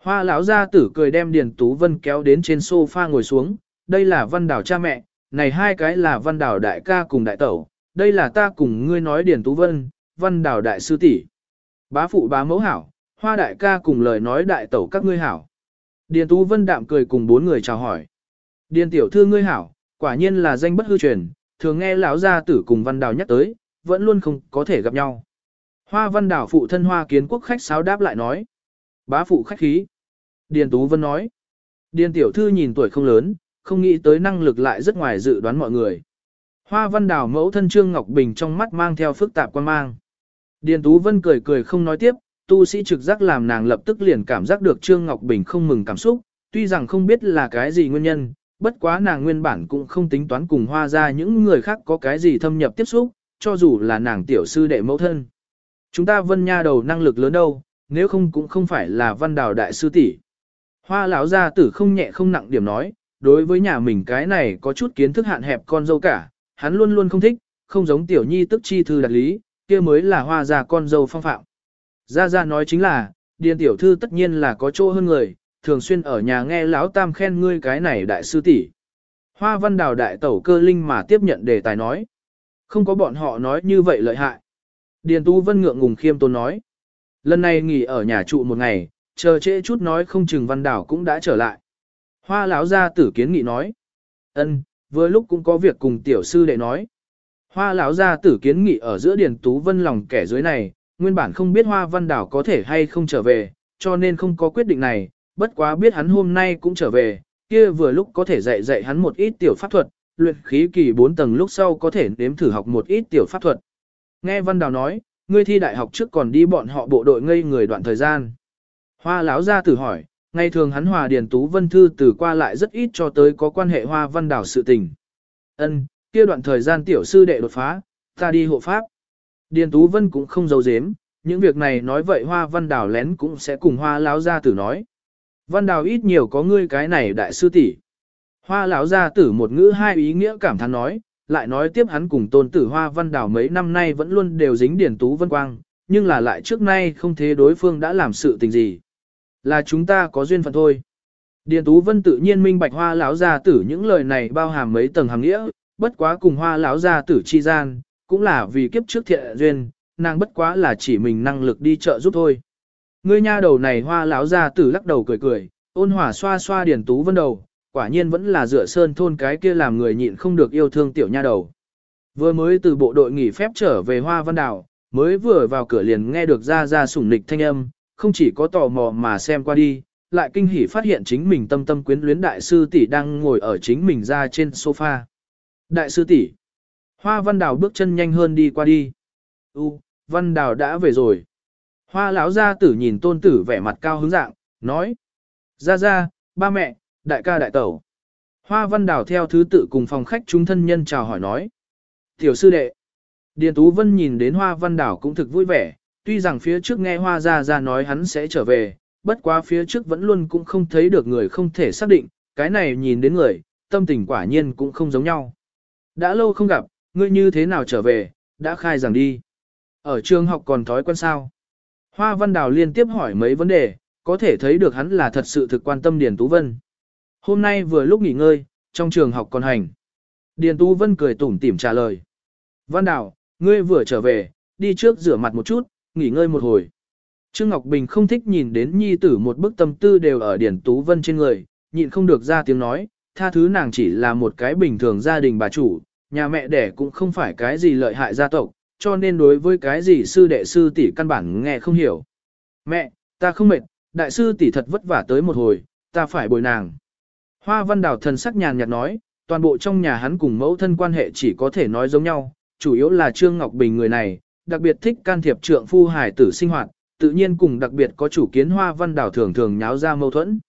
S1: Hoa lão gia tử cười đem Điền Tú Vân kéo đến trên sofa ngồi xuống, đây là văn đảo cha mẹ, này hai cái là văn đảo đại ca cùng đại tẩu, đây là ta cùng ngươi nói Điền Tú Vân, văn đảo đại sư tỷ. Bá phụ bá mẫu hảo, hoa đại ca cùng lời nói đại tẩu các ngươi hảo. Điền Tú Vân đạm cười cùng bốn người chào hỏi. Điền tiểu thư ngươi hảo, quả nhiên là danh bất hư truyền, thường nghe lão gia tử cùng văn đảo nhắc tới, vẫn luôn không có thể gặp nhau. Hoa văn đảo phụ thân hoa kiến quốc khách sáo đáp lại nói. Bá phụ khách khí. Điền Tú Vân nói. Điền tiểu thư nhìn tuổi không lớn, không nghĩ tới năng lực lại rất ngoài dự đoán mọi người. Hoa văn Đào mẫu thân Trương Ngọc Bình trong mắt mang theo phức tạp quan mang. Điền Tú Vân cười cười không nói tiếp, tu sĩ trực giác làm nàng lập tức liền cảm giác được Trương Ngọc Bình không mừng cảm xúc, tuy rằng không biết là cái gì nguyên nhân, bất quá nàng nguyên bản cũng không tính toán cùng hoa ra những người khác có cái gì thâm nhập tiếp xúc, cho dù là nàng tiểu sư đệ mẫu thân. Chúng ta vân nha đầu năng lực lớn đâu, nếu không cũng không phải là văn đào đại sư tỷ. Hoa lão gia tử không nhẹ không nặng điểm nói, đối với nhà mình cái này có chút kiến thức hạn hẹp con dâu cả, hắn luôn luôn không thích, không giống tiểu nhi tức chi thư đặc lý, kia mới là hoa già con dâu phong phạm. Gia Gia nói chính là, điền tiểu thư tất nhiên là có chỗ hơn người, thường xuyên ở nhà nghe lão tam khen ngươi cái này đại sư tỷ. Hoa văn đào đại tẩu cơ linh mà tiếp nhận đề tài nói. Không có bọn họ nói như vậy lợi hại. Điền Tu Vân ngượng ngùng khiêm tốn nói. Lần này nghỉ ở nhà trụ một ngày, chờ trễ chút nói không chừng văn đảo cũng đã trở lại. Hoa lão gia tử kiến nghị nói. ân, vừa lúc cũng có việc cùng tiểu sư đệ nói. Hoa lão gia tử kiến nghị ở giữa Điền Tú Vân lòng kẻ dưới này, nguyên bản không biết Hoa Văn Đảo có thể hay không trở về, cho nên không có quyết định này, bất quá biết hắn hôm nay cũng trở về, kia vừa lúc có thể dạy dạy hắn một ít tiểu pháp thuật, luyện khí kỳ 4 tầng lúc sau có thể nếm thử học một ít tiểu pháp thuật. Nghe Văn Đào nói, ngươi thi đại học trước còn đi bọn họ bộ đội ngây người đoạn thời gian. Hoa lão gia tử hỏi, ngày thường hắn hòa điền tú vân thư từ qua lại rất ít cho tới có quan hệ hoa văn đảo sự tình. Ân, kia đoạn thời gian tiểu sư đệ đột phá, ta đi hộ pháp. Điền tú vân cũng không giấu giếm, những việc này nói vậy hoa văn đảo lén cũng sẽ cùng hoa lão gia tử nói. Văn đào ít nhiều có ngươi cái này đại sư tỷ. Hoa lão gia tử một ngữ hai ý nghĩa cảm thán nói, lại nói tiếp hắn cùng tôn tử hoa văn đào mấy năm nay vẫn luôn đều dính điển tú vân quang, nhưng là lại trước nay không thế đối phương đã làm sự tình gì. Là chúng ta có duyên phận thôi. Điền Tú Vân tự nhiên minh bạch hoa lão gia tử những lời này bao hàm mấy tầng hàng nghĩa, bất quá cùng hoa lão gia tử chi gian, cũng là vì kiếp trước thiện duyên, nàng bất quá là chỉ mình năng lực đi chợ giúp thôi. Ngươi nha đầu này hoa lão gia tử lắc đầu cười cười, ôn hòa xoa xoa Điền Tú Vân đầu, quả nhiên vẫn là dựa sơn thôn cái kia làm người nhịn không được yêu thương tiểu nha đầu. Vừa mới từ bộ đội nghỉ phép trở về Hoa Văn Đảo, mới vừa vào cửa liền nghe được ra ra sủng nịch thanh âm, không chỉ có tò mò mà xem qua đi, lại kinh hỉ phát hiện chính mình tâm tâm quyến luyến đại sư tỷ đang ngồi ở chính mình ra trên sofa. Đại sư tỷ, Hoa Văn Đào bước chân nhanh hơn đi qua đi. U, Văn Đào đã về rồi. Hoa lão gia tử nhìn tôn tử vẻ mặt cao hứng dạng, nói: Gia gia, ba mẹ, đại ca đại tẩu. Hoa Văn Đào theo thứ tự cùng phòng khách chúng thân nhân chào hỏi nói. Tiểu sư đệ. Điền Tú Vân nhìn đến Hoa Văn Đào cũng thực vui vẻ, tuy rằng phía trước nghe Hoa Gia Gia nói hắn sẽ trở về, bất quá phía trước vẫn luôn cũng không thấy được người không thể xác định, cái này nhìn đến người, tâm tình quả nhiên cũng không giống nhau. Đã lâu không gặp, ngươi như thế nào trở về, đã khai giảng đi. Ở trường học còn thói quen sao? Hoa Văn Đào liên tiếp hỏi mấy vấn đề, có thể thấy được hắn là thật sự thực quan tâm Điền Tú Vân. Hôm nay vừa lúc nghỉ ngơi, trong trường học còn hành. Điền Tú Vân cười tủm tỉm trả lời. Văn Đào, ngươi vừa trở về, đi trước rửa mặt một chút, nghỉ ngơi một hồi. Trương Ngọc Bình không thích nhìn đến nhi tử một bức tâm tư đều ở điển Tú Vân trên người, nhịn không được ra tiếng nói, tha thứ nàng chỉ là một cái bình thường gia đình bà chủ, nhà mẹ đẻ cũng không phải cái gì lợi hại gia tộc, cho nên đối với cái gì sư đệ sư tỷ căn bản nghe không hiểu. Mẹ, ta không mệt, đại sư tỷ thật vất vả tới một hồi, ta phải bồi nàng. Hoa văn đào thần sắc nhàn nhạt nói, toàn bộ trong nhà hắn cùng mẫu thân quan hệ chỉ có thể nói giống nhau, chủ yếu là Trương Ngọc Bình người này, đặc biệt thích can thiệp trượng phu hải tử sinh hoạt, tự nhiên cùng đặc biệt có chủ kiến hoa văn đảo thường thường nháo ra mâu thuẫn.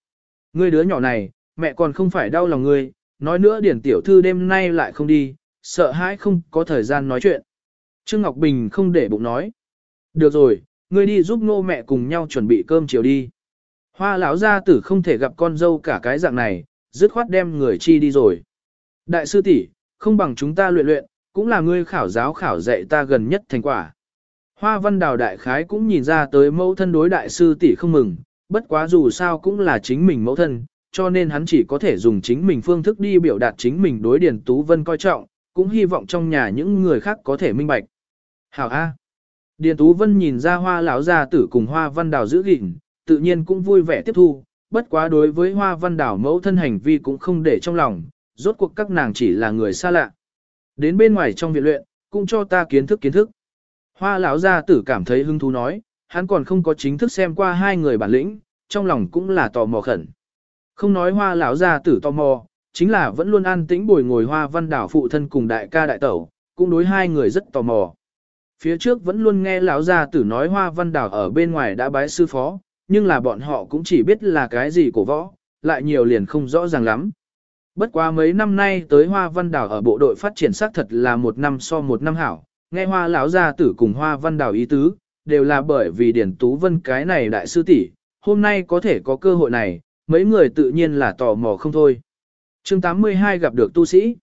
S1: Ngươi đứa nhỏ này, mẹ còn không phải đau lòng ngươi, nói nữa điển tiểu thư đêm nay lại không đi, sợ hãi không có thời gian nói chuyện. Trương Ngọc Bình không để bụng nói. Được rồi, ngươi đi giúp nô mẹ cùng nhau chuẩn bị cơm chiều đi. Hoa lão gia tử không thể gặp con dâu cả cái dạng này, dứt khoát đem người chi đi rồi. Đại sư tỷ, không bằng chúng ta luyện luyện, cũng là ngươi khảo giáo khảo dạy ta gần nhất thành quả. Hoa văn đào đại khái cũng nhìn ra tới mẫu thân đối đại sư tỷ không mừng, bất quá dù sao cũng là chính mình mẫu thân, cho nên hắn chỉ có thể dùng chính mình phương thức đi biểu đạt chính mình đối Điền Tú Vân coi trọng, cũng hy vọng trong nhà những người khác có thể minh bạch. Hảo A. Điền Tú Vân nhìn ra hoa lão gia tử cùng hoa văn đào giữ gìn, tự nhiên cũng vui vẻ tiếp thu, bất quá đối với hoa văn đào mẫu thân hành vi cũng không để trong lòng, rốt cuộc các nàng chỉ là người xa lạ. Đến bên ngoài trong viện luyện, cũng cho ta kiến thức kiến thức. Hoa lão gia tử cảm thấy hứng thú nói, hắn còn không có chính thức xem qua hai người bản lĩnh, trong lòng cũng là tò mò khẩn. Không nói hoa lão gia tử tò mò, chính là vẫn luôn an tĩnh bồi ngồi hoa văn đảo phụ thân cùng đại ca đại tẩu, cũng đối hai người rất tò mò. Phía trước vẫn luôn nghe lão gia tử nói hoa văn đảo ở bên ngoài đã bái sư phó, nhưng là bọn họ cũng chỉ biết là cái gì cổ võ, lại nhiều liền không rõ ràng lắm. Bất quá mấy năm nay tới hoa văn đảo ở bộ đội phát triển xác thật là một năm so một năm hảo, nghe hoa lão gia tử cùng hoa văn đảo ý tứ, đều là bởi vì Điển Tú Vân cái này đại sư tỷ, hôm nay có thể có cơ hội này, mấy người tự nhiên là tò mò không thôi. chương 82 gặp được tu sĩ.